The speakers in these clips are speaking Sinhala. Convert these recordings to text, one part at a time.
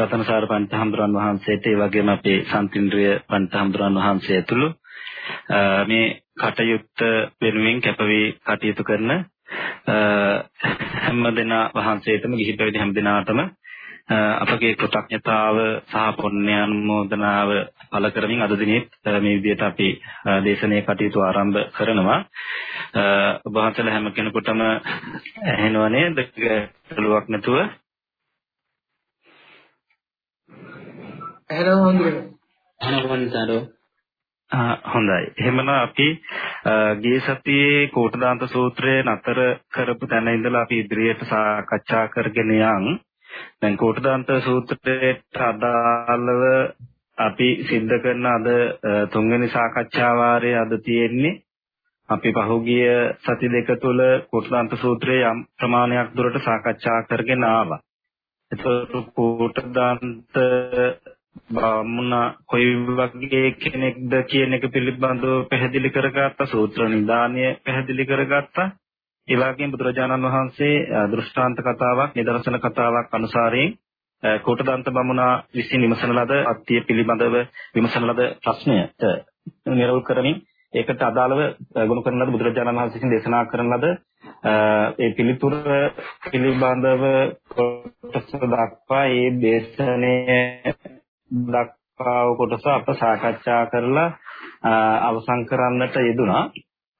රතනසාර පන්තහම්දුරන් වහන්සේට ඒ වගේම අපේ සම්තින්ද්‍රිය පන්තහම්දුරන් වහන්සේ ඇතුළු මේ කටයුත්ත වෙනුවෙන් කැපවී කටයුතු කරන හැම දෙනා වහන්සේටම ගිහි පැවිදි හැම දෙනාටම අපගේ කෘතඥතාව සහ පුණ්‍යානුමෝදනාව පළ කරමින් අද දිනේ මේ විදිහට අපි දේශනාවේ කටයුතු ආරම්භ කරනවා. ඔබ වහන්සේලා හැම කෙනෙකුටම ඇහෙනව නේද? ගැටලුවක් නැතුව. ඇහෙනවා හොඳට. අනවන්තරෝ හොඳයි. එහෙමනම් අපි ගිය සතියේ කෝටදාන්ත සූත්‍රය නතර කරපු තැන ඉඳලා අපි ඉදිරියට සාකච්ඡා කරගෙන යන් දැන් කෝටදාන්ත සූත්‍රයට අදාළව අපි සිද්ධ කරන අද තුන්වෙනි සාකච්ඡා වාරයේ අද තියෙන්නේ අපි පහුගිය සති දෙක තුල කෝටදාන්ත සූත්‍රයේ යම් ප්‍රමාණයක් දුරට සාකච්ඡා කරගෙන ආවා. එතකොට කෝටදාන්ත බමුණ කොයි වගේ කෙනෙක්ද කියන එක පිළිබඳව පැහැදිලි කරගත්තා. සූත්‍ර නිදානය පැහැදිලි කරගත්තා. ඒ වගේම බුදුරජාණන් වහන්සේ දෘෂ්ටාන්ත කතාවක් නිදර්ශන කතාවක් අනුසාරයෙන් කෝටදන්ත බමුණා විසින් විමසන ලද අත්‍ය පිළිබඳව විමසන ලද ප්‍රශ්නයට නිරවුල් කරමින් ඒකට අදාළව ගොනු කරන ලද බුදුරජාණන් වහන්සේ විසින් දේශනා කරන ලද ඒ පිළිතුර පිළිබඳව කොටස දක්වා ඒ දේශනේ දක්වා කොටස අප සාකච්ඡා කරලා අවසන් කරන්නට යෙදුනා.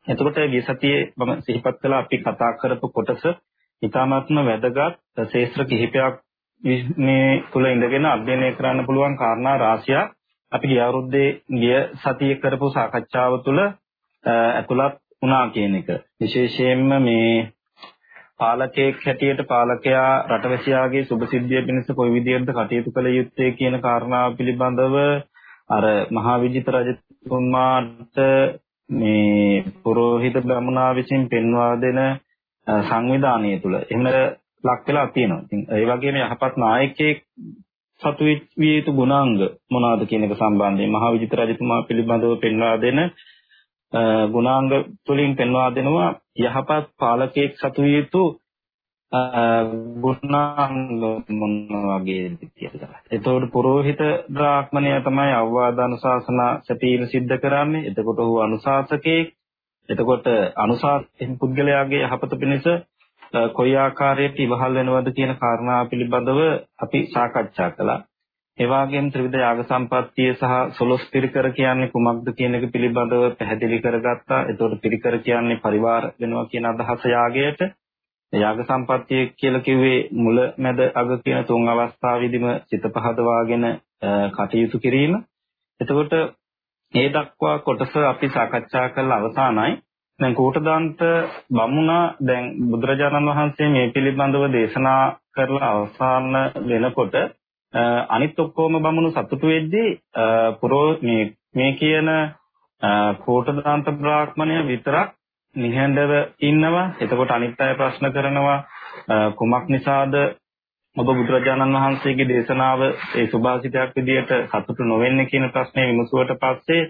එතකොට ගිය සතියේ මම සිහිපත් කළා අපි කතා කරපු කොටස ඊටාත්ම වැදගත් ශේත්‍ර කිහිපයක් මේ තුල ඉඳගෙන අධ්‍යයනය කරන්න පුළුවන් කාරණා රාශියක් අපි ගිය අවුරුද්දේ ගිය සතියේ කරපු සාකච්ඡාව තුළ ඇතුළත් වුණා කියන එක. විශේෂයෙන්ම මේ පාලකයෙක් හැටියට පාලකයා රටවැසියාගේ සුභසිද්ධිය පිණිස කොයි විදිහටද කටයුතු කළ යුත්තේ කියන කාරණාව පිළිබඳව අර මහා විජිත රජතුමාට මේ පුරোহিত බ්‍රහ්මනා විසින් පෙන්වා දෙන සංවිධානය තුළ එහෙම ලක් වෙලා තියෙනවා. ඉතින් ඒ වගේම යහපත් නායකයෙක් සතු විය යුතු ගුණාංග මොනවාද කියන එක සම්බන්ධයෙන් මහා විජිත රජතුමා පිළිබඳව පෙන්වා දෙන ගුණාංග තුලින් පෙන්වා දෙනවා යහපත් පාලකයෙක් සතු විය යුතු ගුණාංග මොන වගේද කියලා. එතකොට පුරোহিত බ්‍රාහ්මණය තමයි අවවාද අනුශාසනා සැපීම සිද්ධ කරන්නේ. එතකොට ඔහු අනුශාසකයෙක්. එතකොට අනුශාසන පුද්ගලයාගේ යහපත පිණිස කොයි ආකාරයට ඉවහල් වෙනවද කියන කාරණා පිළිබඳව අපි සාකච්ඡා කළා. ඒ වගේම ත්‍රිවිධ යාග සම්පත්තිය සහ සොළොස් පිරිකර කියන්නේ කුමක්ද කියන එක පිළිබඳව පැහැදිලි කරගත්තා. එතකොට පිරිකර කියන්නේ පරිවාර වෙනවා කියන අදහස යාගයට. යාග සම්පත්තිය කියලා කිව්වේ මුල මැද අග කියන තුන් අවස්ථාවෙදිම සිත පහදවාගෙන කටයුතු කිරීම. එතකොට මේ දක්වා කොටස අපි සාකච්ඡා කළ අවසానයි. දැන් කෝටදාන්ත බමුණා දැන් බුදුරජාණන් වහන්සේ මේ පිළිබඳව දේශනා කරලා අවසාන වෙනකොට අනිත් ඔක්කොම බමුණු සතුටු වෙද්දී පුරෝ මේ මේ කියන කෝටදාන්ත බ්‍රාහ්මණය විතරක් නිහඬව ඉන්නවා. එතකොට අනිත් අය ප්‍රශ්න කරනවා කුමක් නිසාද ඔබ බුදුරජාණන් වහන්සේගේ දේශනාව ඒ සුභාසිතයක් විදිහට සතුටු නොවෙන්නේ කියන ප්‍රශ්නේ විමසුවට පස්සේ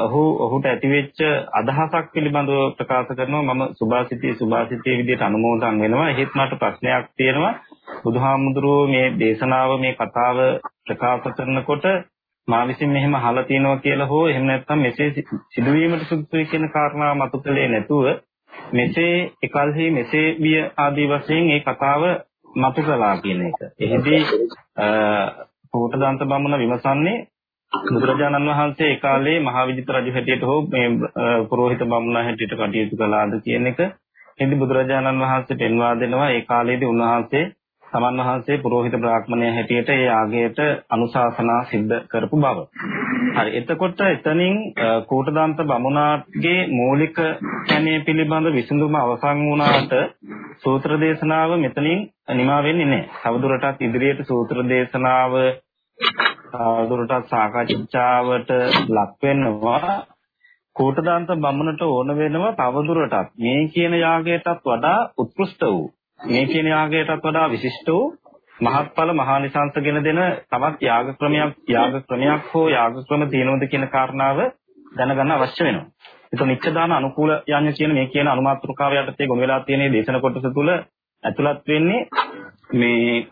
ඔහු ඔහුට ඇතිවෙච්ච අදහසක් පිළිබඳව ප්‍රකාශ කරනවා මම සුභාසිතී සුභාසිතී විදිහට අනුමෝදන් වෙනවා. එහෙත් මට ප්‍රශ්නයක් තියෙනවා. බුදුහාමුදුරුවෝ මේ දේශනාව මේ කතාව ප්‍රකාශ කරනකොට මා විසින් මෙහෙම අහලා තියෙනවා කියලා හෝ එහෙම නැත්නම් මෙසේ සිදුවීමට සුදුසුයි කියන කාරණාව මතු කළේ නැතුව මෙසේ එකල්හි මෙසේ විය ආදී වශයෙන් මේ කතාව මතු කළා කියන එක. එහිදී කෝටදාන්ත බමුණ විමසන්නේ බුදුරජාණන් වහන්සේ ඒ කාලේ මහා විජිත රජු හැටියට හෝ මේ පුරোহিত බමුණ හැටියට කටයුතු කළාද කියන එක එහිදී බුදුරජාණන් වහන්සේ පෙන්වා දෙනවා ඒ කාලේදී උන්වහන්සේ සමන් වහන්සේ පුරোহিত බ්‍රාහ්මණය හැටියට ඒ ආගයට අනුශාසනා සිද්ධ කරපු බව. හරි එතකොට එතනින් කෝටදාන්ත බමුණාගේ මූලික කැණේ පිළිබඳ විසඳුම අවසන් වුණාට සූත්‍ර දේශනාව මෙතනින් නිමා වෙන්නේ නැහැ. තවදුරටත් ඉදිරියට සූත්‍ර දේශනාව තවදුරටත් සාකච්ඡාවට ලක් වෙනවා. කෝටදාන්ත බමුණට ඕන වෙනවා තවදුරටත් මේ කියන යාගයටත් වඩා උත්කෘෂ්ට වූ මේ කියන යාගයටත් වඩා විශිෂ්ට වූ මහත්ඵල මහානිසංසගෙන දෙන තවත් යාග ක්‍රමයක් යාග ක්‍රමයක් හෝ යාග ක්‍රම තියෙනවද කියන කාරණාව දැනගන්න අවශ්‍ය වෙනවා. ඒක නිච්චදාන අනුකූල යන්න කියන මේ කියන අනුමාත්‍රකාව යටතේ ගොනු වෙලා තියෙන දේශන කොටස තුල ඇතුළත් වෙන්නේ මේ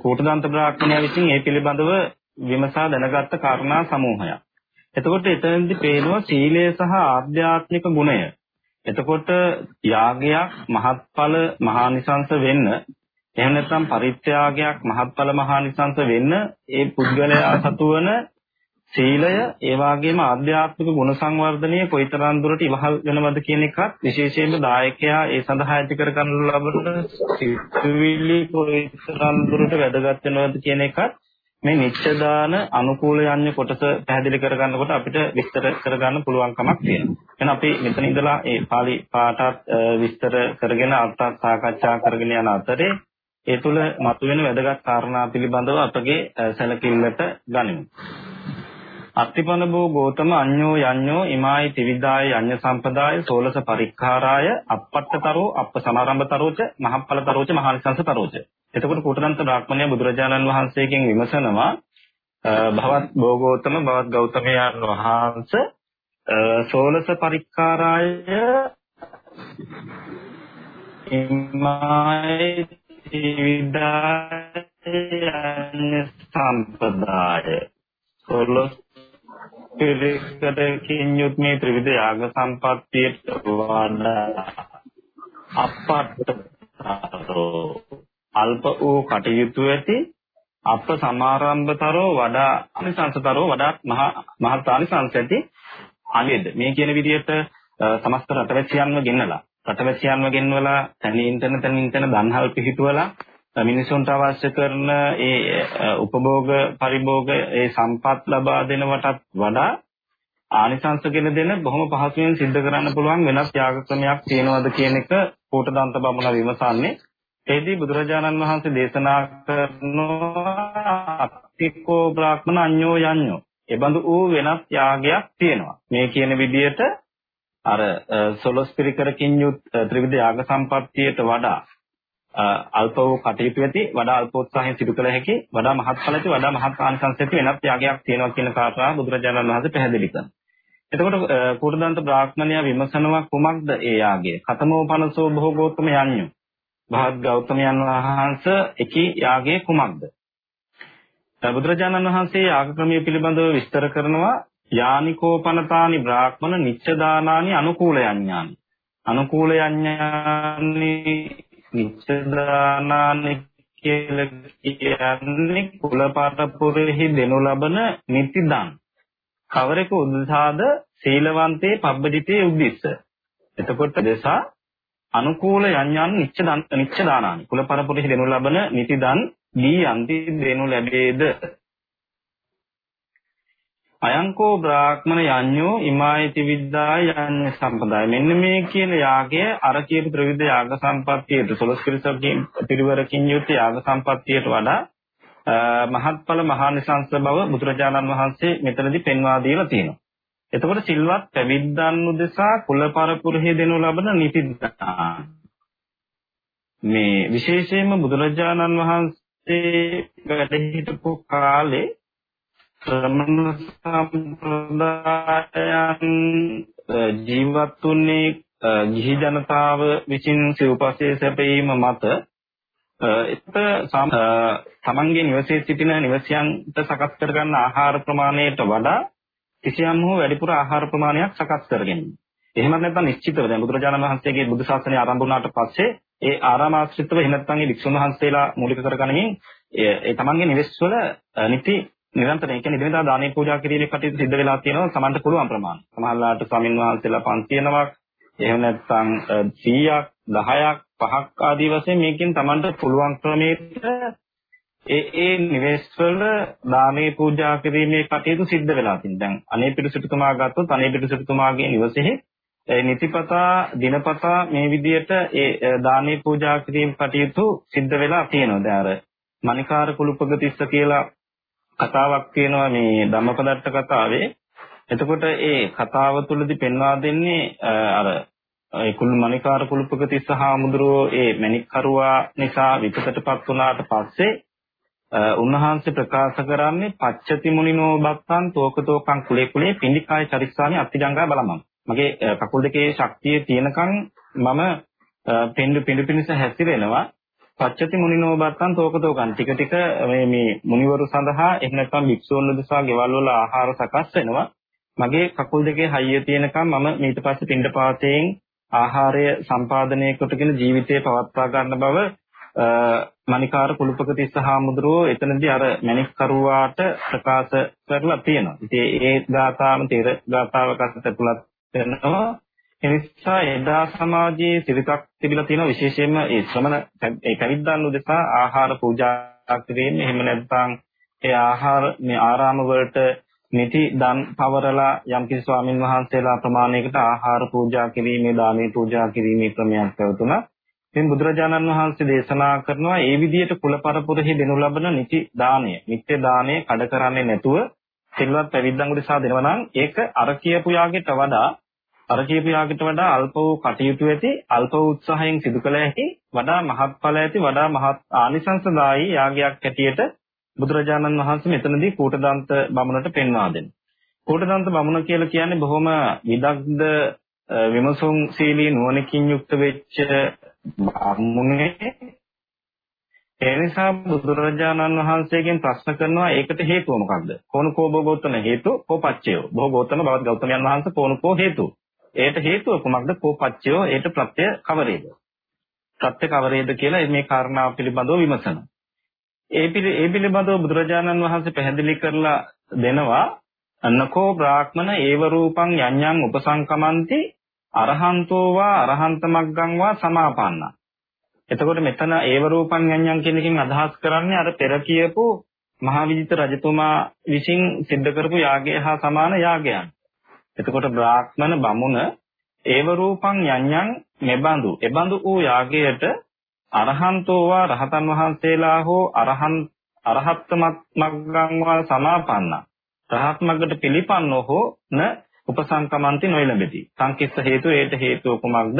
කෝටදන්ත බ්‍රාහ්මණයා විසින් ඒ පිළිබඳව විමසා දැනගත්ත කාරණා සමූහයක්. එතකොට එතනදී පේනවා සීලය සහ ආධ්‍යාත්මික ගුණය. එතකොට යාගයක් මහත්ඵල මහානිසංස වෙන්න එහෙම නැත්නම් පරිත්‍යාගයක් මහත්ඵල මහානිසංස වෙන්න ඒ පුද්ගලයා සතු වන සීලය ඒ වගේම ආධ්‍යාත්මික ගුණ සංවර්ධනය කොයිතරම් දුරට ඉවහල් වෙනවද කියන එකත් විශේෂයෙන්ම දායකයා ඒ සඳහා ඇති කර ගන්න ලබන සිතුවිලි කොයිතරම් දුරට වැදගත් වෙනවද කියන එකත් මේ නිච්චදාන අනුකූල යඤ්ඤ කොටස පැහැදිලි කර ගන්නකොට අපිට විස්තර කර ගන්න පුළුවන්කමක් තියෙනවා. එහෙනම් අපි මෙතන ඉඳලා ඒ pāli පාඨات විස්තර කරගෙන අර්ථ සාකච්ඡා කරගෙන යන අතරේ ඒ තුල මතුවෙන වැදගත් කාරණා පිළිබඳව අපගේ සැලකිල්ලට ගනිමු. අත්තිපනබෝ ගෝතම අඤ්ඤෝ යඤ්ඤෝ ඉමායි ත්‍රිවිධාය යඤ්ඤ සම්පදාය සෝලස පරික්ඛාරාය අපපට්ඨතරෝ අප්ප සමාරම්භතරෝච මහප්පලතරෝච මහානිසංසතරෝච. එතකොට කුටදන්ත බ්‍රාහ්මණය බුදුරජාණන් වහන්සේගෙන් විමසනවා භවත් භෝගෝතම භවත් ගෞතමයන් වහන්සේ සෝලස පරික්ඛාරාය ඉමායි ත්‍රිවිධාය යඤ්ඤ සම්පදාය. සෝලස් පිළිකඩකින් යුත් මේ ත්‍රිවිධ යාග සම්පත්තියට වඩා අපට්ඨතරෝ අල්ප වූ කටයුතු ඇති අප සමාරම්භතරෝ වඩා අනිසංසතරෝ වඩා මහා මහත් අනිසංස ඇති අනේද මේ කියන විදිහට සමස්ත රටවැසියන්ව ගෙන්නලා රටවැසියන්ව ගෙන්වලා තනින් තන තනින් තන දන්හල් පිහිටුවලා මිනිසුන්ට අවශ්‍ය කරන ඒ උපභෝග පරිභෝග ඒ සම්පත් ලබා දෙනවටත් වඩා ආනිසංසගෙන දෙන බොහොම පහසුවෙන් සිද්ධ කරන්න පුළුවන් වෙනස් ත්‍යාග ක්‍රමයක් තියෙනවද කියන එක කෝටදන්ත බමුණ විමසන්නේ. එෙහිදී බුදුරජාණන් වහන්සේ දේශනා කරනවා අත්තිකෝ බ්‍රාහ්මණ අඤ්ඤෝ යඤ්ඤෝ. එබඳු වූ වෙනස් ත්‍යාගයක් තියෙනවා. මේ කියන විදිහට අර සොලොස් පිරිකරකින් යුත් ත්‍රිවිධ යාග සම්පත්තියට වඩා අල්ප වූ කටයුතු ඇති වඩා අල්පෝත්සාහයෙන් සිදු කළ හැකි වඩා මහත්ඵල ඇති වඩා මහත් ආනිසංස ඇති වෙනත් ත්‍යාගයක් තියෙනවා කියන කාරණාව බුදුරජාණන් වහන්සේ පැහැදිලි කරනවා. එතකොට කුරුදන්ත බ්‍රාහ්මණයා විමසනවා කුමක්ද ඒ යාගය? කතමෝ පනසෝ භෝගෝත්තම යඤ්ඤු. භාග ගෞතමයන් වහන්සේ එකී යාගය කුමක්ද? බුදුරජාණන් වහන්සේ යාග ක්‍රමය පිළිබඳව විස්තර කරනවා යානිකෝපනතානි බ්‍රාහ්මණ නිච්චදානානි අනුකූල යඤ්ඤානි. අනුකූල යඤ්ඤානි නිච්චදානානි කියලා කියන්නේ කුලපරපුරෙහි දෙනු ලබන නිතිදන්. කවරෙකු උද්සාද සීලවන්තේ පබ්බදිතේ උද්දිස්ස. එතකොට දසා අනුකූල යඤ්ඤාන් නිච්ච නිච්ච දානානි කුලපරපුරෙහි දෙනු ලබන නිතිදන් දී යන්ති දෙනු ලැබේද අයංකෝ බ්‍රාහ්මණ යඤ්ඤෝ ඉමායති විද්දාය යඤ්ඤ සම්පදාය මෙන්න මේ කියන යාගය අර කියපු ත්‍රිවිධ යාග සම්පත්තියට සොලස් පිරිසකින් පිරිවරකින් යුත් යාග සම්පත්තියට වඩා මහත්ඵල මහානිසංස බව බුදුරජාණන් වහන්සේ මෙතනදී පෙන්වා දීලා තියෙනවා. එතකොට සිල්වත් පැවිද්දන් උදෙසා කුල පරපුරෙහි දෙනු ලබන නිතිදාන මේ විශේෂයෙන්ම බුදුරජාණන් වහන්සේ වැඩ හිටපු කාලේ ශ්‍රමණ සම්ප්‍රදායන් ජීවත් වුනේ ගිහි ජනතාව විසින් සිව්පස්සේ සැපීම මත එත තමන්ගේ නිවසේ සිටින නිවසියන්ට සකස් කරගන්න ආහාර ප්‍රමාණයට වඩා කිසියම් හෝ වැඩිපුර ආහාර ප්‍රමාණයක් සකස් කරගෙන. එහෙමත් නැත්නම් නිශ්චිතව දැන් බුදුරජාණන් වහන්සේගේ බුදු ශාසනය ආරම්භ වුණාට පස්සේ ඒ ආරාම ආශ්‍රිතව එහෙම නැත්නම් ඒ වික්ෂුන් වහන්සේලා මූලික කරගනිමින් ඒ තමන්ගේ නිවෙස්වල නිති නිරන්තරයෙන් කියන්නේ දිනදා දානේ පූජා කිරීමේ කටයුතු සිද්ධ වෙලා තියෙනවා සමන්ට පුළුවන් ප්‍රමාණය. සමහරලාට ස්වාමින් වහන්සේලා 500ක් එහෙම නැත්නම් 100ක් 10ක් 5ක් ආදී වශයෙන් මේකෙන් Tamanට පුළුවන් ක්‍රමයකට ඒ ඒ නිවෙස්වල දානේ පූජා කිරීමේ කටයුතු සිද්ධ වෙලා තියෙනවා. දැන් අනේ පිටුසිටුතුමා ගත්තොත් අනේ පිටුසිටුතුමාගේ නිවසේහි නිතිපතා දිනපතා මේ විදියට ඒ දානේ පූජා කිරීම කටයුතු සිද්ධ වෙලා තියෙනවා. දැන් අර මණිකාර කුලුපගතිස්ස කියලා කතාවක් තියෙනවා මේ ධම්මපදට්ට කතාවේ. එතකොට ඒ කතාව තුළදී පෙන්වා දෙන්නේ අර ඒ කුළු මණිකාර කුලපකතිස්ස හාමුදුරුවෝ ඒ මණිකරුවා නිසා විපතටපත් වුණාට පස්සේ උන්වහන්සේ ප්‍රකාශ කරන්නේ පච්චති මුනිනෝ බත්තන් තෝකතෝකං කුලේ කුලේ පින්ඩිකාය චරිස්සානි අත්තිජංගා බලමන්. මගේ කකුල් දෙකේ ශක්තිය තියෙනකන් මම පින්ඩු පින්ඩු පිනිස හැසිරෙනවා පච්චති මුනිනෝ බත්තන් තෝකතෝකන් ටික ටික මේ මේ මුනිවරු සඳහා එහෙම නැත්නම් භික්ෂූන් උදෙසා ගෙවල් වල ආහාර සකස් වෙනවා මගේ කකුල් දෙකේ හයිය තියෙනකම් මම ඊට පස්සේ පින්ඩපාතයෙන් ආහාරය සම්පාදනය කොටගෙන ජීවිතේ පවත්වා ගන්න බව මණිකාර කුලපක තිස්ස හාමුදුරුවෝ එතනදී අර මණික් කරුවාට ප්‍රකාශ කරලා තියෙනවා. ඉතින් ඒ ගාථාම තේර ගාථාවකට ඇතුළත් වෙනවා. එනිසා එදා සමාජයේ සිරිතක් තිබිලා තියෙන විශේෂයෙන්ම ඒ ශ්‍රමණ ඒ පැවිද්දන් උදෙසා ආහාර පූජා කිරීම එහෙම නැත්නම් ඒ ආහාර මේ ආරාම වලට නිති දන් පවරලා යම්කිසි ස්වාමින් වහන්සේලා ප්‍රමාණයකට ආහාර පූජා කිරීමේ දානේ පූජා කිරීමේ ක්‍රමයක් පැවතුණා. ඉතින් බුදුරජාණන් වහන්සේ දේශනා කරනවා ඒ විදිහට කුලපරපුරෙහි දෙනු ලබන නිති දාණය, නිත්‍ය දාණය කඩ කරන්නේ නැතුව සිල්වත් පැවිද්දන් උදෙසා දෙනවා නම් ඒක අර කියපු යාගෙට වඩා අර කියපු යාගයට වඩා අල්ප වූ කටයුතු ඇති අල්ප වූ උත්සාහයෙන් සිදු කළ හැකි වඩා මහත්ඵල ඇති වඩා මහත් ආනිසංසදායී යාගයක් හැටියට බුදුරජාණන් වහන්සේ මෙතනදී කූටදන්ත බමුණට පෙන්වා දෙනවා. කූටදන්ත බමුණ කියලා කියන්නේ බොහොම විදග්ධ විමසුම් සීලී නුවණකින් යුක්ත වෙච්ච බමුණේ ඒ නිසා බුදුරජාණන් වහන්සේගෙන් ප්‍රශ්න කරනවා ඒකට හේතුව මොකක්ද? කෝනකෝ භෝගෝත්තම හේතු කෝපච්චයෝ. භෝගෝත්තම බවත් ගෞතමයන් වහන්සේ කෝනකෝ හේතු. ඒට හේතුව කුමක්ද? කෝපච්චයෝ ඒට ප්‍රත්‍ය කවරේද? ප්‍රත්‍ය කවරේද කියලා මේ කාරණාව පිළිබඳව විමසනවා. ඒ ඒ පිළිබඳව බුදුරජාණන් වහන්සේ පැහැදිලි කරලා දෙනවා අන්නකෝ බ්‍රාහ්මන ඒව රූපං යඤ්ඤං උපසංකමන්ති අරහන්තෝ වා අරහන්ත මග්ගං වා සමාපන්නා. එතකොට මෙතන ඒව රූපං යඤ්ඤං කියන එකෙන් අදහස් කරන්නේ අර පෙර කියපු මහා විජිත රජතුමා විසින් සිද්ධ කරපු යාගය හා සමාන යාගයන්. එතකොට බ්‍රාහ්මණ බමුණ ඒව රූපං යඤ්ඤං මෙබඳු. එබඳු වූ යාගයට අරහන්තෝ වා රහතන් වහන්සේලා හෝ අරහන් අරහත් මග්ගං වා සමාපන්න. රහත් මග්ගට පිළිපන්නෝ හෝ න උපසංකමන්ති නොයලබෙති සංකිස්ස හේතු ඒට හේතුව කුමක්ද?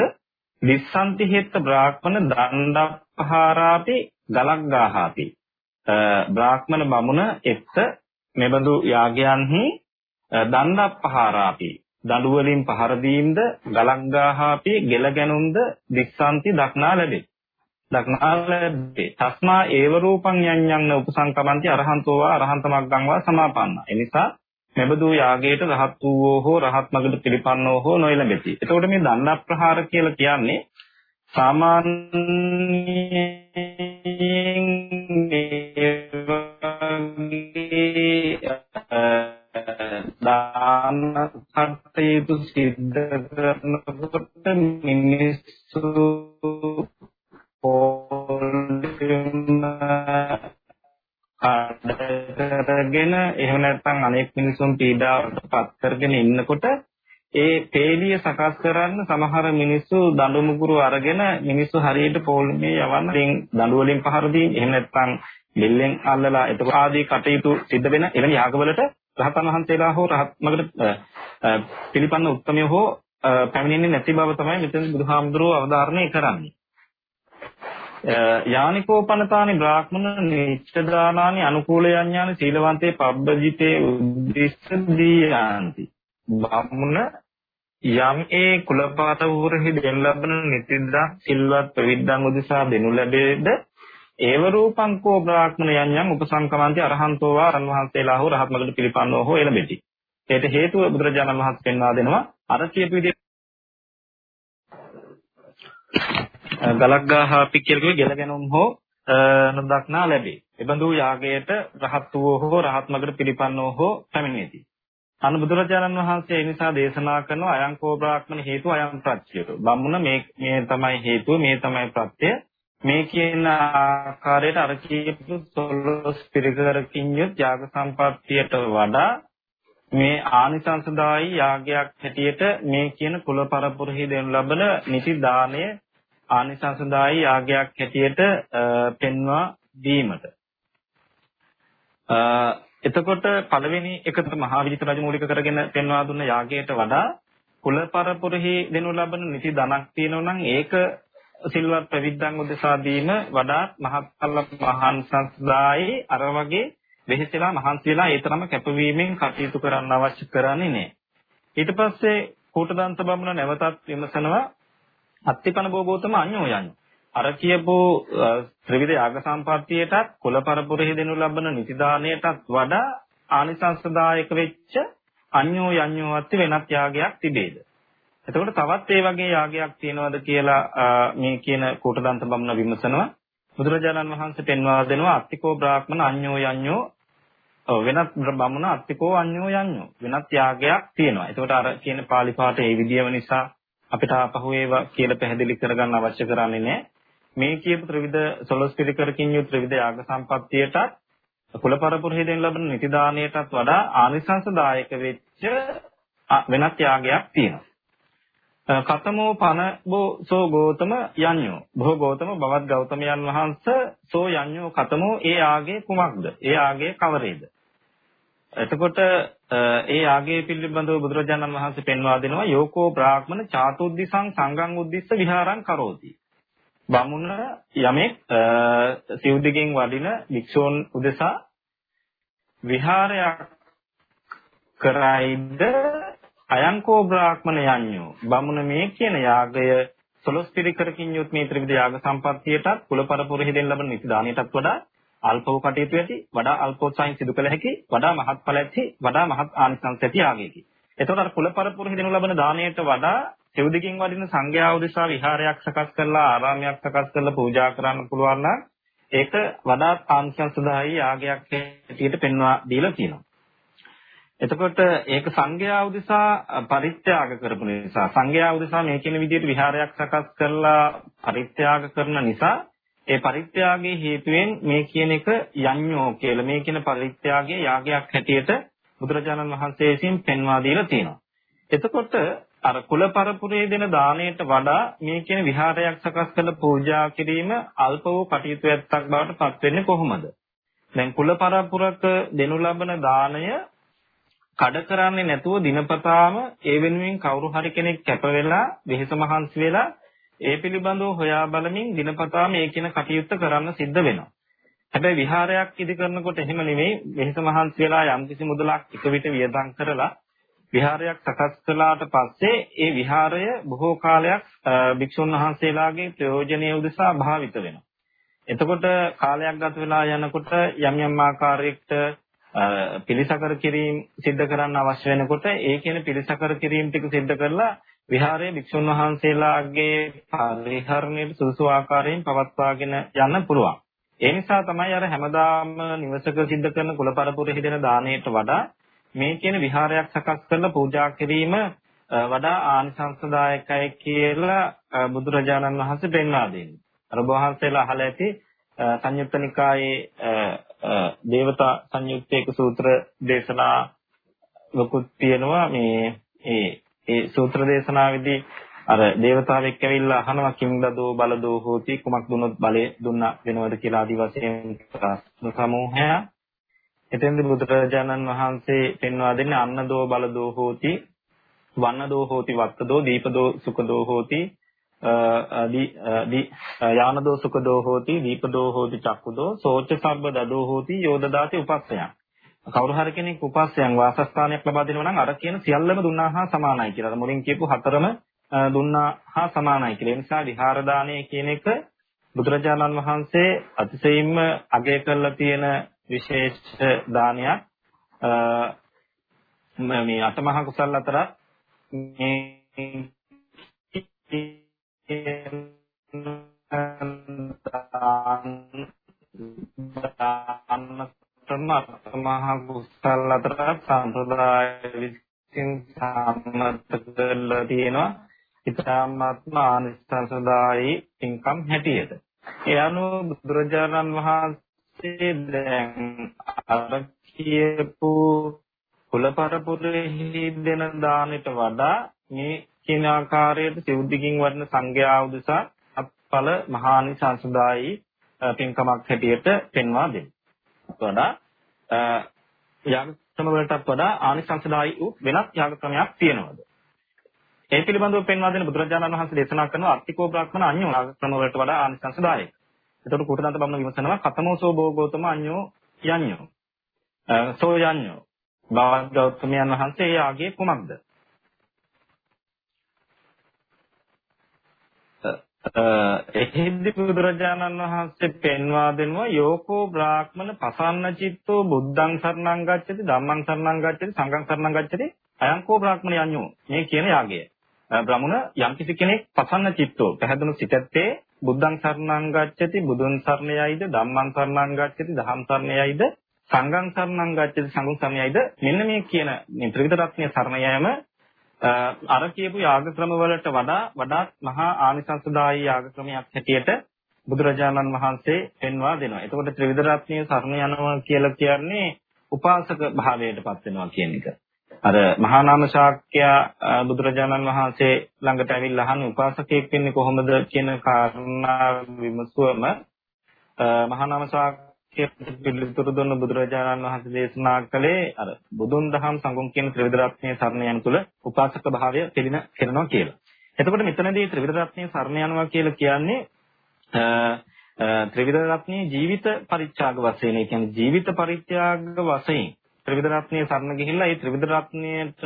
විස්සන්ති හේත්ත බ්‍රාහ්මණ දණ්ඩප්පහාරාපි ගලක් ගාහාපි බ්‍රාහ්මණ බමුණ එක්ත මෙබඳු යාගයන්හි දණ්ඩප්පහාරාපි දඬු වලින් පහර දීම්ද ගලක් ගාහාපි ගෙල ගැනුම්ද දික්සාන්ති දක්නා ලැබේ. දක්නා ලැබේ. තස්මා ඒව රූපං යඤ්ඤං උපසංකමන්ති අරහන්තෝ වා අරහන්ත මග්ගං වා සමාපන්න. එනිසා මෙබඳු යාගයට රහත් වූවෝ හෝ රහත් මගට පිළිපන්නෝ හෝ නොයලෙති. එතකොට මේ දණ්ඩ ප්‍රහාර කියලා කියන්නේ සාමාන්‍යයෙන් දාන කටයුතු සිද්ධ කරනකොට මිනිස්සු පොල්ම කරගෙන එහෙම නැත්නම් අනෙක් මිනිසුන් පීඩාවට පත් කරගෙන ඉන්නකොට ඒ පේලිය සකස් කරන්න සමහර මිනිස්සු දඬු මුගුරු අරගෙන මිනිස්සු හරියට පොල්මේ යවන්න දඬු වලින් පහර දීන් එහෙම නැත්නම් බෙල්ලෙන් අල්ලලා එතකොට ආදී කටයුතු සිද්ධ වෙන එවැනි යාගවලට රහතන් වහන්සේලා හෝ රහත් මගට පිළිපන්න උත්මය හෝ පැමිණෙන්නේ නැති බව තමයි මෙතන බුදුහාමුදුරුවෝ අවධාරණය කරන්නේ. යානිකෝපනතානි බ්‍රාහ්මණ නිච්ඡදානානි අනුකූල යඥාන සීලවන්තේ පබ්බජිතේ උද්දිස්ස දීයන්ති. බමුණ යම් ඒ කුලපාත වූරෙහි දෙන් ලබන නිතිද්දා සිල්වත් ප්‍රවිද්දන් උදෙසා දෙනු ලැබේද ඒව රූපංකෝ බ්‍රාහ්මණ යඤ්ඤං උපසංකමන්ති අරහන්තෝ වා අරන් වහන්සේලා හෝ රහත් මගට පිළිපන්නෝ හෝ එළඹෙති. ඒට හේතුව බුදුරජාණන් වහන්සේ පෙන්වා දෙනවා අර කියපු විදිහට ගලක් ගාහාපි කියලා ගෙල ගැනුම් හෝ නොදක්නා ලැබේ. එබඳු යාගයට රහත් වූ හෝ රහත් මගට පිළිපන්නෝ හෝ පැමිණෙති. අනු බුදුරජාණන් වහන්සේ ඒ නිසා දේශනා කරනවා අයංකෝ බ්‍රාහ්මණ හේතු අයං ප්‍රත්‍යයට. බම්මුණ මේ මේ තමයි හේතුව මේ තමයි ප්‍රත්‍යය මේ කියන ආකාරයට අර කියපු සොලොස් පිරිකරකින් යුත් යාග සම්පත්තියට වඩා මේ ආනිසංසදායි යාගයක් හැටියට මේ කියන කුල පරපුරෙහි දෙනු ලබන නිති දාණය ආනිසංසදායි යාගයක් හැටියට පෙන්වා දීමට. එතකොට පළවෙනි එකට මහා විජිත රජ මූලික කරගෙන පෙන්වා දුන්න යාගයට වඩා කුල පරපුරෙහි දෙනු ලබන නිති ධනක් තියෙනවා නම් ඒක සිල්වත් පැවිද්දන් උදෙසා දීම වඩාත් මහත්ඵල මහන්සස්දායි අර වගේ වෙහෙසලා මහන්සි වෙලා ඒ තරම කැපවීමෙන් කටයුතු කරන්න අවශ්‍ය කරන්නේ නැහැ. ඊට පස්සේ කූටදන්ත බමුණ නැවතත් විමසනවා අත්තිපන බෝගෝතම අඤ්ඤෝ යඤ්ඤෝ. අර කියපු ත්‍රිවිධ යාග සම්පත්තියටත් කුල පරපුරෙහි දෙනු ලබන නිතිදානයටත් වඩා ආනිසංසදායක වෙච්ච අඤ්ඤෝ යඤ්ඤෝ අත්ති වෙනත් යාගයක් තිබේද? එතකොට තවත් ඒ වගේ යාගයක් තියෙනවද කියලා මේ කියන කෝටදන්ත බමුණ විමසනවා. බුදුරජාණන් වහන්සේ පෙන්වා දෙනවා අත්තිකෝ බ්‍රාහ්මණ අඤ්ඤෝ යඤ්ඤෝ වෙනත් බමුණ අත්තිකෝ අඤ්ඤෝ යඤ්ඤෝ වෙනත් යාගයක් තියෙනවා. එතකොට අර කියන pāli පාඨ ඒ විදියම නිසා අපිට ආපහු ඒවා කියලා පැහැදිලි කරගන්න අවශ්‍ය කරන්නේ නැහැ. මේ කියපු ත්‍රිවිධ සොළොස් පිළිකරකින් යුත් ත්‍රිවිධ යාග සම්පත්තියටත් කුලපරපුරෙහි දෙන ලබන නිතිදානයටත් වඩා ආනිසංසදායක වෙච්ච වෙනත් යාගයක් තියෙනවා. කතමෝ පන බෝ සෝ ගෝතම යඤ්ඤෝ. බොහෝ ගෝතම බවත් ගෞතමයන් වහන්සේ සෝ යඤ්ඤෝ කතමෝ. ඒ ආගේ කුමක්ද? ඒ ආගේ කවරේද? එතකොට ඒ ආගේ පිළිබඳව බුදුරජාණන් වහන්සේ පෙන්වා දෙනවා යෝකෝ බ්‍රාහ්මණ චාතුද්දිසං සංඝං උද්දිස්ස විහාරං කරෝති. බමුණ යමෙක් සිව්දිගෙන් වඩින වික්ෂෝන් උදෙසා විහාරයක් කරයිද? අයංකෝ බ්‍රාහ්මණ යඤ්ඤෝ බමුණ මේ කියන යාගය සොළොස් පිරිකරකින් යුත් මේ ත්‍රිවිධ යාග සම්පත්තියටත් කුලපරපුරෙහි දෙන්න ලබන නිති දානයටත් වඩා අල්පව කටයුතු ඇති වඩා අල්පෝත්සාහයෙන් සිදු කළ හැකි වඩා මහත්ඵල ඇති වඩා මහත් ආනිසංස ඇති යාගයකි. එතකොට අර කුලපරපුරෙහි දෙනු ලබන දානයට වඩා සෙව්දිකින් වඩින සංඝයා උදෙසා විහාරයක් සකස් කරලා ආරාමයක් සකස් කරලා පූජා කරන්න පුළුවන් නම් ඒක වඩා ආංශංශදායි යාගයක් හැටියට පෙන්වා දීලා තියෙනවා. එතකොට ඒක සංඝයා උදෙසා පරිත්‍යාග කරපු නිසා සංඝයා උදෙසා මේ කියන විදිහට විහාරයක් සකස් කරලා පරිත්‍යාග කරන නිසා ඒ පරිත්‍යාගයේ හේතුවෙන් මේ කියන එක යඤ්ඤෝ කියලා මේ කියන පරිත්‍යාගයේ යාගයක් හැටියට බුදුරජාණන් වහන්සේ විසින් පෙන්වා දීලා තියෙනවා. එතකොට අර කුල පරපුරේ දෙන දාණයට වඩා මේ කියන විහාරයක් සකස් කරලා පූජා කිරීම අල්ප වූ කටයුතු ඇත්තක් බවට පත් වෙන්නේ කොහොමද? දැන් කුල පරපුරක දෙනු ලබන දාණය කඩ කරන්නේ නැතුව දිනපතාම ඒ වෙනුවෙන් කවුරු හරි කෙනෙක් කැප වෙලා වෙහෙස මහන්සි වෙලා ඒ පිළිබඳව හොයා බලමින් දිනපතා මේ කියන කටයුත්ත කරන්න සිද්ධ වෙනවා. හැබැයි විහාරයක් ඉදි කරනකොට එහෙම නෙමෙයි වෙහෙස මහන්සි වෙලා යම්කිසි මුදලක් එක විට වියදම් කරලා විහාරයක් සකස් කළාට පස්සේ ඒ විහාරය බොහෝ කාලයක් භික්ෂුන් වහන්සේලාගේ ප්‍රයෝජනීය උදෙසා භාවිත වෙනවා. එතකොට කාලයක් ගත වෙලා යනකොට යම් යම් ආකාරයකට පිළිසකර කිරීම සිද්ධ කරන්න අවශ්‍ය වෙනකොට ඒ කියන පිළිසකර කිරීම ටික සිද්ධ කරලා විහාරයේ භික්ෂුන් වහන්සේලාගේ පරිහරණයට සුසු ආකාරයෙන් පවත්වාගෙන යන්න පුළුවන්. ඒ නිසා තමයි අර හැමදාම නිවසක සිද්ධ කරන කුලපරපුරේ හිදෙන දාණයට වඩා මේ කියන විහාරයක් සකස් කරලා පූජා කිරීම වඩා ආනිසංසදායකයි කියලා බුදුරජාණන් වහන්සේ පෙන්වා දෙන්නේ. අර වහන්සේලා අහලා ඇති සංයුත්ත නිකායේ දේවතා සංයුත්තේක සූත්‍ර දේශනා ලොකුත් තියෙනවා. මේ ඒ ඒ සූත්‍ර දේශනාවේදී අර දේවතාවෙක් ඇවිල්ලා අහනවා කිම්දදෝ බලදෝ හෝති? කුමක් දුනොත් බලය දුන්නා වෙනවද කියලා ආදි වශයෙන් ප්‍රශ්න සමූහය එතෙන්ද බුදුරජාණන් වහන්සේ පෙන්වා දෙන්නේ අන්නදෝ බලදෝ හෝති වන්නදෝ හෝති වත්තදෝ දීපදෝ සුඛදෝ හෝති දී යානදෝ සුඛදෝ හෝති දීපදෝ හෝති චක්කුදෝ සෝච සබ්බ දදෝ හෝති යෝදදාති උපස්සයන් කවුරු හරි කෙනෙක් උපස්සයන් වාසස්ථානයක් ලබා දෙනවා නම් අර කියන සියල්ලම දුන්නා හා සමානයි කියලා. අර මුලින් කියපු හතරම දුන්නා හා සමානයි කියලා. ඒ නිසා විහාර දානය කියන එක බුදුරජාණන් වහන්සේ අතිශයින්ම අගය කරලා තියෙන විශේෂ දානයක්. මේ අටමහා කුසල් අතර මේ මහා කුසල අතර සම්ප්‍රදාය විසින් සම්මත කරලා තියෙනවා ඉතාමත්ම ආනිසංසදායි පින්කම් හැටියට. ඒ අනුව බුදුරජාණන් වහන්සේ දැන් අර කියපු කුලපරපුරෙහි දෙන දානෙට වඩා මේ කියන ආකාරයට සිවුද්දිකින් වඩන සංඝයා උදෙසා අත්ඵල මහානිසංසදායි පින්කමක් හැටියට පෙන්වා දෙනවා. වඩා යාග ක්‍රම වලටත් වඩා ආනිසංසදායි වූ වෙනත් යාග ක්‍රමයක් තියෙනවද? ඒ පිළිබඳව පෙන්වා දෙන බුදුරජාණන් වහන්සේ දේශනා කරන අත්තිකෝ බ්‍රාහ්මණ අඤ්ඤෝ යාග ක්‍රම වලට වඩා ආනිසංසදායයි. එතකොට කුටදන්ත බමුණ විමසනවා කතමෝසෝ භෝගෝතම අඤ්ඤෝ යඤ්ඤෝ. සෝ යඤ්ඤෝ. බාවත් ගෞතමයන් වහන්සේ යාගේ කුමක්ද? එහිදී බුදුරජාණන් වහන්සේ පෙන්වා දෙනවා යෝකෝ බ්‍රාහ්මණ පසන්න චිත්තෝ බුද්ධං සරණං ගච්ඡති ධම්මං සරණං ගච්ඡති සංඝං සරණං ගච්ඡති අයංකෝ බ්‍රාහ්මණ යඤ්ඤෝ මේ කියන යාගය. බ්‍රාහ්මණ යම්කිසි කෙනෙක් පසන්න චිත්තෝ පැහැදුණු සිතත්තේ බුද්ධං සරණං ගච්ඡති බුදුන් සරණයයිද ධම්මං සරණං ගච්ඡති ධම්ම සරණයයිද සංඝං සරණං ගච්ඡති සංඝං සරණයයිද මෙන්න මේ කියන මේ ත්‍රිවිධ රත්නයේ සරණ යෑම අර කියපු යාග ක්‍රම වලට වඩා වඩාත් මහා ආනිසංසදායී යාග ක්‍රමයක් හැටියට බුදුරජාණන් වහන්සේ පෙන්වා දෙනවා. එතකොට ත්‍රිවිධ රත්නයේ සරණ යනවා කියලා කියන්නේ උපාසක භාවයටපත් වෙනවා කියන එක. අර මහා නාම ශාක්‍ය බුදුරජාණන් වහන්සේ ළඟට ඇවිල්ලා අහන්නේ උපාසකයෙක් වෙන්නේ කොහොමද කියන කාරණා විමසුවම මහා නාම ශාක්‍ය පිළිතුරු දුන්න බුදුරජාණන් වහන්සේ දේශනා කළේ අර බුදුන් දහම් සංගම් කියන ත්‍රිවිධ රත්නයේ සරණ යන තුල උපාසක භාවය පිළින කරනවා කියලා. එතකොට මෙතනදී ත්‍රිවිධ රත්නයේ සරණ යනවා කියලා කියන්නේ ත්‍රිවිධ රත්නයේ ජීවිත පරිත්‍යාග වශයෙන් ඒ කියන්නේ ජීවිත පරිත්‍යාග වශයෙන් ත්‍රිවිධ රත්නයේ සරණ ගිහිල්ලා ඒ ත්‍රිවිධ රත්නයට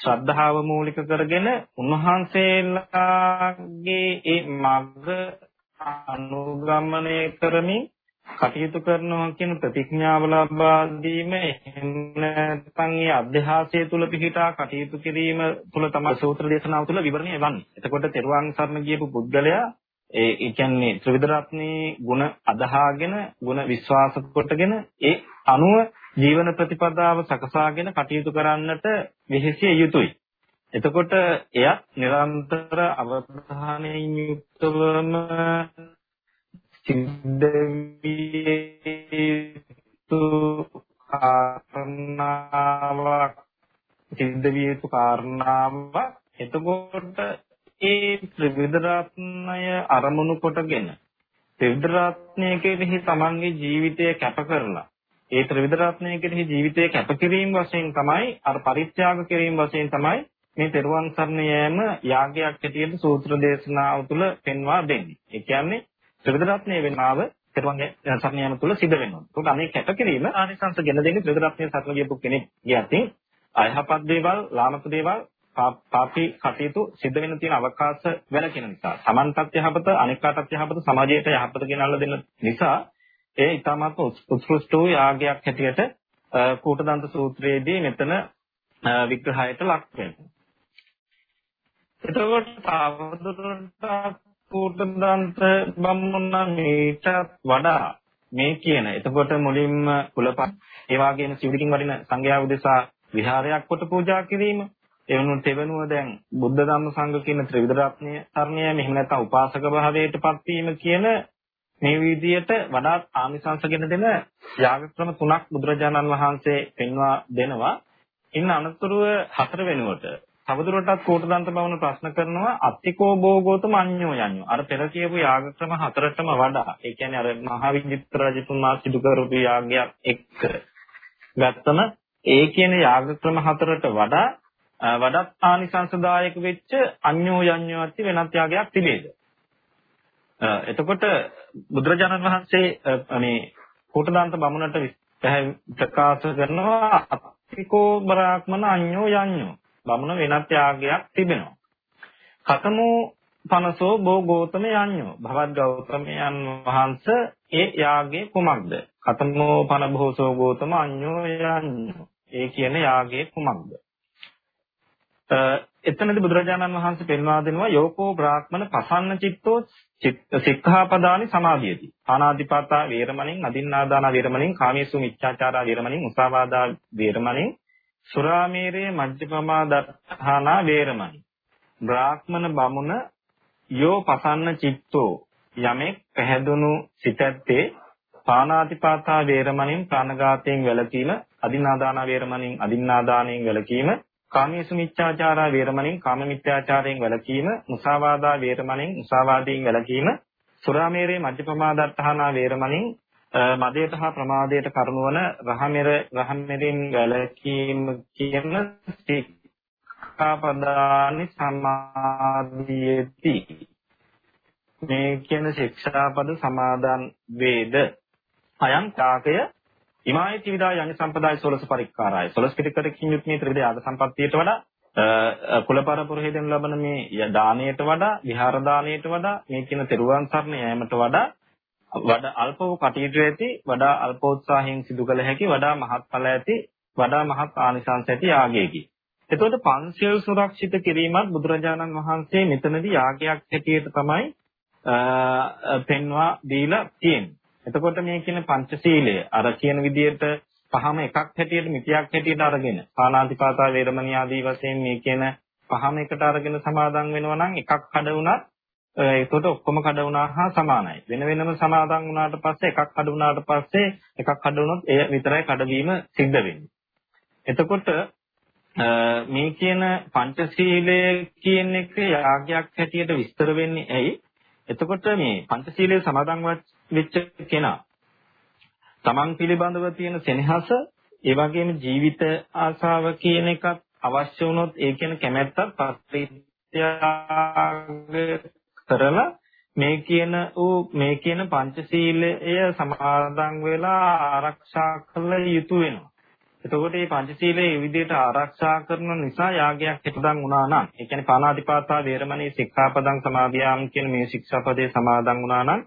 ශ්‍රද්ධාව මූලික කරගෙන උන්වහන්සේලාගේ ඒ මඟ අනුගමනය කරමින් කටයුතු කරනවා කියන ප්‍රතිඥාව ලබා දීම එහෙම නැත්නම් ඒ අධ්‍යාසය තුල පිහිටා කටයුතු කිරීම තුල තමයි සූත්‍ර දේශනාව තුල විවරණය වන්නේ. එතකොට තෙරුවන් සරණ ගියපු පුද්ගලයා ඒ ඒ කියන්නේ ත්‍රිවිධ රත්නේ ಗುಣ අදහාගෙන ಗುಣ විශ්වාස කොටගෙන ඒ අනුව ජීවන ප්‍රතිපදාව සකසාගෙන කටයුතු කරන්නට වෙහෙසිය යුතුයි. එතකොට එයත් නිරන්තර අවධානයෙන් යුක්තවම සිද්ධ විය යුතු කාරණාවක් සිද්ධ විය යුතු කාරණාවක් එතකොට ඒ ත්‍රිවිධ රත්නය අරමුණු කොටගෙන ත්‍රිවිධ රත්නය කෙරෙහි තමන්ගේ ජීවිතය කැප කරලා ඒ ත්‍රිවිධ රත්නය කෙරෙහි ජීවිතය කැප කිරීම වශයෙන් තමයි අර පරිත්‍යාග කිරීම වශයෙන් තමයි මේ තෙරුවන් සරණ යෑම යාගයක් හැටියට සූත්‍ර දේශනාව තුළ පෙන්වා දෙන්නේ. ඒ කියන්නේ ත්‍රිවිධ රත්නයේ වෙනාව තෙරුවන්ගේ සරණ යාම තුළ සිද්ධ වෙනවා. ඒකට අනේ කැපකිරීම ආනිසංස ගෙන දෙන්නේ ත්‍රිවිධ රත්නයේ සරණ ගියපු කෙනෙක් යතින් අයහපත් දේවල්, ලාමක දේවල්, පාපී කටයුතු සිද්ධ වෙන්න තියෙන අවකාශ වැළකෙන නිසා. Tamanටත් යහපත, අනෙක්ටත් යහපත, සමාජයට යහපත ගෙනල්ලා දෙන්න නිසා ඒ ඊටමත් උත්කෘෂ්ඨ වූ යාගයක් හැටියට කූටදන්ත සූත්‍රයේදී මෙතන විග්‍රහයට ලක් වෙනවා. එතකොට තවදුරටත් කූටදන්ත බමුණන් ඊටත් වඩා මේ කියන එතකොට මුලින්ම කුලපත් ඒ වගේම සිවුරකින් වඩින සංඝයා උදෙසා විහාරයක් කොට පූජා කිරීම ඒ වුණු තෙවනුව දැන් බුද්ධ ධම්ම සංඝ කියන ත්‍රිවිධ රත්නය තරණය මෙහෙම නැත්නම් උපාසක භාවයටපත් වීම කියන මේ විදියට වඩාත් ආමිසංසගෙන දෙන යාග ක්‍රම තුනක් බුදුරජාණන් වහන්සේ පෙන්වා දෙනවා. ඉන්න අනතුරුව හතර වෙනුවට තවදුරටත් කෝටදන්ත බවන ප්‍රශ්න කරනවා අත්තිකෝ භෝගෝතම අඤ්ඤෝ යඤ්ඤෝ. අර පෙර කියපු යාග ක්‍රම හතරටම වඩා. ඒ කියන්නේ අර මහා විජිත්‍ර රජතුමා සිදු කරපු යාගයක් එක්ක ගත්තම ඒ කියන යාග ක්‍රම හතරට වඩා වඩාත් ආනිසංසදායක වෙච්ච අඤ්ඤෝ යඤ්ඤෝ ඇති වෙනත් යාගයක් තිබේද? එතකොට බුදුරජාණන් වහන්සේ මේ කෝටදාන්ත බමුණට ප්‍රකාශ කරනවා අත්තිකෝ බ්‍රාහ්මණ අඤ්ඤෝ යඤ්ඤෝ බමුණ වෙනත් යාගයක් තිබෙනවා. කතමෝ පනසෝ බෝ ගෞතම යඤ්ඤෝ භවත් ගෞතමයන් වහන්සේ ඒ යාගේ කුමක්ද? කතමෝ පන භෝසෝ ගෞතම අඤ්ඤෝ යඤ්ඤෝ. ඒ කියන යාගේ කුමක්ද? එතනදී බුදුරජාණන් වහන්සේ පෙන්වා දෙනවා යෝකෝ බ්‍රාහ්මණ පසන්න චිත්තෝ සික්ඛාපදානි සමාධියති. ආනාදිපාතා වේරමණින් අදින්නාදාන වේරමණින් කාමීසු මිච්ඡාචාරා වේරමණින් උසාවාදා වේරමණින් සුරාමේරේ මජ්ජපමා දත්තානා වේරමණි. බ්‍රාහ්මණ බමුණ යෝ පසන්න චිත්තෝ යමෙක් පැහැදුණු සිතැත්තේ පානාතිපාතා වේරමණින් ප්‍රාණඝාතයෙන් වැළකීම අදින්නාදාන වේරමණින් අදින්නාදානයෙන් වැළකීම කාමීසු මිච්ඡාචාරා වේරමණින් කාම මිත්‍යාචාරයෙන් වැළකීම මුසාවාදා වේරමණින් මුසාවාදයෙන් වැළකීම සුරාමේරේ මජ්ජපමාදත්තහනා වේරමණින් මදයට හා ප්‍රමාදයට කරුණවන රහමෙර රහමෙරින් වැළකීම කියන ශික්ෂාපදානි සමාධියති මේ කියන ශික්ෂාපද සමාදන් වේද? අයං කාකය ඉමායි ත්‍රිවිධා යඤ්ඤ සම්පදාය 16 පරික්කාරාය. 16 පිටකරකින් යුත් මේ ත්‍රිවිධ ආද සම්පත්තියට වඩා කුලපරපුර හේදෙන් ලබන මේ දාණයට වඩා විහාර දාණයට වඩා මේ කියන තෙරුවන් සරණ යෑමට වඩා වඩා අල්ප වූ කටයුතු ඇති වඩා අල්පෝත්සාහයෙන් සිදු කළ හැකි වඩා මහත්ඵල ඇති වඩා මහත් ආනිසංස ඇති යාගයකි. එතකොට පංචශීල සුරක්ෂිත කිරීමත් බුදුරජාණන් වහන්සේ මෙතනදී යාගයක් හැටියට තමයි පෙන්වා දීලා තියෙන්නේ. එතකොට මේ කියන පංචශීලය අර කියන විදිහට පහම එකක් හැටියට මිතියක් හැටියට අරගෙන පාණාතිපාතා වේරමණී ආදී වශයෙන් මේ කියන පහම එකට අරගෙන සමාදන් වෙනවා නම් එකක් කඩ වුණත් ඒකට ඔක්කොම කඩ වුණා හා සමානයි. වෙන වෙනම සමාදන් වුණාට පස්සේ එකක් කඩ වුණාට පස්සේ එකක් කඩ වුණොත් එය විතරයි කඩවීම සිද්ධ වෙන්නේ. එතකොට මේ කියන පංචශීලය කියන එක යාගයක් හැටියට විස්තර වෙන්නේ ඇයි? එතකොට මේ පංචශීලයේ සමාදන් වෙච්ච කෙනා තමන් පිළිබඳව තියෙන සෙනෙහස ඒ වගේම ජීවිත ආශාව කියන එකත් අවශ්‍ය වුණොත් ඒ කියන කැමැත්තත් පරිත්‍යාග කරලා මේ කියන ඌ මේ කියන පංචශීලය සමාදන් වෙලා ආරක්ෂා කළ යුතු වෙනවා. එතකොට මේ පංචශීලය මේ විදිහට ආරක්ෂා කරන නිසා යාගයක් හිතදන් වුණා නම් ඒ කියන්නේ පාණාතිපාතා වේරමණී සික්ඛාපදං සමාදියාම් කියන මේ ශික්ෂාපදේ සමාදන් වුණා නම්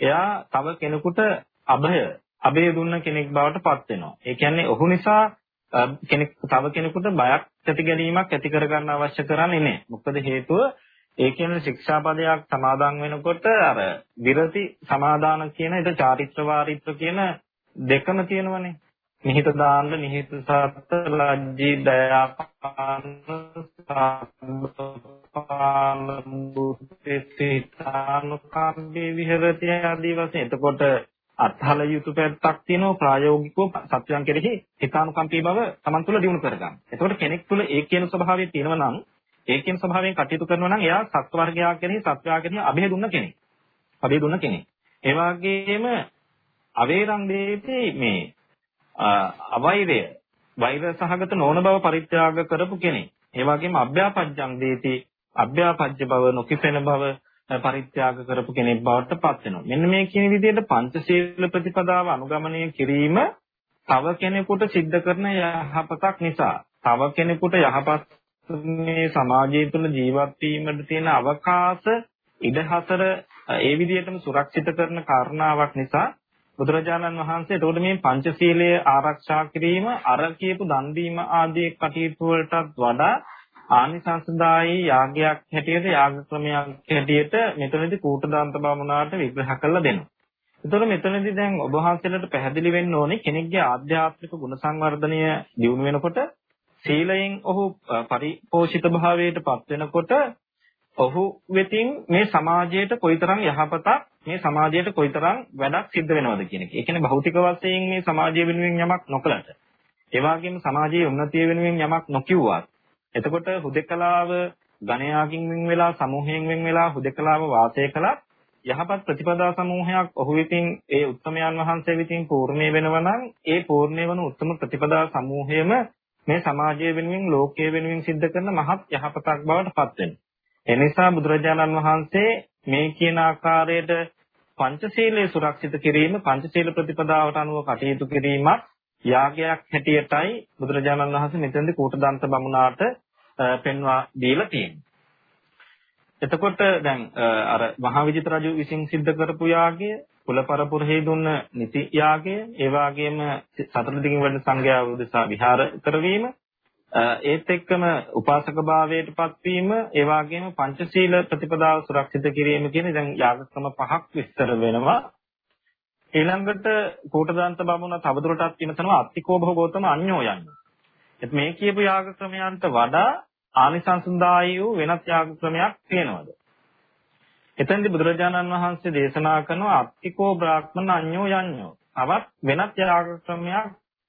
එයා තව කෙනෙකුට අභය අබේ දුන්න කෙනෙක් බවට පත් වෙනවා. ඒ කියන්නේ ඔහු නිසා කෙනෙක් තව කෙනෙකුට බයක් ඇති ගැනීමක් ඇති කරගන්න අවශ්‍ය කරන්නේ නැහැ. මොකද හේතුව ඒ කියන්නේ ශික්ෂාපදයක් සමාදන් වෙනකොට අර විරති සමාදාන කියන ඒක චාරිත්‍ර වාරිත්‍ර කියන දෙකම තියෙනවනේ. නිහිත දාන්න නිහිත සත්ත ලජ්ජී දයාපාන සම්පාන බුද්ධිතානුකම්බේ විහෙරති ආදී වශයෙන්. එතකොට අත්හල යුතු පැත්තක් තියෙනවා ප්‍රායෝගිකව සත්‍යයන් කෙරෙහි හිතානුකම්පී බව Taman තුල දිනු කරගන්න. එතකොට කෙනෙක් තුල ඒ කියන ස්වභාවය තියෙනවා නම් ඒ කියන ස්වභාවයෙන් කටයුතු කරනවා නම් එයා සත්ව වර්ගයා කෙරෙහි සත්වයා කෙරෙහි අභය දුන්න කෙනෙක්. අභය දුන්න කෙනෙක්. ඒ වගේම අවේරං දේති මේ අවෛරය වෛර සහගත නොවන බව පරිත්‍යාග කරපු කෙනෙක්. ඒ වගේම අභ්‍යාපජ්ජං දේති අභ්‍යාපජ්ජ බව නොකිපෙන බව පරිත්‍යාග කරපු කෙනෙක් බවට පත් වෙනවා. මෙන්න මේ කියන විදිහට පංචශීල ප්‍රතිපදාව අනුගමනය කිරීම තව කෙනෙකුට සිද්ධ කරන යහපතක් නිසා තව කෙනෙකුට යහපත් මේ සමාජය තුළ ජීවත් වීමට තියෙන අවකාශ ඉඩහතර ඒ විදිහටම සුරක්ෂිත කරන කාරණාවක් නිසා බුදුරජාණන් වහන්සේ එතකොට මේ පංචශීලයේ ආරක්ෂා කිරීම අර කියපු දන් දීම ආදී කටයුතු වලටත් වඩා ආනිසංසදායි යාගයක් හැටියට යාග ක්‍රමයක් හැටියට මෙතනදී කූටදාන්ත බමුණාට විග්‍රහ කරලා දෙනවා. ඒතකොට මෙතනදී දැන් ඔබ වහන්සේලාට පැහැදිලි වෙන්න ඕනේ කෙනෙක්ගේ ආධ්‍යාත්මික ගුණ සංවර්ධනය දියුණු වෙනකොට සීලයෙන් ඔහු පරිපෝෂිත භාවයට පත් වෙනකොට ඔහු වෙතින් මේ සමාජයට කොයිතරම් යහපතක් මේ සමාජයට කොයිතරම් වැඩක් සිද්ධ වෙනවද කියන එක. ඒ කියන්නේ භෞතික වශයෙන් මේ සමාජය වෙනුවෙන් යමක් නොකලට ඒ වගේම සමාජයේ උන්නතිය වෙනුවෙන් යමක් නොකියුවත් එතකොට හුදෙකලාව ගණයාකින් වෙන් වෙලා සමූහයෙන් වෙන් වෙලා හුදෙකලාව වාසය කළා යහපත් ප්‍රතිපදා සමූහයක් ඔහු විසින් ඒ උත්තමයන් වහන්සේ විසින් පූර්ණේ වෙනවා නම් ඒ පූර්ණේ වන උත්තම ප්‍රතිපදා සමූහයම මේ සමාජය වෙනුවෙන් ලෝකයේ වෙනුවෙන් සිද්ධ කරන මහත් යහපතක් බවට පත් වෙනවා. ඒ නිසා බුදුරජාණන් වහන්සේ මේ කියන ආකාරයට පංචශීලයේ සුරක්ෂිත කිරීම පංචශීල ප්‍රතිපදාවට අනුව කටයුතු කිරීමත් යාගයක් හැටියටයි බුදුරජාණන් වහන්සේ මෙතෙන්දී කූටදන්ත බමුණාට පෙන්වා දීලා තියෙන්නේ. එතකොට දැන් අර මහා විජිත රජු විසින් සිද්ධ කරපු යාගය, කුලපරපුරෙහි දුන්න නිති යාගය, ඒ වගේම සතර දිගින් වැඩ සංඝයා උදෙසා විහාර කරවීම, ඒත් එක්කම උපාසක භාවයට පත්වීම, ඒ වගේම පංචශීල ප්‍රතිපදාව සුරක්ෂිත කිරීම කියන දැන් යාග ක්‍රම පහක් විස්තර වෙනවා. ඊළඟට කෝටදාන්ත බමුණ තවදුරටත් විමසනවා අත්තිකෝභව ගෝතම අඤ්ඤෝ යන්නේ. එත් මේ කියපු යාග ක්‍රමයන්ට වඩා ආනිසංසදායී වූ වෙනත් යාග ක්‍රමයක් තියෙනවද? එතෙන්දී බුදුරජාණන් වහන්සේ දේශනා කරන අත්තිකෝ බ්‍රාහ්මණ අඤ්ඤෝ යඤ්ඤෝ. තවත් වෙනත් යාග ක්‍රමයක්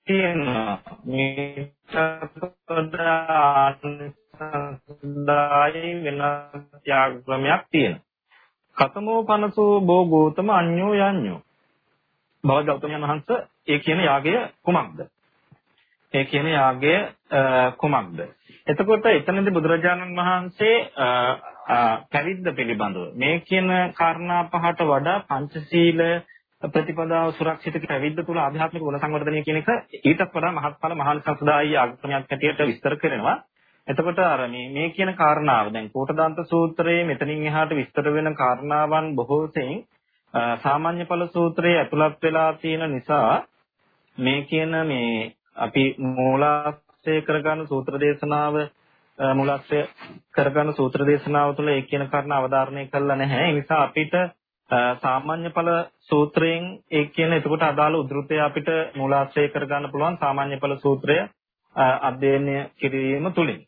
තියෙනවා. මේ ආනිසංසදායී වෙනත් යාග ක්‍රමයක් තියෙනවා. කතමෝ පනසෝ බෝ ගෝතම අඤ්ඤෝ යඤ්ඤෝ බව ගෞතමයන් වහන්සේ ඒ කියන යාගය කුමක්ද? ඒ කියන යාගය කුමක්ද? එතකොට එතනදී බුදුරජාණන් වහන්සේ පැවිද්ද පිළිබඳව මේ කියන කාරණා පහට වඩා පංචශීල ප්‍රතිපදාව සුරක්ෂිත පැවිද්ද තුල ආධ්‍යාත්මික ගුණ සංවර්ධනය කියන එක ඊටත් වඩා මහත්ඵල මහානිසංසදායි ආගමනයක් හැටියට විස්තර කරනවා. එතකොට අර මේ මේ කියන කාරණාව දැන් කෝටදාන්ත සූත්‍රයේ මෙතනින් එහාට විස්තර වෙන කාරණාවන් බොහෝ සෙයින් සාමාන්‍ය ඵල සූත්‍රයේ ඇතුළත් වෙලා තියෙන නිසා මේ කියන මේ අපි මූලාශ්‍රය කරගන්න සූත්‍ර දේශනාව මූලාශ්‍රය කරගන්න සූත්‍ර දේශනාව තුළ ඒ කියන කාරණා අවධාරණය කළා නැහැ. ඒ නිසා අපිට සාමාන්‍ය ඵල සූත්‍රයෙන් ඒ කියන එතකොට අදාළ උද්ෘතය අපිට මූලාශ්‍රය කරගන්න පුළුවන් සාමාන්‍ය ඵල සූත්‍රය අධ්‍යයනය කිරීම තුලින්.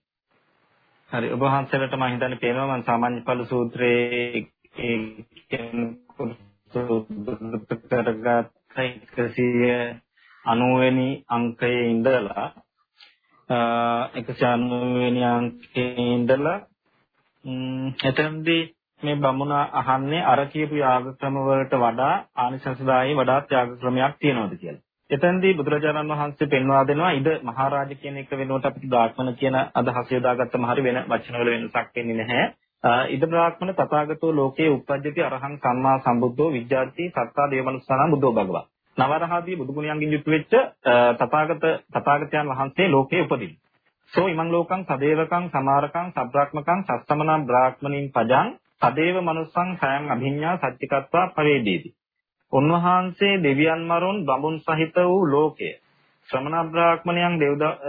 හරි ඔබ වහන්සේලට මම හිතන්නේ පේනවා මම සාමාන්‍ය ඵල සූත්‍රයේ ඒ කියන කරගත් 190 වෙනි අංකයේ ඉඳලා 190 වෙනි අංකයේ ඉඳලා එතනදී මේ බමුණ අහන්නේ අර කියපු යාග ක්‍රම වලට වඩා ආනිසංසදායි වඩාත් යාග ක්‍රමයක් තියෙනවද කියලා. එතනදී බුදුරජාණන් වහන්සේ පෙන්වා දෙනවා ඉද මහරජ කියන එක වෙනුවට අපිට ධාත්මන කියන අදහස යොදාගත්තම හරි වෙන වචන වල වෙනසක් වෙන්නේ නැහැ. ඉද බ්‍රාහ්මණ තථාගතෝ ලෝකේ උප්පජ්ජති අරහං සම්මා සම්බුද්ධෝ විජ්ජාති සත්තා දේවමනුස්සාන බුද්ධෝ භගවා. නවරහදී බුදු ගුණයන්ගෙන් යුක්ත වෙච්ච තථාගත තථාගතයන් වහන්සේ ලෝකේ උපදින. සෝ ඉමං ලෝකං සදේවකං සමාරකං සබ්‍රාක්මකං සත්තමනම් බ්‍රාහ්මණින් පජං සදේව මනුස්සං සයන් අභිඤ්ඤා සත්‍චිකත්වා පවේදීති. උන්වහන්සේ දෙවියන් මරුන් බඹුන් සහිත වූ ලෝකය ශ්‍රමණ බ්‍රාහ්මණයන්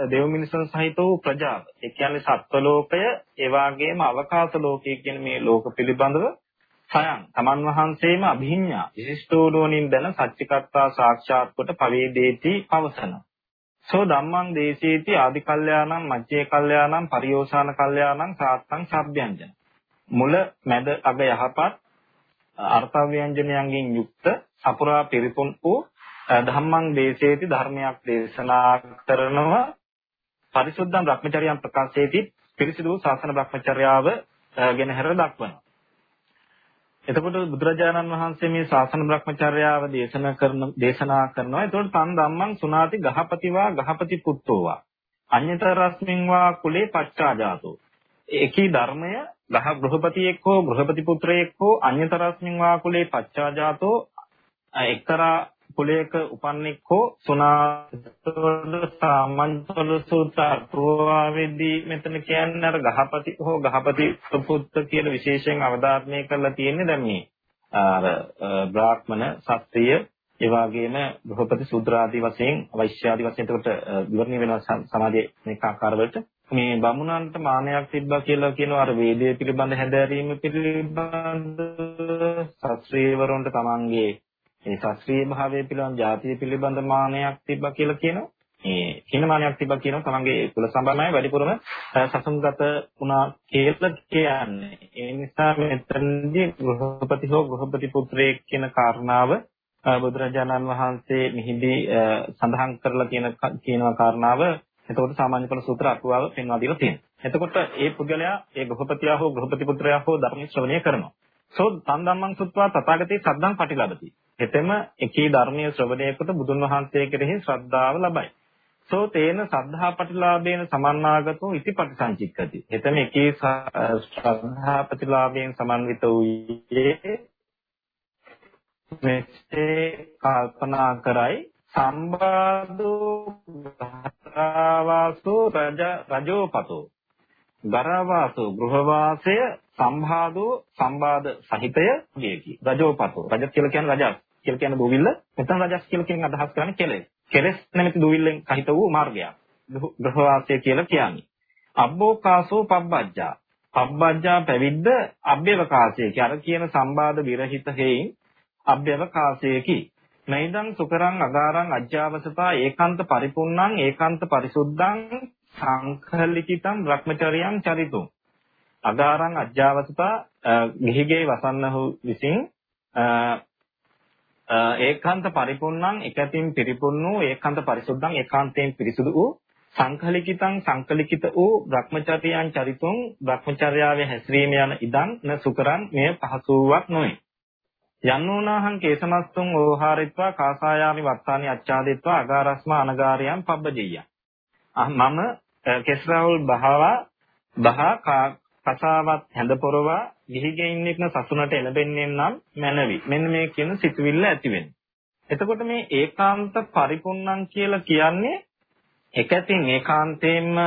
දෙව් මිනිසුන් සහිත වූ ප්‍රජාව. ඒ කියන්නේ සත්ව ලෝකය, ඒ වගේම අවකාශ ලෝකය කියන මේ ලෝක පිළිබඳව සයන් තමන් වහන්සේම අභිඥා විශිෂ්ටෝනෝනින් දැන සත්‍චිකත්තා සාක්ෂාත් කොට පවේදේති පවසන. සෝ ධම්මං දේශේති ආදි කල්යාණං මජ්ජේ කල්යාණං පරියෝසాన කල්යාණං සාත්තං සබ්බ්‍යංජන. මුල මැද අග යහපත් අර්ථ ව්‍යංජනයන්ගෙන් යුක්ත සපුරා පිරිපුන් වූ ධම්මං දේශේති ධර්මයක් දේශනා කරනවා පරිසුද්ධං භ්‍රමචර්යයන් ප්‍රකාශයේදී පිරිසිදු ශාසන භ්‍රමචර්යාව ගැන හැර දක්වනවා. එතකොට බුදුරජාණන් වහන්සේ මේ ශාසන භ්‍රමචර්යාව දේශනා කරන දේශනා කරනවා. එතකොට තන් ධම්මං සුනාති ගහපතිවා ගහපති පුත්තෝවා. අඤ්‍යතරස්මින් වා කුලේ පච්චාජාතෝ. ඒකී ධර්මය ගහ ගෘහපතියෙක් හෝ ගෘහපති පුත්‍රයෙක් හෝ අඤ්‍යතරස්මින් වා කුලේ පච්චාජාතෝ එක්තරා කුලයක උපන්නෙක් හෝ සුනාතවල සාමන්තවල සූත්‍රාර්ථවාවේදී මෙතන කියන්නේ අර ගහපති හෝ ගහපති පුත්ත කියලා විශේෂයෙන් අවධාරණය කරලා තියෙන්නේ දැන් මේ අර බ්‍රාහ්මණ ශාස්ත්‍රීය ඒ වගේම බ්‍රහපති සූත්‍රාදී වශයෙන් අවශ්‍යාදී වශයෙන් එතකොට විවරණය වෙනවා සමාජයේ මේක ආකාරවලට මේ බමුණන්ට මානයක් තිබ්බා කියලා කියනවා අර වේදයේ පිළිබඳ හැදෑරීම පිළිබඳ ශාස්ත්‍රීයවරුන්ට තමන්ගේ ඒ ශාස්ත්‍රීය භාවය පිළිබඳ ජාතිය පිළිබඳ මානයක් තිබ්බා කියලා කියනවා. මේ කිනමානයක් තිබ්බා කියනවා තමන්ගේ කුල සම්බන්ධයි වැඩිපුරම සසුන්ගත වුණා කියලා කියන්නේ. ඒ නිසා මෙතනදී ගෘහපති හෝ ගෘහපති පුත්‍රයෙක් කියන කාරණාව බුදුරජාණන් වහන්සේ මෙහිදී සඳහන් කරලා තියෙන කියනවා කාරණාව එතකොට සාමාන්‍ය කුල සූත්‍ර අටුවාව පෙන්වා දීලා තියෙනවා. එතකොට ඒ පුද්ගලයා ඒ ගෘහපතියා හෝ ගෘහපති පුත්‍රයා හෝ ධර්ම ශ්‍රවණය කරනවා. සෝ තන් ධම්මං සුත්වා තථාගතේ සද්දං පටිලබති. එතෙම එකී ධර්මයේ ශ්‍රවණය කොට බුදුන් වහන්සේ කෙරෙහි ශ්‍රද්ධාව ලබයි. සෝ තේන සද්ධා පටිලාභේන සමන්නාගතෝ ඉති පටිසංචික්කති. එතෙම එකී ශ්‍රද්ධා ප්‍රතිලාභයෙන් සමන්විත වූයේ මෙසේ කල්පනා කරයි. සම්බාධෝ ගරවාසෝ රජ රජෝපතෝ. ගරවාසෝ ගෘහවාසය සම්භාදෝ සම්බාධ සහිතය කියකි රජෝපතෝ. රජ කියලා කියන්නේ රජස්. කියලා කියන දුවිල්ල මෙතන රජස් කියලා කියන අදහස් කරන්නේ කෙලෙස්. කෙලෙස් නැමැති දුවිල්ලෙන් කහිත වූ මාර්ගයක්. ගෘහවාසය කියලා කියන්නේ. අබ්බෝකාසෝ පබ්බජ්ජා. පබ්බජ්ජා පැවිද්ද අභ්‍යවකාශය කියන කියන සම්බාධ විරහිත හේයින් අභ්‍යවකාශයකි. නයිදං සුකරං අගාරං අජ්ජාවසතා ඒකාන්ත පරිපූර්ණං ඒකාන්ත පරිසුද්ධං සංඛලිකිතං භ්‍රමචරියං චරිතුං. අගාරං අජ්ජාවසතා ගිහිගේ වසන්නහු විසින් ඒකාන්ත පරිපූර්ණං එකතින් පිරිපුන් වූ ඒකාන්ත පරිසුද්ධං ඒකාන්තයෙන් පිරිසුදු වූ සංකලිකිතං සංකලිකිත වූ භ්‍රමචර්යයන් චරිතුං භ්‍රමචර්යාවේ හැසිරීම යන ඉදං න සුකරං මෙය පහසුවක් නොවේ යන්නෝනාහං කේසමස්තුං ඕහාරිත්වා කාසායාමි වත්තානි අච්ඡාදිත්වා අගාරස්මා අනගාරයන් පබ්බජෙය්‍ය. මම කෙස්රාහුල් බහවා බහ කසාවත් හැඳ පොරවා ගිහිගේ ඉන්නෙක්න සසුනට එළඹෙන්නේ නම් මැනවි. මෙන්න මේ කියන සිතුවිල්ල ඇති වෙන්නේ. එතකොට මේ ඒකාන්ත පරිපූර්ණං කියලා කියන්නේ එකතින් ඒකාන්තයෙන්ම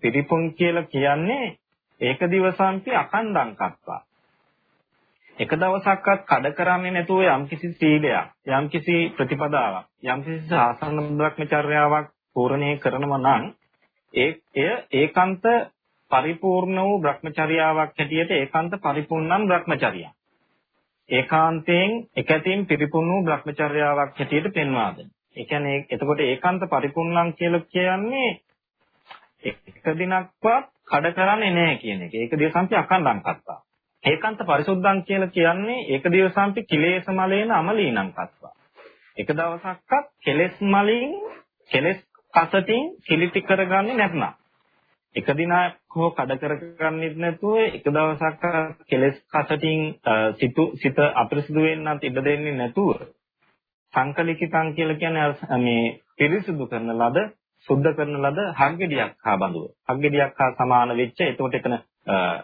පිරිපුන් කියලා කියන්නේ ඒක දිවසන්ති අකණ්ඩං කත්වා. එක දවසක්වත් කඩ කරන්නේ නැතුව යම්කිසි සීලයක්, යම්කිසි ප්‍රතිපදාවක්, යම්කිසි සාසන බ්‍රහ්මචර්යාවක් පූර්ණේ කරනවා නම් ඒ එය ඒකාන්ත පරිපූර්ණ වූ භ්‍රමචර්යාවක් හැටියට ඒකාන්ත පරිපූර්ණම් භ්‍රමචර්යය. ඒකාන්තයෙන් එකතින් පිරිපුන් වූ භ්‍රමචර්යාවක් හැටියට පෙන්වා දෙනවා. ඒ කියන්නේ එතකොට ඒකාන්ත පරිපූර්ණම් කියලා කියන්නේ එක දිනක්වත් කඩ කරන්නේ නැහැ කියන එක. ඒක දේශාන්ති අකණ්ඩං කත්තා. ඒකාන්ත පරිසුද්ධං කියලා කියන්නේ ඒක දේශාන්ති කිලේශ මලේන අමලීනං කත්තා. එක දවසක්වත් කෙලෙස් මලින් කෙලෙස් කසටින් කිලිටි කරගන්නේ නැත්නම් එක දිනක් හෝ කඩ කරගන්නෙත් නැතුව එක දවසක් කෙලස් කසටින් සිතු සිත අපිරිසුදු වෙන්නත් ඉඩ දෙන්නේ නැතුව සංකලිකිතං කියලා කියන්නේ මේ පිරිසුදු කරන ලද සුද්ධ කරන ලද හග්ගෙඩියක් හා බඳුව. හග්ගෙඩියක් හා සමාන වෙච්ච එතකොට එතන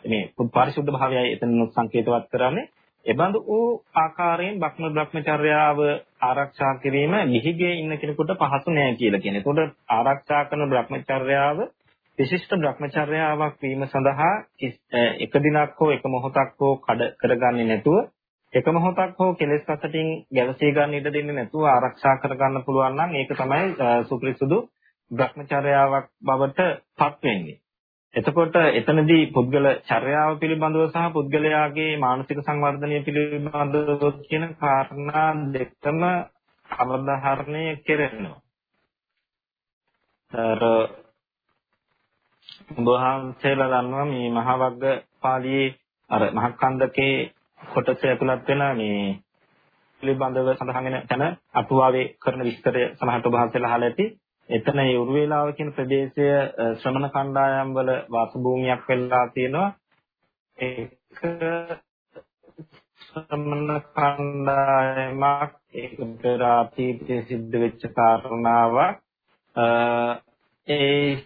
මේ පරිශුද්ධ භාවයයි එතන සංකේතවත් කරන්නේ. එබඳු වූ ආකාරයෙන් බක්ම බ්‍රහ්මචර්යාව ආරක්ෂා කිරීම නිහිගේ ඉන්න කෙනෙකුට පහසු නෑ කියලා කියන්නේ. එතකොට ආරක්ෂා කරන බ්‍රහ්මචර්යාව විශිෂ්ට භ්‍රමචර්යාවක් වීම සඳහා එක දිනක් හෝ එක මොහොතක් හෝ කඩ කරගන්නේ නැතුව එක මොහොතක් හෝ කෙලෙස් රසටින් ගැලසී ගන්න ඉඩ දෙන්නේ නැතුව ආරක්ෂා කරගන්න පුළුවන් නම් ඒක තමයි සුපිරිසුදු භ්‍රමචර්යාවක් බවට පත් වෙන්නේ. එතකොට එතනදී පුද්ගල චර්යාව පිළිබඳව සහ පුද්ගලයාගේ මානසික සංවර්ධනය පිළිබඳව කියන කාරණා දෙකම අවධාරණය කෙරෙනවා. වහන්සේලා දන්නවා මේ මහා වග්ග පාළියේ අර මහක්කන්දකේ කොටස ඇතුළත් වෙන මේ පිළිබඳව සඳහන් වෙන තැන අටුවාවේ කරන විස්තරය සමහරට වහන්සේලා අහලා ඇති. එතන ඒ උරුවේලාව කියන ප්‍රදේශය ශ්‍රමණ කණ්ඩායම් වල වාසභූමියක් වෙලා තියෙනවා. ඒක ශ්‍රමණ කණ්ඩායමක් ඒක පෙර අතීතයේ සිද්ධ වෙච්ච කාරණාවක්. ඒ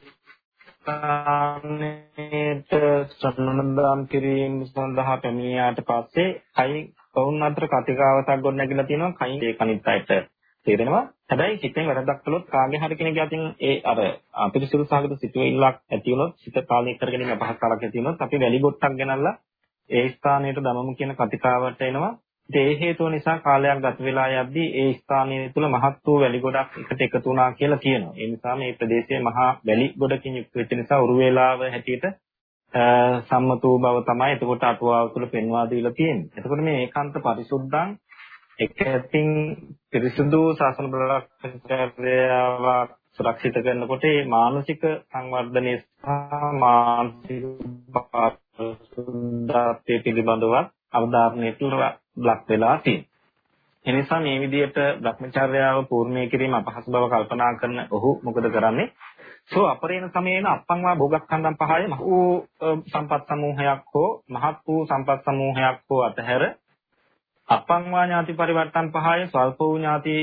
ස්ථානයට සම්මන්දම් කිරීම සඳහා පැමිණියාට පස්සේ කයින් කවුන් අතර කතිකාවතක් ගොඩනැගිලා තියෙනවා. කයින් ඒ කනිත් අයට තේරෙනවා. හැබැයි හිතෙන් වැරද්දක් කළොත් කාගේ හරි කෙනෙක් යටින් ඒ අර අපිරිසුදු සාගත සිතුවිල්ලක් ඇති වුණොත් සිත පාලනය කරගැනීම අපහසුතාවක් ඇති වුණොත් අපි වැලි ගොට්ටක් ගෙනල්ලා ඒ ස්ථානයට දමමු කියන කතිකාවට එනවා. ඒ හේතුව නිසා කාලයක් ගත වෙලා යද්දී ඒ ස්ථානය තුළ මහත් වූ වැලි ගොඩක් එකට එකතු වුණා කියලා කියනවා. ඒ නිසා මේ ප්‍රදේශයේ මහා වැලි ගොඩකින් යුක්ත වෙච්ච නිසා උරු වේලාව හැටියට සම්මත වූ බව තමයි එතකොට අටුවාව තුළ පෙන්වා දීලා තියෙන්නේ. එතකොට මේ ඒකාන්ත පරිසුද්ධං එකකින් පිරිසුදු ශාසන බලක්ෂයාවක් සුරක්ෂිත කරනකොට මේ මානසික සංවර්ධනය සහ මානසික පාරිශුද්ධත්වයේ පිළිබඳව අවධාරණයට ලක් වෙලා තියෙනවා. එනිසා මේ විදිහට භ්‍රමචර්යාව පූර්ණේ කිරීම අපහසු බව කල්පනා කරන ඔහු මොකද කරන්නේ? සෝ අපරේණ සමයේන අප්පංවා භෝගස්කන්ධම් පහය මහ වූ සම්පත් සමූහයක් හෝ මහත් වූ සම්පත් සමූහයක් හෝ අතහැර අප්පංවා ඥාති පරිවර්තන් පහය ස්වල්ප වූ ඥාති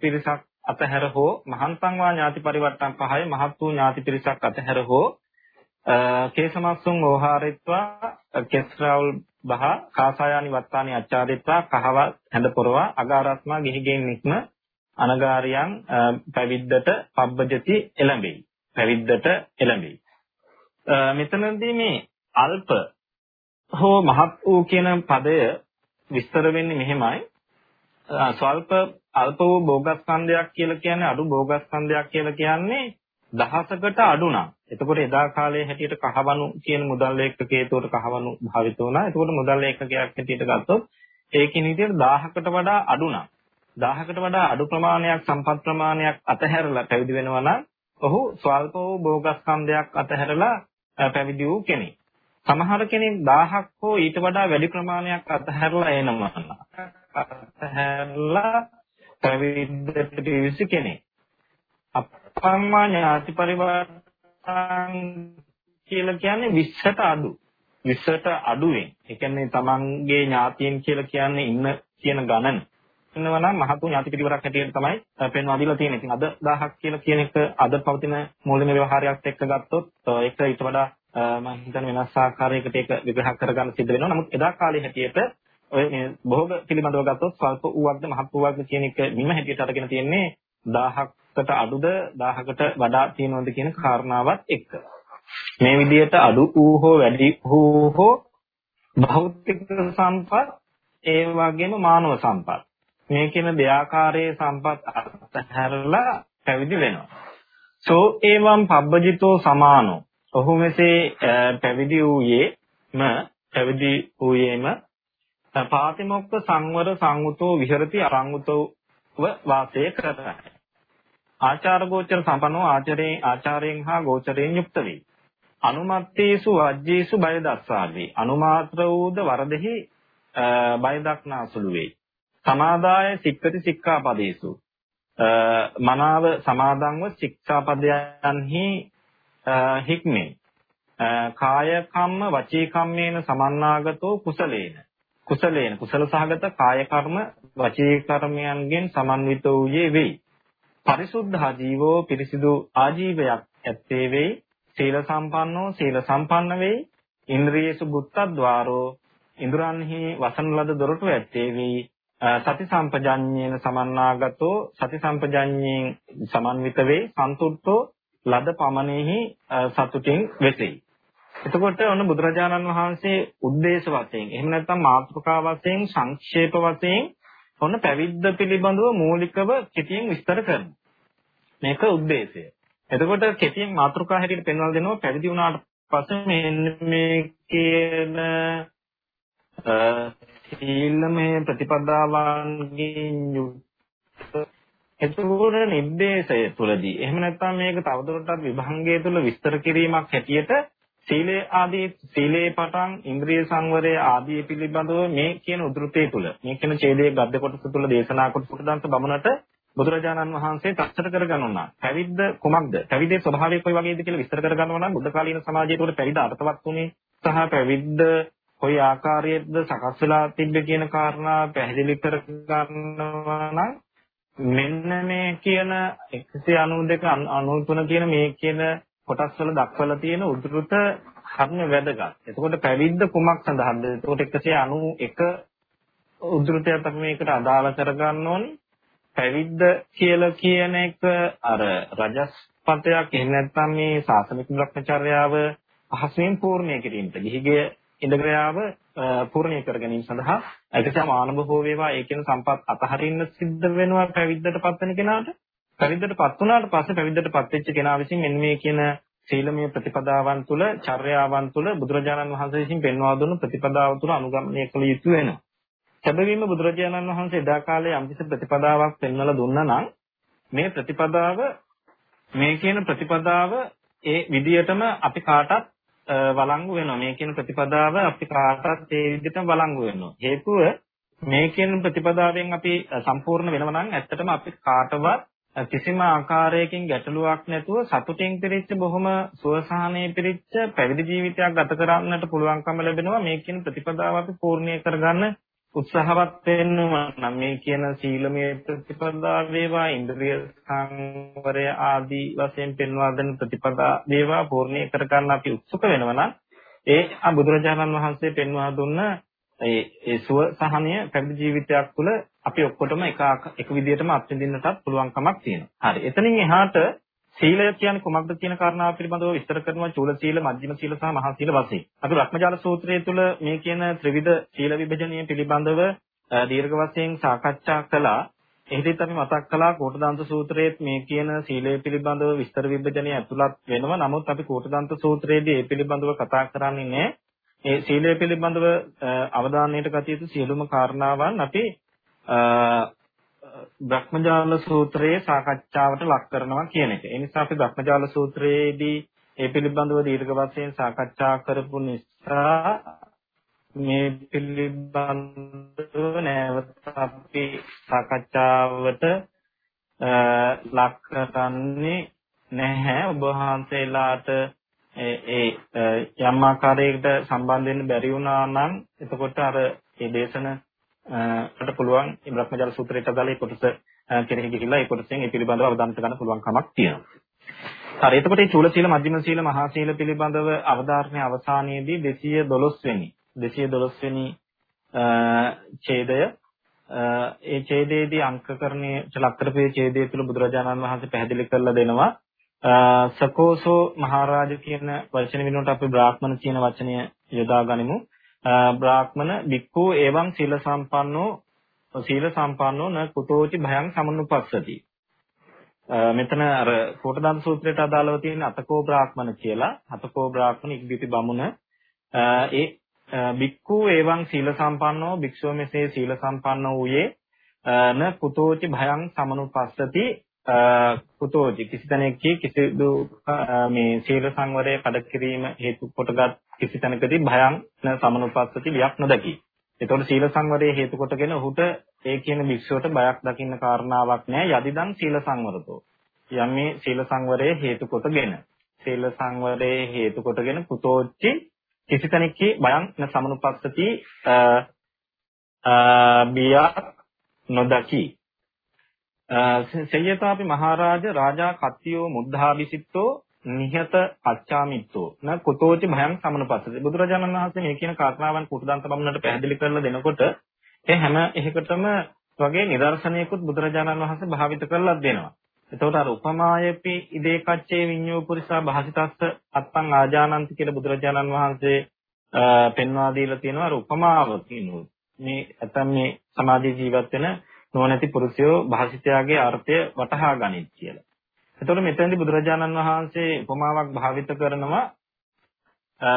පිරිසක් අතහැර හෝ මහන්තංවා ඥාති පරිවර්තන් පහය මහත් වූ ඥාති පිරිසක් අතහැර හෝ කේසමස්සුන් ඕහාරිත්වා කෙස්රාවුල් බහ කාසායානි වත්තානි අච්චාරිත්වා කහව හැඳ පොරවා අගාරස්මා ගිහිගෙන් නික්ම අනගාරියන් පැවිද්දට පබ්බජති එළඹෙයි. පැවිද්දට එළඹෙයි. මෙතනදී මේ අල්ප හෝ මහත් වූ කියන පදය විස්තර වෙන්නේ මෙහෙමයි. ස්වල්ප අල්ප වූ භෝගස්කන්ධයක් කියලා කියන්නේ අඩු භෝගස්කන්ධයක් කියලා කියන්නේ දහසකට අඩු නම් එතකොට එදා කාලේ හැටියට කහවණු කියන මුදල් ඒකකයේ උඩ කහවණු භාවිත වුණා. එතකොට මුදල් ඒකකයක් හැටියට ගත්තොත් ඒකින් විදියට 1000කට වඩා අඩු නම් 1000කට වඩා අඩු ප්‍රමාණයක් සම්පත් ප්‍රමාණයක් අතහැරලා පැවිදි වෙනවා නම් ඔහු ස්වල්ප වූ භෝගස්කන්ධයක් අතහැරලා පැවිදි වූ කෙනෙක්. සමහර කෙනෙක් 1000ක් හෝ ඊට වඩා වැඩි ප්‍රමාණයක් අතහැරලා එනවා. අතහැරලා පැවිද්දට පිවිසි කෙනෙක්. අප්පම්මා ඥාති පරිවර්තන කියලා කියන්නේ 20ට අඩු. 20ට අඩුවෙන්. ඒ කියන්නේ තමන්ගේ ඥාතීන් කියලා කියන්නේ ඉන්න කියන ගණන. ඉන්නවා නම් මහතු ඥාති පිරිවරක් හැටියට තමයි පෙන්වා දීලා තියෙන්නේ. ඉතින් අද 1000ක් කියලා කියන එක අද පවතින මූලික ව්‍යවහාරයක් එක්ක ගත්තොත් ඒක ඊට වඩා මම හිතන්නේ වෙනස් ආකාරයකට ඒක විග්‍රහ කරගන්න සිද්ධ වෙනවා. නමුත් එදා කාලේ හැටියට ඔය මේ භෝග පිළිබඳව ගත්තොත් ස්වල්ප ඌවක්ද මහත් ඌවක්ද කියන එක නිම හැටියට අරගෙන තියෙන්නේ 1000කට අඩුද 1000කට වඩා තියෙනවද කියන කාරණාවත් එක්ක. මේ විදිහට අඩු වූ හෝ වැඩි වූ හෝ භෞතික සම්පත් ඒ වගේම මානව සම්පත් මේ කියන දෙආකාරයේ සම්පත් අත්හැරලා පැවිදි වෙනවා. සෝ එවම් පබ්බජිතෝ සමානෝ. ඔහු මෙසේ පැවිදි වූයේම පැවිදි වූයේම පාතිමොක්ක සංවර සංඋතෝ විහෙරති අරංඋතෝ වාසය කරයි. ආචාර ගෝචර සම්පන්නෝ ආචරේ ආචාරයෙන් හා ගෝචරයෙන් යුක්ත වේ. අනුමත්තේසු වජ්ජේසු බය දස්සාවේ. අනුමාත්‍ර වූද වරදෙහි බය දක්නාසුළු වේ. සමාදාය සික්කති සික්ඛාපදේසු. මනාව සමාදන්ව ශික්ෂාපදයන්හි හික්මේ. කාය කම්ම වචී කම්මේන සමන්නාගතෝ කුසලේන කුසලේන කුසල සහගත කාය කර්ම වචී කර්මයන්ගෙන් සමන්විත වූයේ වෙයි. පරිසුද්ධ ජීවෝ පිරිසිදු ආජීවයක් ඇත්තේ වෙයි. සීල සම්පන්නෝ සීල සම්පන්න වෙයි. ඉන්ද්‍රියසු බුත්තද්වාරෝ ඉන්ද්‍රයන්හි වසන ලද දොරටු ඇත්තේ වෙයි. සති සම්පජඤ්ඤේන සමන්නාගතෝ සති සම්පජඤ්ඤයෙන් සමන්විත වේ. සන්තුට්ඨෝ ලද පමණෙහි සතුටින් වෙසෙයි. එතකොට ඔන්න බුදුරජාණන් වහන්සේ උද්දේශ වශයෙන් එහෙම නැත්නම් මාතෘකා වශයෙන් සංක්ෂේප වශයෙන් ඔන්න පැවිද්ද පිළිබඳව මූලිකව කෙටියෙන් විස්තර කරනවා. මේක ಉದ್ದೇಶය. එතකොට කෙටියෙන් මාතෘකා හැටියට පෙන්වලා දෙනවා පැවිදි වුණාට පස්සේ මෙන්න මේ කියන සීලමය ප්‍රතිපදාවන්ගෙන් යුක්ත එතකොට නිर्देशය තුලදී එහෙම නැත්නම් මේක තවදුරටත් විභංගය තුල විස්තර කිරීමක් හැටියට සීලේ ආදී සීලේ පටන් ඉන්ද්‍රිය සංවරය ආදී පිළිබඳව මේ කියන උද්ෘතය තුල මේ කියන ඡේදයේ ගද්ද කොටස තුල දේශනා කොට පුටදන්ත බමුණට බුදුරජාණන් වහන්සේ තක්සර කරගන්නවා. පැවිද්ද කුමක්ද? පැවිද්දේ ස්වභාවය කොයි වගේද කියලා විස්තර කරගන්නවා නම් බුද්ධ කාලීන සමාජයේ තුල පැවිද්ද අර්ථවත් උනේ සහ පැවිද්ද කොයි ආකාරයේද සකස් වෙලා තිබ්බ කියන කාරණා පැහැදිලි කර ගන්නවා නම් මෙන්න මේ කියන 192 93 කියන මේ කියන කොටස් වල දක්වලා තියෙන උද්ෘත කර්ම වැදගත්. එතකොට පැවිද්ද කුමක් සඳහාද? එතකොට 191 උද්ෘතයක් අපි මේකට අදාළ කරගන්න ඕනේ. පැවිද්ද කියලා කියන එක අර රජස්පතයක් එහෙම නැත්නම් මේ සාසනික භ්‍රමචර්යාව පහසුවෙන් පූර්ණය කිරීමට ගිහිගේ ඉඳග්‍රයාව පූර්ණය කර ගැනීම සඳහා ඒකසම ආනබ හෝ වේවා ඒ කියන සම්පත් අතහරින්න සිද්ධ වෙනවා පැවිද්දට පත් වෙන කෙනාට පැවිද්දටපත් වුණාට පස්සේ පැවිද්දටපත් වෙච්ච කෙනා විසින් මෙන්න මේ කියන සීලමය ප්‍රතිපදාවන් තුළ චර්යාවන් තුළ බුදුරජාණන් වහන්සේ විසින් පෙන්වා දුන්නු ප්‍රතිපදාව තුළ අනුගමනය කළ යුතු වෙනවා. සැබවින්ම බුදුරජාණන් වහන්සේ එදා කාලේ යම්කිසි ප්‍රතිපදාවක් පෙන්වලා දුන්නා නම් මේ ප්‍රතිපදාව මේ කියන ප්‍රතිපදාව ඒ විදියටම අපි කාටත් වළංගු වෙනවා. මේ කියන ප්‍රතිපදාව අපි කාටත් ඒ විදිහටම වළංගු වෙනවා. හේතුව මේ කියන ප්‍රතිපදාවෙන් අපි සම්පූර්ණ වෙනවා නම් ඇත්තටම අපි කාටවත් කිසිම ආකාරයකින් ගැටලුවක් නැතුව සතුටින් පිරිච්ච බොහොම සුවසහනයේ පිරිච්ච පැවිදි ජීවිතයක් ගත කරන්නට පුළුවන්කම ලැබෙනවා. මේ කියන ප්‍රතිපදාව අපි පූර්ණිය කරගන්න උත්සාහවත් වෙනවා නම් මේ කියන සීලමය ප්‍රතිපදා වේවා ඉන්ද්‍රිය සංවරය ආදී වශයෙන් පෙන්වා දෙන ප්‍රතිපදා වේවා පූර්ණිය කරගන්න අපි උත්සුක වෙනවා නම් ඒ බුදුරජාණන් වහන්සේ පෙන්වා දුන්න ඒ ඒ සුව සහනය පැවිදි ජීවිතයක් තුළ අපි ඔක්කොටම එක එක විදිහටම අත්විඳින්නටත් පුළුවන්කමක් තියෙනවා. හරි. එතනින් එහාට සීලය කියන්නේ කොමක්ද කියන කාරණාව පිළිබඳව විස්තර කරනවා චූල සීල, මධ්‍යම සීල සහ මහා සීල වශයෙන්. අපි රත්නජාල සූත්‍රය තුළ මේ කියන ත්‍රිවිධ සීල විභජනය පිළිබඳව දීර්ඝ වශයෙන් සාකච්ඡා කළා. එහිදීත් අපි මතක් කළා කෝටදාන්ත සූත්‍රයේ මේ කියන සීලය පිළිබඳව විස්තර විභජනය ඇතුළත් වෙනවා. නමුත් අපි කෝටදාන්ත සූත්‍රයේදී ඒ පිළිබඳව කතා කරන්නේ නැහැ. ඒ සීලය පිළිබඳව අවධානයට ගත යුතු සියලුම කාරණාවන් අපි බ්‍රහ්මජාල සූත්‍රයේ සාකච්ඡාවට ලක් කරනවා කියන එක. ඒ නිසා අපි බ්‍රහ්මජාල සූත්‍රයේදී ඒ පිළිබඳව දීර්ඝ වශයෙන් සාකච්ඡා කරපු නිසා මේ පිළිබඳව නැවත අපි සාකච්ඡාවට ලක් කරන්නේ නැහැ. ඔබ වහන්සේලාට ඒ යම් ආකාරයකට සම්බන්ධ වෙන්න බැරි වුණා නම් එතකොට අර මේ දේශන කට පුළුවන් මේ බ්‍රහ්මජාල සූත්‍රයට අදාළ ඒ කොටස කෙරෙහි ගිහිල්ලා ඒ කොටසෙන් ඒ පිළිබඳව අවධානය ගන්න පුළුවන් කමක් තියෙනවා. හරි එතකොට මේ චූල සීල මධ්‍යම සීල මහා සීල පිළිබඳව අවධාරණය අවසානයේදී 212 වෙනි 212 වෙනි ඡේදය ඒ ඡේදයේදී අංකකරණයේ චලක්තරපේ ඡේදය තුළ බුදුරජාණන් වහන්සේ පැහැදිලි කරලා දෙනවා සකෝසෝ මහරජ කියන වචන වෙනුවට අපි බ්‍රාහ්මණ කියන වචනය යොදා ගනිමු. බ්‍රාහ්මණ බික්ඛු එවං සීල සම්පන්නෝ සීල සම්පන්නෝ න කුතෝචි භයං සමනුපස්සති. මෙතන අර කෝටදන් සූත්‍රයට අදාළව තියෙන අතකෝ බ්‍රාහ්මණ කියලා. අතකෝ බ්‍රාහ්මණ ඉක්බිති බමුණ. ඒ බික්ඛු එවං සීල සම්පන්නෝ භික්ෂුව මෙසේ සීල සම්පන්න වූයේ න කුතෝචි භයං සමනුපස්සති. කුතෝචි කිසි තැනකදී කිසිදු මේ සීල සංවරය කඩ කිරීම හේතු කොටගත් කිසි තැනකදී භයං න සමනුපස්සති වියක් නොදකි. එතකොට සීල සංවරයේ හේතු කොටගෙන ඔහුට ඒ කියන භික්ෂුවට බයක් දකින්න කාරණාවක් නැහැ යදිදන් සීල සංවරතෝ. යම් මේ සීල සංවරයේ හේතු කොටගෙන සීල සංවරයේ හේතු කොටගෙන කුතෝච්චි කිසි තැනකදී බයං න සමනුපස්සති බියක් නොදකි. සේයතාපි මහරජ රාජා කත්තියෝ මුද්ධාභිසිට්ඨෝ නිහත අච්චාමිත්තෝ න කුතෝචි භයං සමනුපස්සති බුදුරජාණන් වහන්සේ මේ කියන කාරණාවන් කුටදන්ත බමුණට පැහැදිලි කරලා දෙනකොට ඒ හැම එකකටම වගේ නිදර්ශනයකුත් බුදුරජාණන් වහන්සේ භාවිත කරලා දෙනවා. එතකොට අර උපමායපි ඉදේ කච්චේ විඤ්ඤෝ පුරිසා භාසිතස්ස අත්තං ආජානන්ති කියලා බුදුරජාණන් වහන්සේ පෙන්වා දීලා තියෙනවා අර උපමාවකින් මේ ඇතම් මේ සමාජයේ ජීවත් වෙන නොනැති පුරුෂයෝ භාෂිතයාගේ අර්ථය වටහා ගනිත් කියලා. එතකොට මෙතෙන්දී බුදුරජාණන් වහන්සේ උපමාවක් භාවිත කරනවා.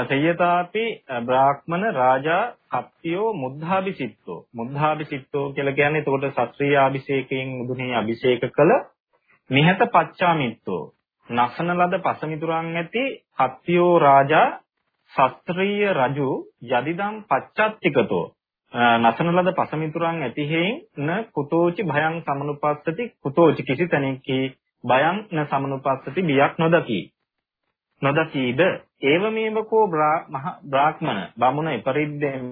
සය්‍යතාපි බ්‍රාහ්මණ රාජා කප්පියෝ මුද්ධාභිසිට්ඨෝ මුද්ධාභිසිට්ඨෝ කියලා කියන්නේ එතකොට ශාස්ත්‍රීය අභිෂේකයෙන් මුදුනේ අභිෂේක කළ නිහත පච්චාමිත්තෝ. නසන ලද පසමිතුරන් ඇති කප්පියෝ රාජා ශාස්ත්‍රීය රජු යදිදම් පච්චත්තිකතෝ. නසන ලද පසමිතුරන් ඇති හේයින් න කුතෝචි භයං සමනුපස්සති කුතෝචි කිසි තැනකී. බයං න සමනුපස්සති බියක් නොදකි. නොදකීද? ඒවමේවකෝ බ්‍රාහ්මණ බමුණ එපරිද්දෙන්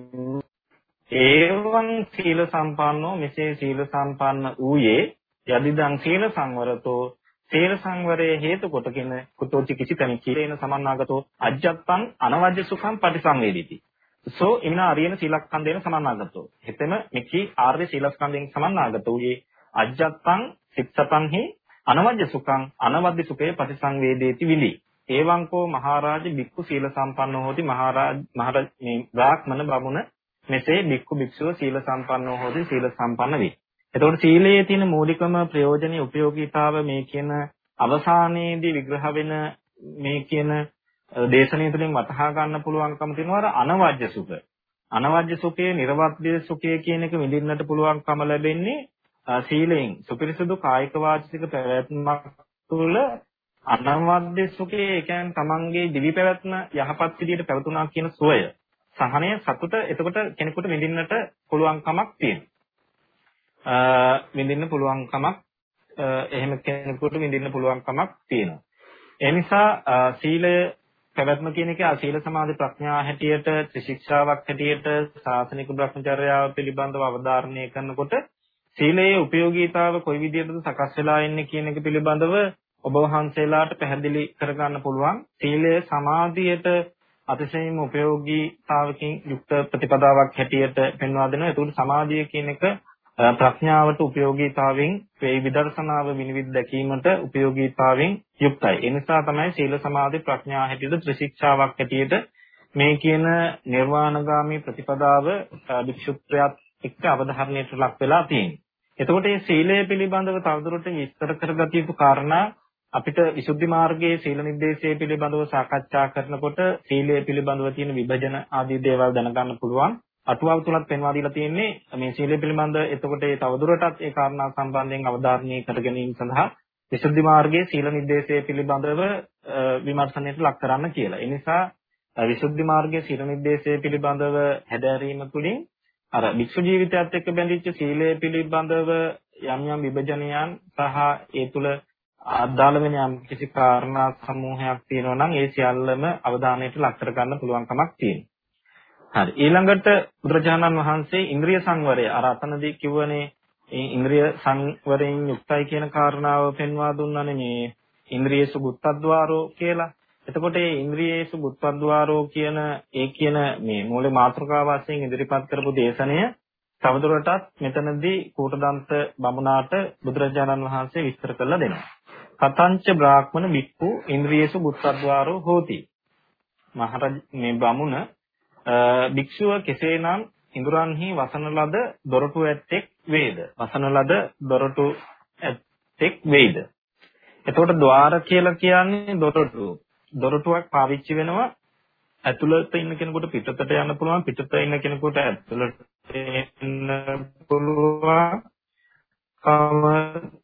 ඒවං සීල සම්පන්නෝ මෙසේ සීල සම්පන්න ඌයේ යදිදං සීල සංවරතෝ. සීල සංවරයේ හේතු කොටගෙන කුතෝචි කිසි තැනක කීරේන සමන්නාගතෝ අජ්ජත්තං අනවජ්‍ය සුඛං පටිසංවේදිති. සෝ ඉමිනා අරියන සීලස්කන්ධයෙන් සමන්නාගතෝ. හෙතෙම මෙකි ආර්ය සීලස්කන්ධයෙන් සමන්නාගතෝ යේ අජ්ජත්තං සිත්තං හි අනවජ්‍ය සුඛං අනවද්‍ය සුඛේ ප්‍රතිසංවේදේති විලි. ඒවංකෝ මහරජ බික්කු සීල සම්පන්නෝ හෝති මහරජ මහරජ මේ බ්‍රාහ්මණ බමුණ මෙසේ බික්කු භික්ෂුව සීල සම්පන්නෝ හෝති සීල සම්පන්න වේ. එතකොට සීලයේ තියෙන මූලිකම ප්‍රයෝජනීය උපයෝගීතාව මේ කියන අවසානයේදී විග්‍රහ වෙන මේ කියන දේශනය තුළින් වටහා ගන්න පුළුවන්කම තියෙනවා අර අනවජ්‍ය සුඛ. අනවජ්‍ය සුඛයේ නිර්වද්‍ය සුඛය කියන එක විඳින්නට පුළුවන්කම ලැබෙන්නේ සීලයෙන් සුපිරිසුදු කායික වාචික පැවැත්මක් තුළ අනවද්‍ය සුඛේ ඒ කියන්නේ තමන්ගේ දිවි පැවැත්ම යහපත් විදියට පැවතුනා කියන සුවය සහනය සතුට එතකොට කෙනෙකුට විඳින්නට පුළුවන්කමක් තියෙනවා. විඳින්න පුළුවන්කමක් එහෙම කෙනෙකුට විඳින්න පුළුවන්කමක් තියෙනවා. ඒ නිසා සීලය පැවැත්ම කියන එක සීල සමාධි ප්‍රඥා හැටියට ත්‍රිශික්ෂාවක් හැටියට සාසනික බ්‍රහ්මචර්යාව පිළිබඳව අවධාරණය කරනකොට සීලයේ ප්‍රයෝගීතාව කොයි විදිහටද සකස් වෙලා එන්නේ කියන එක පිළිබඳව ඔබ වහන්සේලාට පැහැදිලි කරගන්න පුළුවන්. සීලය සමාධියට අතිශයින්ම ප්‍රයෝගීතාවකින් යුක්ත ප්‍රතිපදාවක් හැටියට පෙන්වා දෙනවා. ඒකට සමාධිය කියන එක ප්‍රඥාවට ප්‍රයෝගීතාවෙන් වේ විදර්ශනාව විනිවිද දැකීමට ප්‍රයෝගීතාවෙන් යුක්තයි. ඒ නිසා තමයි සීල සමාධි ප්‍රඥා හැටියට ත්‍රිශික්ෂාවක් හැටියට මේ කියන නිර්වාණගාමී ප්‍රතිපදාව වික්ෂුත්‍රයත් එක්ක අවධාරණයට ලක් වෙලා තියෙන්නේ. එතකොට මේ සීලය පිළිබඳව තවදුරටත් විස්තර කරගත යුතු කාරණා අපිට විසුද්ධි මාර්ගයේ සීල නිදේශය පිළිබඳව සාකච්ඡා කරනකොට සීලය පිළිබඳව තියෙන විභජන ආදී දේවල් දැනගන්න පුළුවන්. අටුවාව තුලත් පෙන්වා දීලා තියෙන්නේ මේ සීලය පිළිබඳ එතකොට ඒ තවදුරටත් ඒ කාරණා සම්බන්ධයෙන් අවධාරණය කර ගැනීම සඳහා විසුද්ධි මාර්ගයේ සීල නිදේශය පිළිබඳව විමර්ශනයට ලක් කරන්න කියලා. ඒ නිසා විසුද්ධි මාර්ගයේ සීල නිදේශය පිළිබඳව හැදෑරීම තුළින් අර වික්ෂු ජීවිතයත් එක්ක බැඳිච්ච සීලය පිළිබඳව යම් යම් විභජනයන් සහ ඒ තුල අදාළ වෙන යම් කිසි කාරණා සමූහයක් තියෙනවා නම් ඒ සියල්ලම අවධානයට ලක් කර ගන්න පුළුවන්කමක් තියෙනවා. හරි ඊළඟට බුදුරජාණන් වහන්සේ ඉන්ද්‍රිය සංවරය අර අතනදී කිව්වනේ ඒ ඉන්ද්‍රිය සංවරයෙන් යුක්තයි කියන කාරණාව පෙන්වා දුන්නානේ මේ ඉන්ද්‍රියසු බුත්තද්වාරෝ කියලා. එතකොට මේ ඉන්ද්‍රියේසු බුත්පද්වාරෝ කියන ඒ කියන මේ මූල මාතෘකාව වශයෙන් ඉදිරිපත් කරපු දේශනය තවදුරටත් මෙතනදී කූටදන්ත බමුණාට බුදුරජාණන් වහන්සේ විස්තර කරලා දෙනවා. කතංච බ්‍රාහ්මණ බික්ඛු ඉන්ද්‍රියේසු බුත්තද්වාරෝ හෝති. මහරජ මේ බමුණ භික්ෂුව කෙසේනම් ඉඳුරන්හි වසන ලද දොරටු ඇත්තෙක් වේද? වසන ලද දොරටු ඇත්තෙක් වේද? එතකොට ద్వාර කියලා කියන්නේ දොරටු. දොරටුවක් පාවිච්චි වෙනවා. ඇතුළත ඉන්න කෙනෙකුට පිටතට යන්න පුළුවන්. පිටත ඉන්න කෙනෙකුට ඇතුළට එන්න පුළුවන්. කම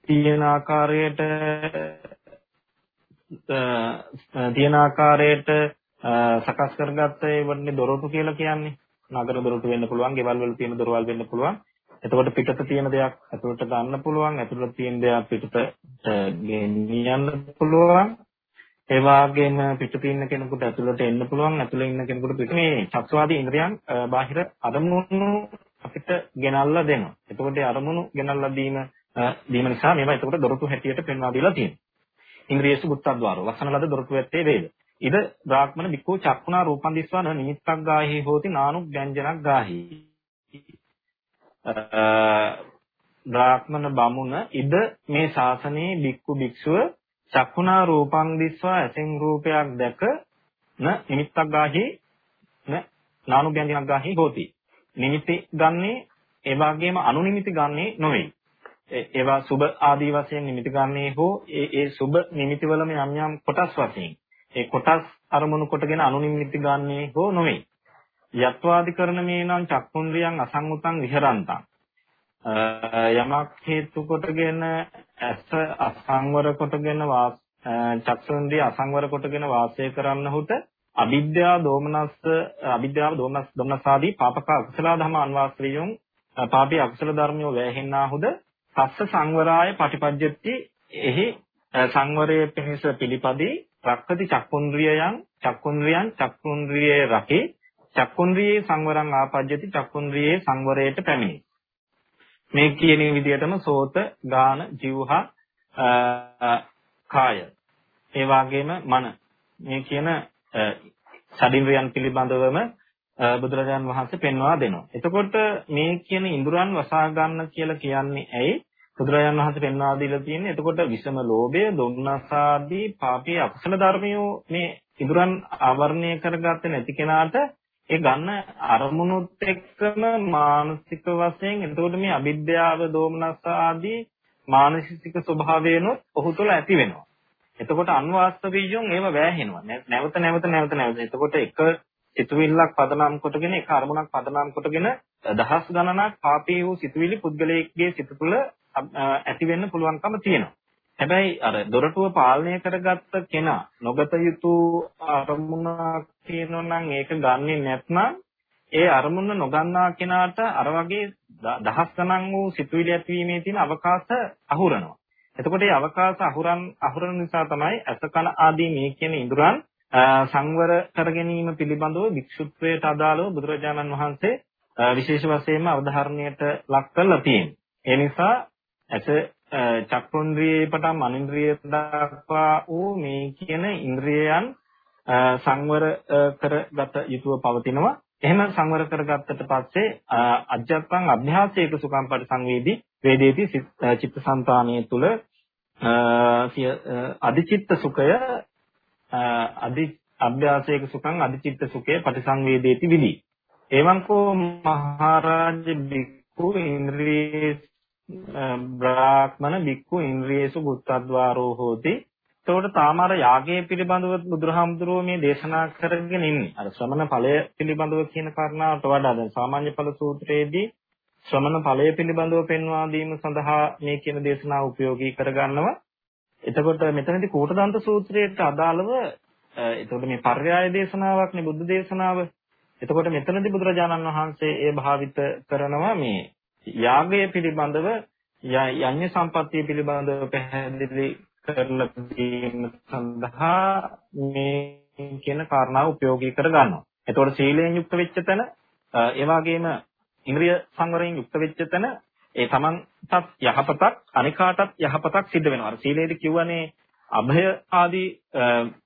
තියෙන ආකාරයට තියෙන ආකාරයට සකස් කරගත්ත ඒ වන්නේ දොරටු කියලා කියන්නේ. නගර දොරටු වෙන්න පුළුවන් ගෙවල් වල තියෙන දොරවල් වෙන්න පුළුවන්. එතකොට පිටත තියෙන දෙයක් ඇතුළට ගන්න පුළුවන්. ඇතුළට තියෙන දෙයක් පිටත ගෙනියන්න පුළුවන්. ඒ වගේම පිටත ඉන්න කෙනෙකුට ඇතුළට එන්න පුළුවන් ඇතුළේ ඉන්න කෙනෙකුට පිට මේ චක්ෂවාදී ඉන්ද්‍රියන් බාහිර අරමුණු අපිට ගෙනල්ලා දෙනවා. එතකොට ඒ අරමුණු ගෙනල්ලා දීම දීම නිසා මේවා එතකොට දොරටු හැටියට පෙන්වා දීලා තියෙනවා. ඉන්ද්‍රියසු බුත්තද්වාරෝ වසන ලද දොරටු ඇත්තේ වේද. ඉද බ්‍රාහ්මණ බික්කෝ චක්කුණා රූපං දිස්වාන නිමිත්තක් ගාහි හෝති නානුක් ගැංජනක් ගාහි. බ්‍රාහ්මණ බමුණ ඉද මේ ශාසනයේ බික්කු භික්ෂුව චක්කුණා රූපං දිස්වා ඇසෙන් රූපයක් දැක න නිමිත්තක් ගාහි න නානුභ්‍යංජනක් ගාහි හෝති. නිමිති ගන්නේ ඒ වගේම අනුනිමිති ගන්නේ නොවේ. ඒවා සුබ ආදී වශයෙන් නිමිති ගන්නේ හෝ ඒ ඒ සුබ නිමිති වලම යම් යම් කොටස් වශයෙන් ඒ කොටස් අරමුණු කොටගෙන අනුනිමිති ගන්නේ හෝ නොවේ. යත්වාදි කරන මේ නම් චක්කුන්ද්‍රියන් අසංගතං විහරන්තං යමක් හේතු කොටගෙන ඇස අසංවර කොටගෙන චක්ෂුන්ද්‍රිය අසංවර කොටගෙන වාසය කරන්නහුට අවිද්‍යාව දෝමනස්ස අවිද්‍යාව දෝමනස් දෝමනසාදී පාපක අකුසල ධම අන්වාස්ත්‍රියුන් පාපී අකුසල ධර්මියෝ වැහෙන්නාහුද සස්ස සංවරාය පටිපජ්ජති. එහි සංවරයේ පිණිස පිළිපදී රක්කති චක්කුන්ද්‍රියයන් චක්කුන්ද්‍රියන් චක්කුන්ද්‍රියේ රකේ චක්කුන්ද්‍රියේ සංවරං ආපජ්ජති චක්කුන්ද්‍රියේ සංවරයට පැමිණේ. මේ කියන විදිහටම සෝත, ගාන, જીවහා, කාය. ඒ වගේම මන. මේ කියන ෂඩින්ද්‍රයන් පිළිබඳවම බුදුරජාන් වහන්සේ පෙන්වා දෙනවා. එතකොට මේ කියන ඉඳුරන් වසා ගන්න කියලා කියන්නේ ඇයි? බුදුරජාන් වහන්සේ පෙන්වා දීලා තියෙන්නේ එතකොට විෂම ලෝභය, දුම්නසාදී, පාපී අකුසල ධර්මියෝ මේ ඉඳුරන් ආවරණය කරගත්තේ නැති කෙනාට ඒ ගන්න අරමුණුත් එක්කම මානසික වශයෙන් එතකොට මේ අවිද්‍යාව දෝමනස ආදී මානසික ස්වභාවයනොත් ඔහු තුළ ඇති වෙනවා. එතකොට අන්වාස්තවීයොන් ඒව වැහෙනවා. නැවත නැවත නැවත නැවත. එතකොට එක සිතුවිල්ලක් පදනම් කොටගෙන එක අරමුණක් පදනම් කොටගෙන දහස් ගණනක් පාපී වූ සිතුවිලි පුද්ගලයෙක්ගේ සිත තුළ ඇති වෙන්න පුළුවන්කම තියෙනවා. හැබැයි අර දොරටුව පාලනය කරගත්ත කෙනා නොගත යුතු අරමුණක් තියෙනවා නම් ඒක ගන්නෙ නැත්නම් ඒ අරමුණ නොගන්නා කෙනාට අර වගේ දහස් ගණන් වූ සිතුවිලි ඇතිවීමේ තියෙන අවකාශ අහුරනවා. එතකොට මේ අවකාශ අහුරන් අහුරන නිසා තමයි අසකන ආදී මේ කියන ඉඳුරන් සංවර කර ගැනීම පිළිබඳව වික්ෂුත්වයට අදාළව බුදුරජාණන් වහන්සේ විශේෂ වශයෙන්ම අවධාරණයට ලක් කරලා තියෙනවා. ඒ නිසා ඇස චක්කුන්ද්‍රියේ පටන් අනින්ද්‍රිය දක්වා වූ මේ කියන ඉන්ද්‍රියයන් සංවර කරගත යුතුව පවතිනවා. එහෙම සංවර කරගත්තට පස්සේ අජ්ජත්පං අභ්‍යාසයක සුඛම් පරිසංවේදී වේදේති චිත්තසංතානිය තුල අධිචිත්ත සුඛය අධි අභ්‍යාසයක සුඛං අධිචිත්ත සුඛය පරිසංවේදේති විදි. එවංකෝ මහරජ බික්ඛු ඉන්ද්‍රියේ බ්‍රාහ්මණ බික්කු ඉන්ද්‍රියේසු බුත්තද්වාරෝ හෝති. එතකොට තාම අර යාගයේ පිළිබඳව බුදුරහාමුදුරුවෝ මේ දේශනා කරගෙන ඉන්නේ. අර ශ්‍රමණ ඵලය පිළිබඳව කියන කාරණාවට වඩා දැන් සාමාන්‍ය ඵල සූත්‍රයේදී ශ්‍රමණ ඵලය පිළිබඳව පෙන්වා දීම සඳහා මේ කියන දේශනාව ප්‍රයෝගී කරගන්නවා. එතකොට මෙතනදී කෝටදන්ත සූත්‍රයට අදාළව එතකොට මේ පර්යාය දේශනාවක් නේ බුද්ධ දේශනාව. එතකොට මෙතනදී බුදුරජාණන් වහන්සේ ඒ භාවිත කරනවා මේ යාගය පිළිබඳව යඤ්ඤ සම්පත්තිය පිළිබඳව පැහැදිලි කරලා දීම සඳහා මේ කියන කාරණාව ප්‍රයෝගී කර ගන්නවා. එතකොට සීලයෙන් යුක්ත වෙච්ච තැන ඒ වගේම ඉන්ද්‍රිය සංවරයෙන් යුක්ත වෙච්ච තැන ඒ තමන්ටත් යහපතක් අනිකාටත් යහපතක් සිද්ධ වෙනවා. අර සීලේදී කියවනේ අභය ආදී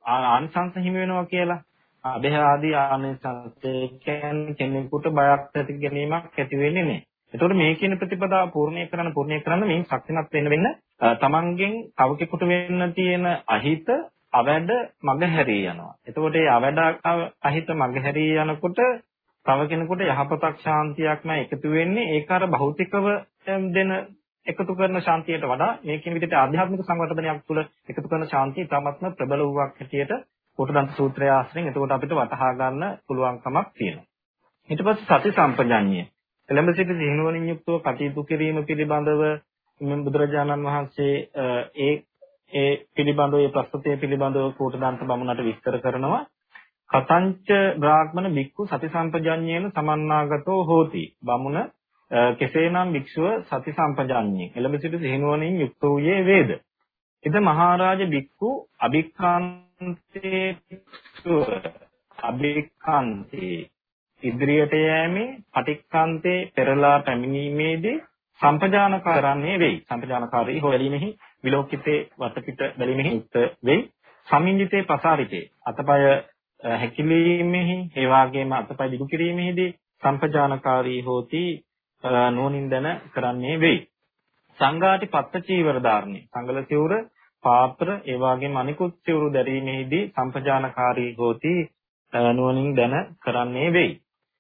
ආනිසංස හිමි වෙනවා කියලා. අභය ආදී ආනිසංස කියන්නේ කෙනෙකුට බයක් ඇති ගැනීමක් ඇති වෙන්නේ නැහැ. එතකොට මේ කියන ප්‍රතිපදාව පූර්ණේ කරන්න පූර්ණේ කරන්න මේ ශක්තිමත් වෙන්න වෙන්න තමන්ගෙන් තව කෙනෙකුට වෙන්න තියෙන අහිත අවැඩ මගහැරී යනවා. එතකොට මේ අවැඩ අහිත මගහැරී යනකොට තව කෙනෙකුට යහපතක් ශාන්තියක්ම එකතු වෙන්නේ ඒක අර භෞතිකව දෙන එකතු කරන ශාන්තියට වඩා මේ කියන විදිහට ආධ්‍යාත්මික සංවර්ධනයක් තුළ එකතු කරන ශාන්තිය තාමත්ම ප්‍රබල වූවක් හැටියට කොටදන්ත සූත්‍රය ආශ්‍රයෙන් එතකොට අපිට වටහා ගන්න පුළුවන්කමක් තියෙනවා. ඊට පස්සේ සති සම්පජඤ්ඤය. එළඹ සිට දිනුවණින් යුක්තව කටයුතු කිරීම පිළිබඳව බුදුරජාණන් වහන්සේ ඒ ඒ පිළිබඳව ඒ ප්‍රස්තුතය පිළිබඳව කෝටදන්ත බමුණට විස්තර කරනවා. කතංච බ්‍රාහ්මණ බික්කු සති සම්පජඤ්ඤේන සමන්නාගතෝ හෝති. බමුණ කෙසේනම් භික්ෂුව සති සම්පජාඤ්ඤේ එළඹ සිට සිහිනුවණින් යුක්ත වූයේ වේද. ඉද මහරජ භික්ඛු අභික්ඛාන්තේ භික්ෂුව අභික්ඛාන්තේ ඉදිරියට යෑමේ පටික්ඛාන්තේ පෙරලා පැමිණීමේදී සම්පජාන කරන්නේ වෙයි. සම්පජානකාරී හොයලීමෙහි විලෝකිතේ වටපිට බැලීමෙහි යුක්ත වෙයි. සමින්දිතේ පසාරිතේ අතපය හැකිලීමෙහි ඒ වගේම අතපය දිගු කිරීමෙහිදී සම්පජානකාරී හෝති නුවණින් දැන කරන්නේ වෙයි. සංඝාටි පත්ත චීවර ධාරණේ. සංගල සිවුර, පාත්‍ර, ඒ වගේම අනිකුත් සිවුරු දැරීමේදී සම්පජානකාරී හෝති නුවණින් දැන කරන්නේ වෙයි.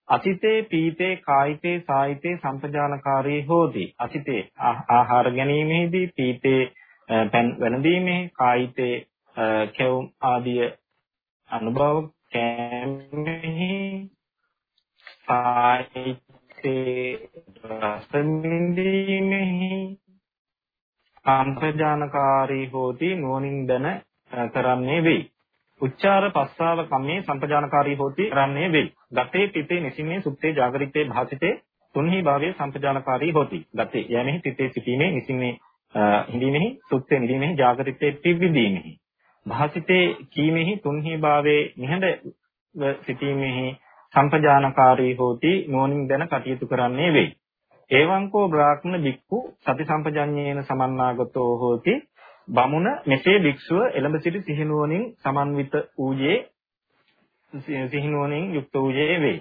අතිතේ පීතේ කායිතේ සායිතේ සම්පජානකාරී හෝති. අතිතේ ආහාර ගැනීමේදී පීතේ පෙන් වැළඳීමේ කායිතේ කෙවුම් ආදිය අනුභව කැමෙහි සායිතේ රසමින්දීමෙහි සම්පජානකාරී හෝති නුවණින් දැන කරන්නේ වෙයි. උච්චාර පස්සාව කම්මේ සම්පජානකාරී හෝති කරන්නේ වෙයි. ගතේ තිතේ නිසින්නේ සුත්තේ జాగරිතේ භාසිතේ තුන්හි භාවයේ සම්පජානකාරී හොති. ගතේ යැමෙහි තිතේ සිටීමේ නිසින්නේ හිඳීමෙහි සුත්තේ නිදීමෙහි జాగරිතේ පිවිදීමෙහි භාසිතේ කීමෙහි තුන්හි භාවයේ නිහඬ සිටීමෙහි සම්පජානකාරී හොති නෝනින් දැන කටයුතු කරන්නේ වෙයි. ඒවංකෝ බ්‍රාහ්මණ භික්ඛු සති සම්පජඤ්ඤේන සමන්නාගතෝ හෝති බමුණ මෙසේ භික්ෂුව එළඹ සිටි සිහිනුවණින් සමන්විත ඌයේ සිහිනුවණින් යුක්ත වූයේ වේ.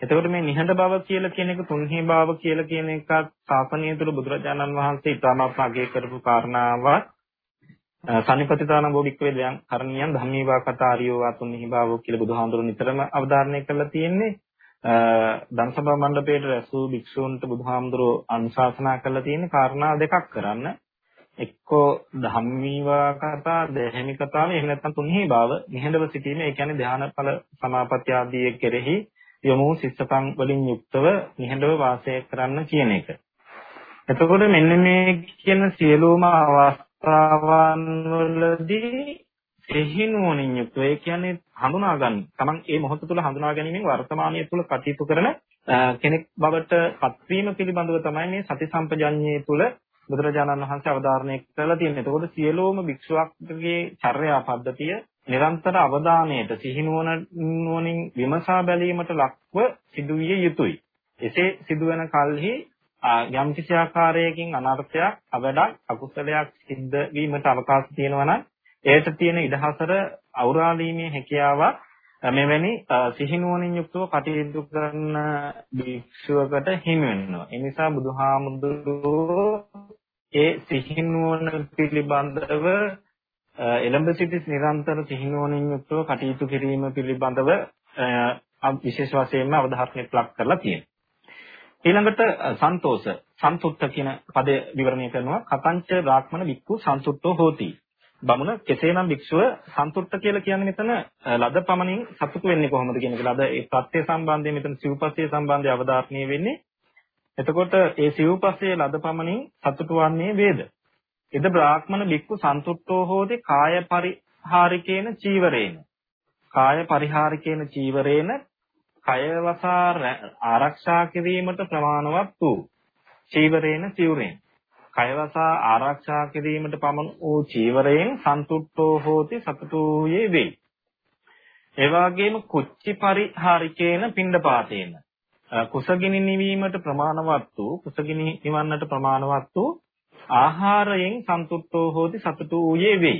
එතකොට මේ නිහඬ බව කියලා කියන එක තුන්හි බව කියලා කියන එකත් ශාසනය තුළ බුදුරජාණන් වහන්සේ ඉතාමත් අගය කරපු කාරණාවක්. සනිපතිතාන බෝධික්කවේ දයන් කරණියන් ධම්මීවා කතාරියෝ වාතුන්හි බව කියලා බුදුහාමුදුරුවෝ නිතරම අවධාරණය කරලා තියෙන්නේ. ධම්සභා මණ්ඩපයේට රැසූ භික්ෂූන්ට බුදුහාමුදුරුවෝ අනුශාසනා කරලා තියෙන කාරණා දෙකක් කරන්න. එක්කෝ ධම්මීවා කතා, දෙහිමි කතාව, එහෙම නැත්නම් තුන්හි භාව නිහඬව සිටීම. ඒ කියන්නේ ධානඵල සමාපatti ආදී කෙරෙහි යොමු සිස්සපන් වලින් යුක්තව නිහඬව වාසය කරන්න කියන එක. එතකොට මෙන්න මේ කියන සියලුම අවස්ථාවන් වලදී එහි නුවණින් යුක්තව ඒ කියන්නේ හඳුනා ගන්න. Taman ඒ මොහොත තුළ හඳුනා ගැනීමෙන් වර්තමානයේ තුල කටයුතු කරන කෙනෙක් බවට පත්වීම පිළිබඳව තමයි මේ සති සම්පජඤ්ඤයේ තුල බුදුරජාණන් වහන්සේ අවධාරණය කරලා තියෙන්නේ. එතකොට සියලෝම භික්ෂුවක්ගේ චර්යා පද්ධතිය නිරන්තර අවධානයට සිහිනුවන නුවණින් විමසා බැලීමට ලක්ව සිදුවිය යුතුයි. එසේ සිදුවන කල්හි යම් කිසි ආකාරයකින් අනර්ථයක්, අවඩක්, අකුසලයක් සිද්ධ වීමට අවකාශ තියෙනවා නම් එයට තියෙන ඉඩහසර අවරාලීමේ හැකියාව මෙවැනි සිහිනුවණින් යුක්තව කටයුතු කරන භික්ෂුවකට හිමි වෙනවා. ඒ නිසා බුදුහාමුදුරුවෝ ඒ සිහිනුවණ පිළිබඳව එළඹ සිටි නිරන්තර සිහිනුවණින් යුක්තව කටයුතු කිරීම පිළිබඳව විශේෂ වශයෙන්ම අවධාරණයක් ලක් කරලා තියෙනවා. ඊළඟට සන්තෝෂ සන්තුත්ත කියන පදේ විවරණය කරනවා කතංච බ්‍රාහ්මණ වික්ඛු සන්තුට්ඨෝ හෝති බමුණ කෙසේනම් භික්ෂුව සන්තුෂ්ට කියලා කියන්නේ මෙතන ලද පමණින් සතුටු වෙන්නේ කොහොමද කියන එක. ලද ඒ ප්‍රත්‍ය සම්බන්ධයෙන් මෙතන සිව්පස්සේ සම්බන්ධය අවධාරණය වෙන්නේ. එතකොට ඒ සිව්පස්සේ ලද පමණින් සතුටු වන්නේ වේද? එද බ්‍රාහ්මණ භික්ඛු සන්තුට්ඨෝ හෝති කාය පරිහාරිකේන චීවරේන. කාය පරිහාරිකේන චීවරේන කය වසා ආරක්ෂා කිරීමට ප්‍රමාණවත් වූ චීවරේන චීවරේන කයවසා ආරක්ෂා කිරීමට පමණ වූ චීවරයෙන් සන්තුට්ඨෝ හෝති සතුටුයේ වෙයි. ඒ වගේම කුච්චි පරිහාරිකේන පිණ්ඩපාතේන කුසගිනි නිවීමට ප්‍රමාණවත් වූ කුසගිනි නිවන්නට ප්‍රමාණවත් වූ ආහාරයෙන් සන්තුට්ඨෝ හෝති සතුටු වූයේ වෙයි.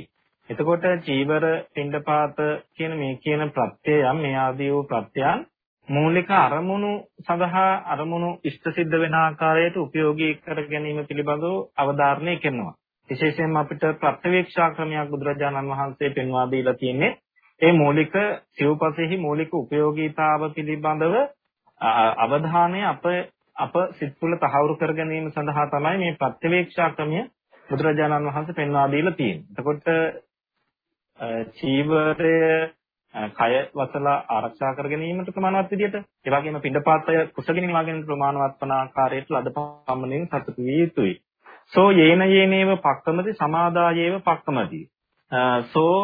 එතකොට චීවර පිණ්ඩපාත කියන මේ කියන ප්‍රත්‍යයන් මේ ආදී වූ ප්‍රත්‍යයන් මූලික අරමුණු සඳහා අරමුණු ඉෂ්ට සිද්ධ වෙන ආකාරයට ප්‍රයෝගී කර ගැනීම පිළිබඳව අවධාරණය කරනවා. විශේෂයෙන්ම අපිට ප්‍රත්‍යවේක්ෂා ක්‍රමයක් බුදුරජාණන් වහන්සේ පෙන්වා දීලා තියෙන්නේ ඒ මූලික සිව්පසෙහි මූලික ප්‍රයෝගීතාව පිළිබඳව අවධානය අප අප සිත් තුළ තහවුරු කර ගැනීම සඳහා තමයි මේ ප්‍රත්‍යවේක්ෂා ක්‍රමය බුදුරජාණන් වහන්සේ පෙන්වා දීලා තියෙන්නේ. එතකොට චීවරය කය වසලා ආරක්ෂා කර ගැනීමට ප්‍රමාණවත් විදියට ඒ වගේම පින්ඩපාතය කුසගිනි නිවා ගැනීම ප්‍රමාණවත් වන ආකාරයට ලද පමණින් සතුටු විය යුතුයි. සෝ යේන යේනේව පක්කමති සමාදායේව පක්කමති. සෝ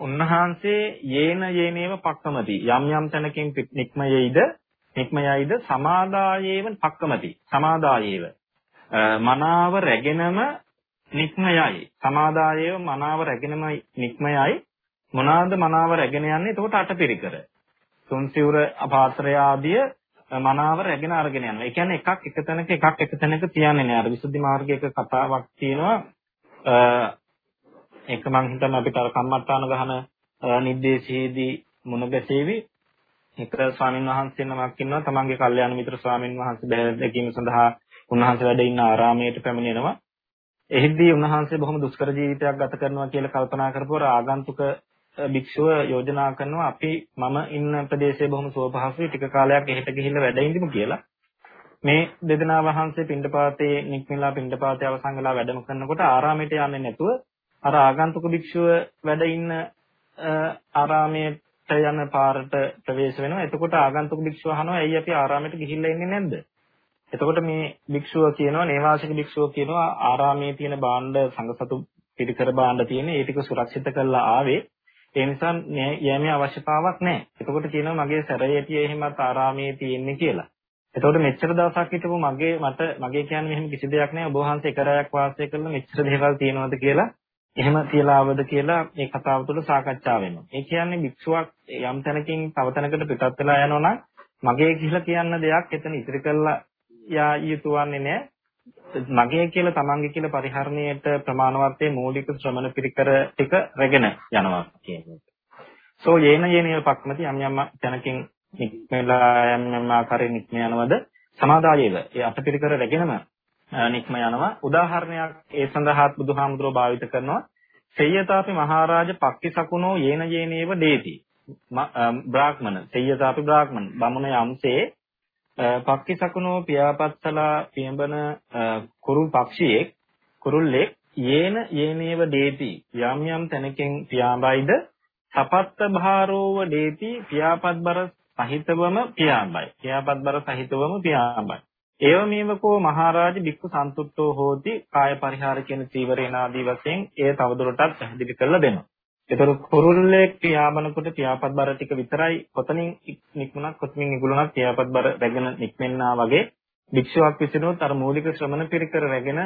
උන්වහන්සේ යේන යේනේව පක්කමති. යම් යම් තැනකින් නික්ම යයිද නික්ම යයිද සමාදායේව පක්කමති. සමාදායේව මනාව රැගෙනම නික්ම යයි. සමාදායේව මනාව රැගෙනම නික්ම යයි. මොනවාද මනාව රැගෙන යන්නේ? එතකොට අටපිරිකර. තුන් සිවුර පාත්‍රය ආදිය මනාව රැගෙන අරගෙන යනවා. ඒ කියන්නේ එකක් එක තැනක එකක් එක තැනක තියන්නේ නෑ. අර විසුද්ධි මාර්ගයක කතාවක් තියෙනවා. ඒක මං හිතන්නේ අපිට අර කම්මට්ටාන ගහන නිर्देशයේදී මුණ ගැසෙවි. එක ස්වාමින් වහන්සේ නමක් ඉන්නවා තමන්ගේ කල්යාණ මිත්‍ර ස්වාමින් වහන්සේ බැලදැකීම සඳහා උන්වහන්සේ වැඩ ඉන්න ආරාමයට පැමිණෙනවා. එහිදී උන්වහන්සේ බොහොම දුෂ්කර ජීවිතයක් ගත කරනවා කියලා කල්පනා කරපුවර ආගන්තුක භික්ෂුව යෝජනා කරනවා අපි මම ඉන්න ප්‍රදේශයේ බොහොම සුවපහසුයි ටික කාලයක් එහෙට ගිහිල්ලා වැඩ ඉඳිමු කියලා. මේ දෙදෙනා වහන්සේ පින්ඩපාතේ නික්මලා පින්ඩපාතේ අවසන් වෙලා වැඩම කරනකොට ආරාමයට යන්නේ නැතුව අර ආගන්තුක භික්ෂුව වැඩ ඉන්න ආරාමයට යන පාරට ප්‍රවේශ වෙනවා. එතකොට ආගන්තුක භික්ෂුව අහනවා ඇයි අපි ආරාමයට ගිහිල්ලා ඉන්නේ නැද්ද? එතකොට මේ භික්ෂුව කියනවා නේවාසික භික්ෂුව කියනවා ආරාමයේ තියෙන භාණ්ඩ සංඝසතු පිරිකර භාණ්ඩ තියෙන ඒ ටික සුරක්ෂිත කරලා ආවේ ඒ නිසා යෑමේ අවශ්‍යතාවක් නැහැ. එතකොට කියනවා මගේ සැරයේටිය එහෙමත් ආරාමයේ තියෙන්නේ කියලා. එතකොට මෙච්චර දවසක් හිටපු මගේ මට මගේ කියන්නේ මෙහෙම කිසි දෙයක් නැහැ. ඔබ වහන්සේ එක රැයක් වාසය කරලා මෙච්චර දේවල් තියෙනවද කියලා එහෙම තියලා ආවද කියලා මේ කතාව තුළ සාකච්ඡා වෙනවා. ඒ කියන්නේ භික්ෂුවක් යම් තැනකින් තව තැනකට පිටත් වෙලා යනවා නම් මගේ කියලා කියන්න දෙයක් එතන ඉතිරි කරලා යා යුතු වන්නේ නැහැ. මගේ කියලා තමන්ගේ කියලා පරිහරණයට ප්‍රමාණවත් මූලික ශ්‍රමණ පිරිකර ටික රැගෙන යනවා කියන්නේ. සෝ යේන යේනිය පක්මති යම් යම් තැනකින් නික්මලා යම් යම් ආකාරයෙන් නික්ම යනවද සමාදායේව ඒ අටපිරිකර රැගෙනම නික්ම යනවා. උදාහරණයක් ඒ සඳහාත් බුදුහාමුදුරුවෝ භාවිත කරනවා. සේයතාපි මහරජ පක්ඛි සකුණෝ යේන යේනේව දේති. බ්‍රාහ්මණ. සේයතාපි බ්‍රාහ්මණ. බමුණ යම්සේ පක්කි සකුණෝ පියාපත්තලා පියඹන කුරු පක්ෂියෙක් කුරුල්ලෙක් යේන යේනේව දේති. යම් යම් තැනකින් පියාඹයිද සපත්ත භාරෝව දේති. පියාපත්බර සහිතවම පියාඹයි. පියාපත්බර සහිතවම පියාඹයි. ඒව මේවකෝ මහරජා බික්කු සන්තුට්ඨෝ හෝති කාය පරිහාර කියන චීවරේනාදී වශයෙන් ඒ තවදුරටත් පැහැදිලි කරලා දෙනවා ඒතර කුරුල්ලේ පියාඹනකොට පියාපත් බර ටික විතරයි කොතනින් නික්මුණත් කොතනින් නිගුණත් පියාපත් බර රැගෙන නික්මෙන්නා වගේ භික්ෂුවක් විසිනුත් අර මූලික ශ්‍රමණ පිරිකර රැගෙන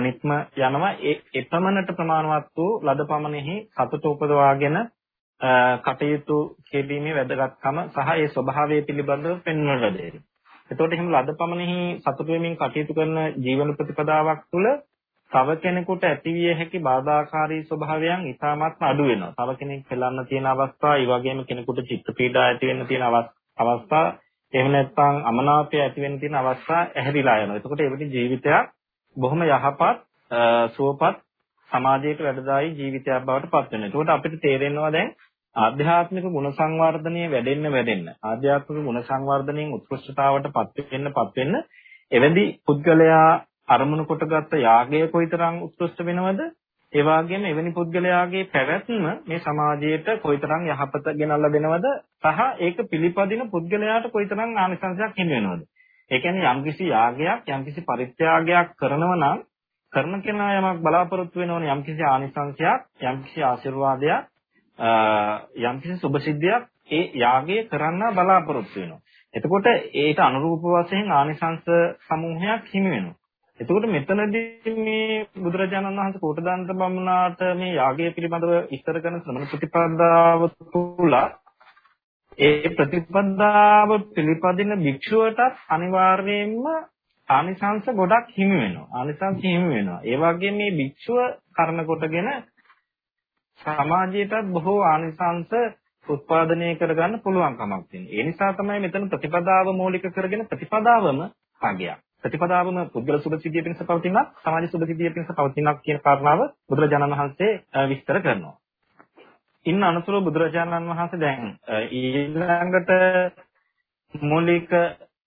නික්ම යනවා ඒ එපමණට ප්‍රමාණවත් වූ ලද පමණෙහි සතුට උපදවාගෙන කටයුතු කෙරීමේ වැදගත්කම සහ ඒ ස්වභාවය පිළිබඳව පෙන්වන ලදෙයි. එතකොට එහෙනම් ලද පමණෙහි සතුට වෙමින් කටයුතු කරන ජීවන ප්‍රතිපදාවක් තුළ තව කෙනෙකුට ඇතිවිය හැකි බාධාකාරී ස්වභාවයන් ඉතාමත්ම අඩු වෙනවා. තව කෙනෙක් පෙළන්න තියෙන අවස්ථා, ඒ වගේම කෙනෙකුට චිත්ත පීඩා ඇති වෙන්න තියෙන අවස්ථා, එහෙම නැත්නම් අමනාපය ඇති වෙන්න තියෙන අවස්ථා ඇහැරිලා යනවා. එතකොට එවැනි ජීවිතයක් බොහොම යහපත්, සුවපත් සමාජයක වැඩදායි ජීවිතයක් බවට පත් වෙනවා. එතකොට අපිට තේරෙනවා දැන් ආධ්‍යාත්මික ගුණ සංවර්ධනය වැඩෙන්න වැඩෙන්න ආධ්‍යාත්මික ගුණ සංවර්ධනයෙන් උත්කෘෂ්ඨතාවට පත් වෙන්න පත් වෙන්න එවැනි පුද්ගලයා අරමුණු කොටගත්ත යාගය කොයිතරම් උත්කෘෂ්ඨ වෙනවද? ඒ වගේම එවැනි පුද්ගලයාගේ පැවැත්ම මේ සමාජයට කොයිතරම් යහපත ගෙනල්ලා දෙනවද? සහ ඒක පිළිපදින පුද්ගලයාට කොයිතරම් ආනිසංසයක් හිමි වෙනවද? ඒ කියන්නේ යම්කිසි යාගයක්, යම්කිසි පරිත්‍යාගයක් කරනව නම් කරන කෙනා යමක් බලාපොරොත්තු වෙනවනේ යම්කිසි ආනිසංසයක්, යම්කිසි ආශිර්වාදයක්, යම්කිසි සුභසිද්ධියක් ඒ යාගය කරන්න බලාපොරොත්තු වෙනවා. එතකොට ඒට අනුරූප වශයෙන් ආනිසංස සමූහයක් හිමි වෙනවා. එතකොට මෙතනදී මේ බුදුරජාණන් වහන්සේ කෝටදාන්ත බමුණාට මේ යාගය පිළිබඳව විස්තර කරන ශ්‍රමණ ප්‍රතිපදාව තුල ඒ ප්‍රතිපදාව පිළිපදින භික්ෂුවටත් අනිවාර්යයෙන්ම ආනිසංස ගොඩක් හිමි වෙනවා. ආනිසංස හිමි වෙනවා. ඒ වගේම මේ භික්ෂුව කරන කොටගෙන සමාජයටත් බොහෝ ආනිසංස උත්පාදනය කරගන්න පුළුවන් කමක් තියෙනවා. ඒ නිසා තමයි මෙතන ප්‍රතිපදාව මූලික කරගෙන ප්‍රතිපදාවම භාගයක්. ප්‍රතිපදාවම පුද්ගල සුභසිද්ධිය පිණිස පවතිනක්, සමාජ සුභසිද්ධිය පිණිස පවතිනක් කියන කාරණාව බුදුරජාණන් වහන්සේ විස්තර කරනවා. ඉන්න අනුසුර බුදුරජාණන් වහන්සේ දැන් ඊළඟට මූලික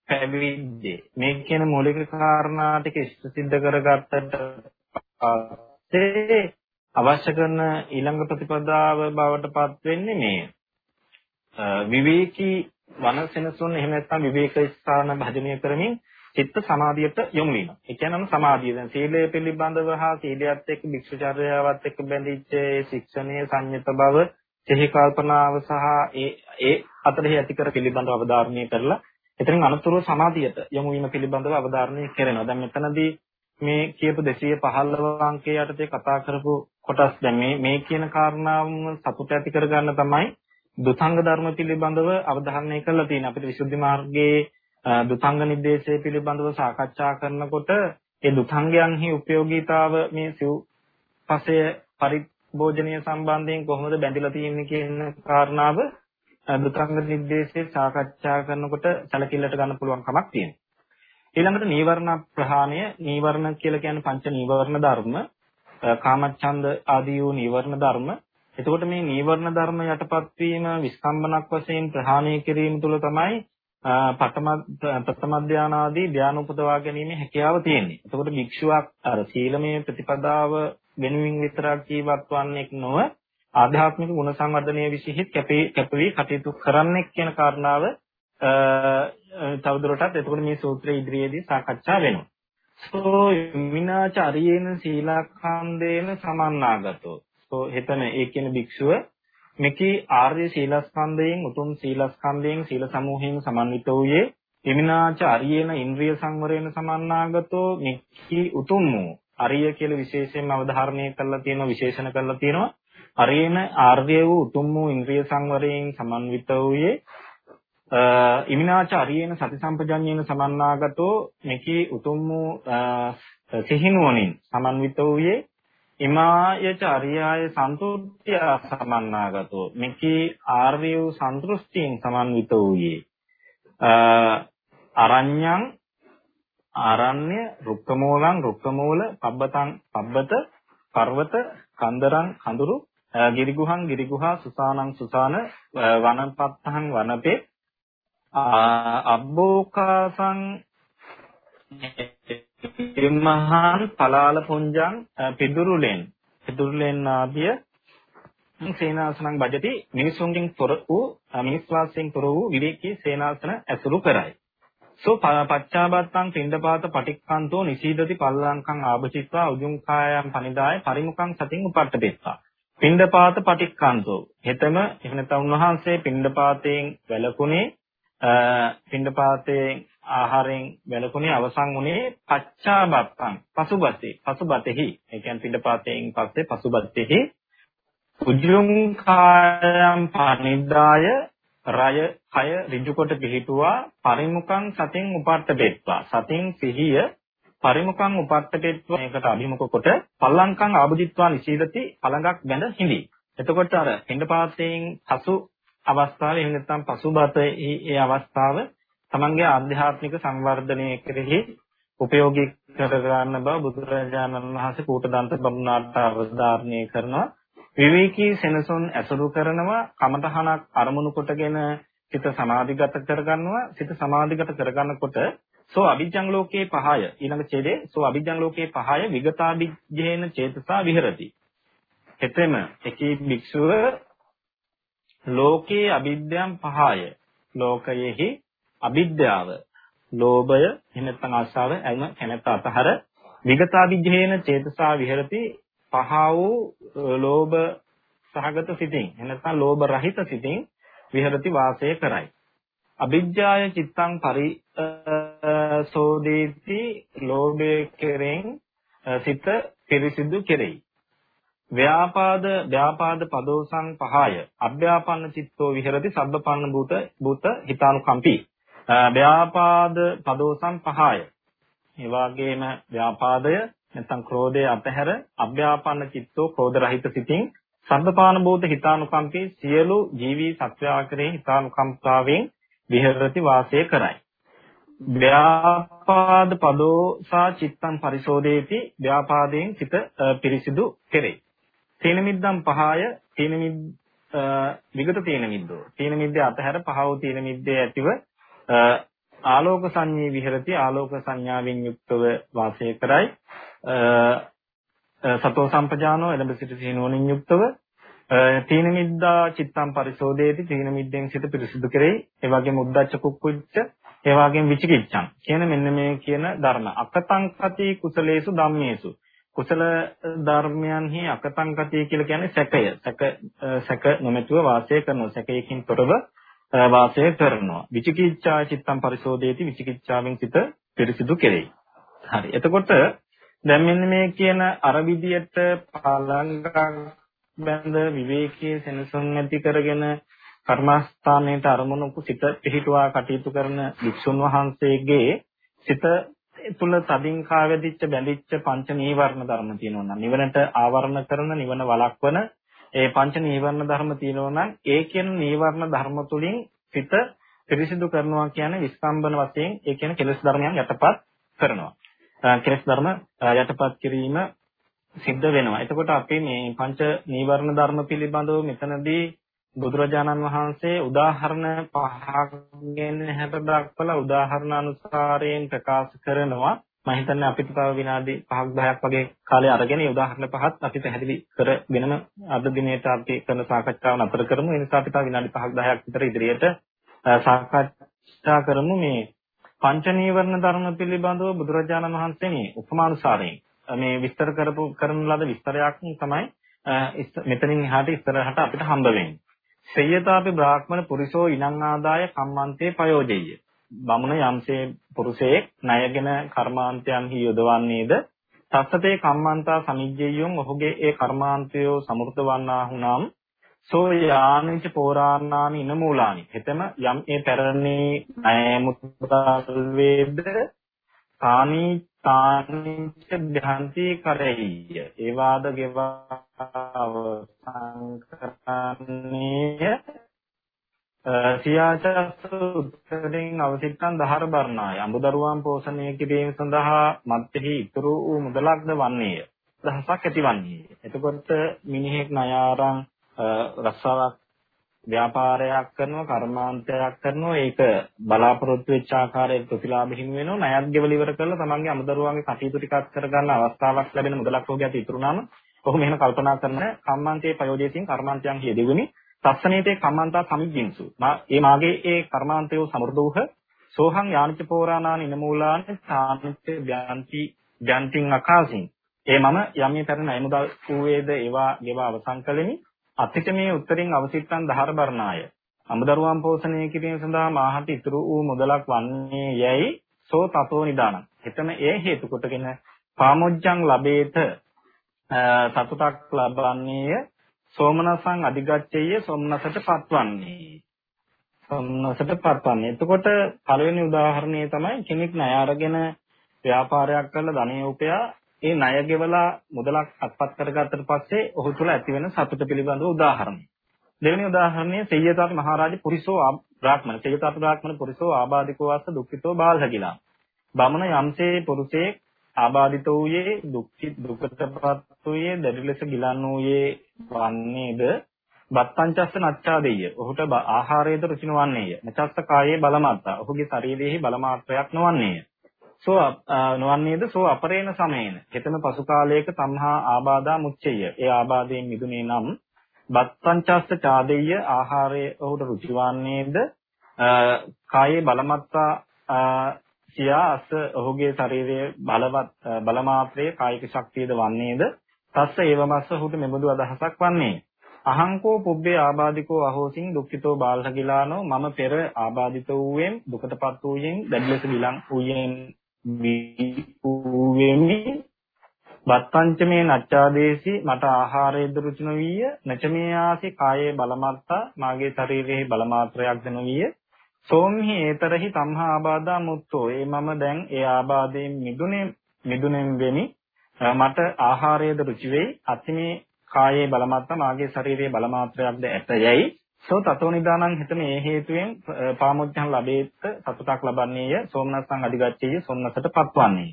පැවිද්දේ මේ කියන මූලික කාරණා ටික ඉෂ්ට සිද්ධ කරගත්තට පස්සේ අවශ්‍ය කරන ඊළඟ ප්‍රතිපදාව බවට පත් වෙන්නේ මේ විවේකී වනසෙනසුන් එහෙම නැත්නම් විවේක ස්ථාන භජනය කරමින් චිත්ත සමාධියට යොමු වීම. ඒ කියනම සමාධිය දැන් සීලය පිළිබඳව හා සීලයත් එක්ක භික්ෂුචර්යාවත් එක්ක බැඳිච්ච ඒ ශික්ෂණයේ සංයත බව, සිහි කල්පනාව සහ ඒ ඒ අතරෙහි ඇති කර පිළිබඳව අවධාරණය කරලා එතනින් අනුතුරු සමාධියට යොමු වීම පිළිබඳව අවධාරණය කරනවා. දැන් මෙතනදී මේ කියපු 215 අංකයේ යටතේ කතා කරපු කොටස්. දැන් මේ මේ කියන කාරණාවම සතුට ඇති කරගන්න තමයි දුතංග ධර්ම පිළිබඳව අවධානය කරලා තියෙන අපිට විසුද්ධි මාර්ගයේ දුතංග නිर्देशය පිළිබඳව සාකච්ඡා කරනකොට ඒ දුතංගයන්හි ප්‍රයෝගීතාව මේ සිව් පසය පරිභෝජනීය සම්බන්ධයෙන් කොහොමද බැඳිලා තියෙන්නේ කියන කාරණාව දුතංග නිर्देशය සාකච්ඡා කරනකොට සැලකිල්ලට ගන්න පුළුවන් කමක් තියෙනවා. ඊළඟට නීවරණ ප්‍රහාණය නීවරණ කියලා කියන්නේ පංච නීවරණ ධර්ම කාමච්ඡන්ද ආදී වූ නීවරණ ධර්ම එතකොට මේ නීවරණ ධර්ම යටපත් වීම විස්කම්බනක් වශයෙන් ප්‍රහාණය කිරීම තුළ තමයි පඨම ප්‍රථම ධාන ආදී ධාන උපදවා ගැනීම හැකියාව තියෙන්නේ. එතකොට භික්ෂුවක් අර සීලමය ප්‍රතිපදාව වෙනුවින් විතරක් ජීවත් වන්නේක් නොව ආධ්‍යාත්මික ගුණ සංවර්ධනය විශේෂිත කැපී කැපවි කටයුතු කරන්නෙක් කියන කාරණාව තවදුරටත් එතකොට මේ සූත්‍රය ඉදිරියේදී සාකච්ඡා වෙනවා. සෝ විනාච අරියේන සීලඛණ්ඩේන සමන්නාගතෝ. සෝ හෙතන ඒ කියන භික්ෂුව මෙකී ආර්ය සීලස්කන්ධයෙන් උතුම් සීලස්කන්ධයෙන් සීල සමූහයෙන් සමන්විත වූයේ විමිනාච අරියේන ඉන්ද්‍රිය සංවරයෙන් සමන්නාගතෝ මෙකී උතුම් වූ අරිය කියලා විශේෂයෙන්ම අවධාරණය කරලා තියෙනවා විශේෂණ කරලා තියෙනවා අරියේන ආර්ය වූ උතුම් වූ ඉන්ද්‍රිය සංවරයෙන් සමන්විත වූයේ ඉමිනාච අරියේන සති සම්පජඤ්ඤේන සමන්නාගතෝ මෙකී උතුම් වූ සිහිනුවණින් සමන්විත වූයේ ඉමායච අරියාය සන්තුට්ඨිය සමන්නාගතෝ මෙකී ආර්ය වූ සන්තුෂ්ටියෙන් සමන්විත වූයේ. අරඤ්ඤං ආරණ්‍ය රුක්කමූලං රුක්කමූල පබ්බතං පබ්බත පර්වත කන්දරං කඳුරු ගිරිගුහං ගිරිගුහා සුසානං සුසාන වනපත්තං වනපේ අබ්බෝකාසං ඉම්මහන් පලාල පුංජං පිදුරුලෙන් පිදුරුලෙන් ආදිය සේනාසනං බජති මිනිසුන්ගෙන් තොර වූ මිනිස් වාසයෙන් තොර වූ විවේකී සේනාසන ඇසුරු කරයි. සෝ පච්චාබත්තං පින්ඩපාත පටික්කන්තෝ නිසීදති පල්ලංකං ආභචිත්වා උජුං කායම් පනිදාය පරිමුඛං සතින් උපට්ඨපෙත්තා. පින්ඩපාත පටික්කන්තෝ හෙතම එහෙම නැත්නම් උන්වහන්සේ පින්ඩපාතයෙන් වැළකුණේ පින්ඩපාතයෙන් ආහාරයෙන් වැළකුණේ අවසන් වුණේ පච්චාබත්තං පසුබතේ පසුබතෙහි. ඒ කියන්නේ පින්ඩපාතයෙන් පස්සේ පසුබතෙහි. උජුං කායම් පනිදාය රය කය ඍජු කොට පිහිටුවා පරිමුඛං සතින් උපට්ඨපෙත්වා. සතින් සිහිය පරිමුඛං උපට්ඨපෙත්වා. මේකට අභිමුඛ කොට පල්ලංකං ආභුජිත්වා නිශීදති පළඟක් බැඳ හිඳි. එතකොට අර පින්ඩපාතයෙන් පසු අවස්ථාවේ එහෙම නැත්නම් පසුබතේ ඒ අවස්ථාව තමන්ගේ ආධ්‍යාත්මික සංවර්ධනය කෙරෙහි උපයෝගී කර ගන්න බව බුදුරජාණන් වහන්සේ කූටදන්ත බමුණාට අවධාරණය කරනවා. විවේකී සෙනසුන් ඇසුරු කරනවා කමතහනක් අරමුණු කොටගෙන සිත සමාධිගත කරගන්නවා. සිත සමාධිගත කරගන්නකොට සෝ අභිජ්ජං ලෝකේ පහය ඊළඟ ඡේදේ සෝ අභිජ්ජං ලෝකේ පහය විගතාභිජ්ජේන චේතසා විහෙරති. එතෙම එකී භික්ෂුව ලෝකේ අවිද්‍යාම් පහය. ලෝකයෙහි අවිද්‍යාව ලෝභය එහෙම නැත්නම් ආශාව එම කැමැත්ත අතහර විගතාවිජ්ජේන චේතසා විහෙරති පහ වූ ලෝභ සහගත සිතින් එහෙම නැත්නම් ලෝභ රහිත සිතින් විහෙරති වාසය කරයි. අවිජ්ජාය චිත්තං පරිසෝදේති ලෝභය කෙරෙන් සිත පිරිසිදු කෙරෙයි. ව්‍යාපාද ව්‍යාපාද පදෝසං පහය අභ්‍යාපන්න චිත්තෝ විහෙරති සබ්බපන්න භූත භූත හිතානුකම්පි ව්‍යාපාද පදෝසං පහය ඒ වගේම ව්‍යාපාදය නැත්නම් ක්‍රෝධය අතහැර අභ්‍යාපන්න චිත්තෝ ක්‍රෝධ රහිත සිතින් සබ්බපාන බෝධ හිතානුකම්පේ සියලු ජීවී සත්‍යාකරේ හිතානුකම්පාවෙන් විහෙරති වාසය කරයි. ව්‍යාපාද පදෝසා චිත්තං පරිශෝධේති ව්‍යාපාදයෙන් සිත පිරිසිදු කෙරේ. තීන මිද්දම් පහය තීන මිද්ද විගත තීන මිද්දෝ. තීන මිද්දේ අතහැර පහව තීන මිද්දේ ඇතිව ආලෝක සංඤේ විහෙරති ආලෝක සංඥාවෙන් යුක්තව වාසය කරයි. සතෝ සම්පජානෝ එළඹ සිට සිහිනුවණින් යුක්තව තීන මිද්දා චිත්තම් පරිශෝධේති තීන මිද්දෙන් සිත පිරිසිදු කෙරෙයි. ඒ වගේම උද්දච්ච කුක්කුච්ච ඒ වගේම විචිකිච්ඡං කියන මෙන්න මේ කියන ධර්ම අකතංකති කුසලේසු ධම්මේසු කුසල ධර්මයන්හි අකතංකති කියලා කියන්නේ සැකය. සැක සැක නොමැතුව වාසය කරනවා. සැකයකින් තොරව වාසය කරනවා. විචිකිච්ඡා චිත්තම් පරිශෝධේති. විචිකිච්ඡාවෙන් සිත පිරිසිදු කෙරෙයි. හරි. එතකොට දැන් මෙන්න මේ කියන අර විදියට පලංගක් බඳ විවේකයේ සෙනසුන් ඇති කරගෙන කර්මස්ථානයේට අරමුණු සිත පිහිටුවා කටයුතු කරන වික්ෂුන් වහන්සේගේ සිත තුල තදින් කාවැදිච්ච බැඳිච්ච පංච නීවරණ ධර්ම තියෙනවා නම් නිවනට ආවරණ කරන නිවන වළක්වන ඒ පංච නීවරණ ධර්ම තියෙනවා නම් ඒ කියන නීවරණ ධර්ම තුලින් සිත පිරිසිදු කරනවා කියන්නේ විස්කම්බන වශයෙන් ඒ කියන කෙලෙස් ධර්මයන් යටපත් කරනවා. කෙලෙස් ධර්ම යටපත් කිරීම සිද්ධ වෙනවා. එතකොට අපි මේ පංච නීවරණ ධර්ම පිළිබඳව මෙතනදී බුදුරජාණන් වහන්සේ උදාහරණ පහක් ගැන හැට දක්වලා උදාහරණ අනුසාරයෙන් ප්‍රකාශ කරනවා. මම හිතන්නේ අපිට තව විනාඩි 5ක් 10ක් වගේ කාලය අරගෙන මේ උදාහරණ පහත් අපි පැහැදිලි කරගෙනම අද දිනේට අපි කරන සාකච්ඡාව නතර කරමු. ඒ නිසා අපි තව විනාඩි 5ක් 10ක් විතර ඉදිරියට සාකච්ඡා කරමු මේ පංච නීවරණ ධර්ම පිළිබඳව බුදුරජාණන් වහන්සේ මේ උපමානුසාරයෙන් මේ විස්තර කරපු කරන ලද විස්තරයක් තමයි මෙතනින් එහාට ඉස්සරහට අපිට හම්බ වෙන්නේ. සේයතාපි බ්‍රාහ්මණ පුරිසෝ ඉනං ආදාය කම්මන්තේ පයෝජෙය්‍ය. බමුණ යම්සේ පුරුෂයෙක් ණයගෙන කර්මාන්තයන්හි යොදවන්නේද තස්සතේ කම්මන්තා සමිජ්ජෙය්‍යොන් ඔහුගේ ඒ කර්මාන්තයෝ සමෘද්ධ වන්නා වුනම් සෝ යානිච පෝරාණානි ඉනමූලානි හෙතම යම් ඒ පැරණි ණය මුත්‍රාල් වේද කානී තානිච්ච ධාන්ති කරෙය්‍ය ඒවාද ගෙවා සංකරණීය සියාචස් උත්තරින් අවසිට්ඨන් දහර බර්ණාය අඹදරුවන් පෝෂණය කිරීම සඳහා මත්ෙහි ඉතුරු වූ මුදලක්ද වන්නේය. දහසක් ඇතිවන්නේය. එතකොට මිනිහෙක් ණයාරං රස්සාවක් ව්‍යාපාරයක් කරනවා කර්මාන්තයක් කරනවා. ඒක බලාපොරොත්තු වෙච්ච ආකාරයට ප්‍රතිලාභ හිමි වෙනවා. ණයත් ගෙවල ඉවර කරලා තමන්ගේ අමුදරුවන්ගේ කටයුතු ටිකක් කරගන්න අවස්ථාවක් ලැබෙන මුදලක් රෝගයට ඉතුරුනාම කොහොම එහෙම කල්පනා කරන කම්මන්තේ ප්‍රයෝජයකින් කර්මාන්තයන් යෙදුගුනි. තස්සනේතේ කම්මන්තා සමිජ්ජින්සු මා ඒ මාගේ ඒ කර්මාන්තයෝ සමෘද්ධ වූහ. සෝහං යානිච පෝරාණානි නමූලාන සාමිච්ච ව්‍යන්ති ව්‍යන්තිං අකාසින්. ඒ මම යම් මේ තරණ අයමුදල් වූවේද ඒවා ගෙවා අවසන් කළෙමි. අත්‍තික මේ උත්තරින් අවසිට්ටන් දහර බර්ණාය අමුදරුවන් පෝෂණය කිරීම සඳහා මාහට ඉතුරු වූ මුදලක් වන්නේ යැයි සෝ තතෝ නිදානං එතන ඒ හේතු කොටගෙන පාමොජ්ජං ලබේත සතුටක් ලබන්නේය. සෝමනසං අධිගච්ඡය සොම්නසට පත්වන්නේ. සොම්නසට පත්වන්නේ. එතකොට පළවෙනි උදාහරණය තමයි කෙනෙක් ණය අරගෙන ව්‍යාපාරයක් කරලා ධනෙ උපයා ඒ ණය ගෙවලා මුදලක් අත්පත් කරගත්තට පස්සේ ඔහු තුල ඇති වෙන සතුට පිළිබඳව උදාහරණය දෙවෙනි උදාහරණය සෙය්‍යතාප මහරජා පුරිසෝ බ්‍රාහ්මණ සෙය්‍යතාප බ්‍රාහ්මණ පුරිසෝ ආබාධිකෝ වාස දුක්ඛිතෝ බාලහගිලා බමුණ යම්සේ පුරුෂයෙක් ආබාධිත වූයේ දුක්ඛිත දුකටපත් වූයේ දැඩි ලෙස ගිලන් වූයේ වන්නේද බත්තංචස්ස නච්ඡාදෙය. ඔහුට ආහාරයේද රුචි නොවන්නේය. නචස්ස කායේ බලමාත්තා. ඔහුගේ ශරීරයේ බලමාත්‍රයක් නොවන්නේය. සෝ නොවන්නේද සෝ අපරේණ සමේන. කෙතම පසු කාලයක තම්හා ආබාධා මුච්චය. ඒ ආබාධයෙන් මිදුනේ නම් බත්තංචස්ස චාදෙය ආහාරයේ ඔහුට රුචි වන්නේද කායේ බලමත්තා සියා අස ඔහුගේ ශරීරයේ බලවත් බලමාත්‍රයේ කායික ශක්තියද වන්නේද තස්ස ඒවමස්ස ඔහුට මෙබඳු අදහසක් වන්නේ අහංකෝ පුබ්බේ ආබාධිකෝ අහෝසින් දුක්ඛිතෝ බාලහගිලානෝ මම පෙර ආබාධිත වූයෙන් දුකටපත් වූයෙන් දැඩි ලෙස විලං වූයෙන් වූෙමි වත්තංචමේ නච්ඡාදේසි මට ආහාරයේ දුරුචි නොවිය නචමේ ආසි කායේ බලමත්තා. මාගේ ශරීරයේ බලමාත්‍රයක්ද නොවිය සෝම්හි ඒතරහි තම්හා ආබාධා මුත්තෝ. ඒ මම දැන් ඒ ආබාධයෙන් මිදුනේ මිදුනෙන් වෙමි. මට ආහාරයේද රුචි වෙයි. අතිමේ කායේ බලමාත්‍ර මාගේ ශරීරයේ බලමාත්‍රයක්ද ඇතයයි සෝ තතෝ නිදානං හිතම ඒ හේතුවෙන් පාමුච්ඡන් ලැබේත් සතුටක් ලබන්නේය සෝමනස්සං අධිගච්ඡේය සෝමනසට පත්වන්නේ.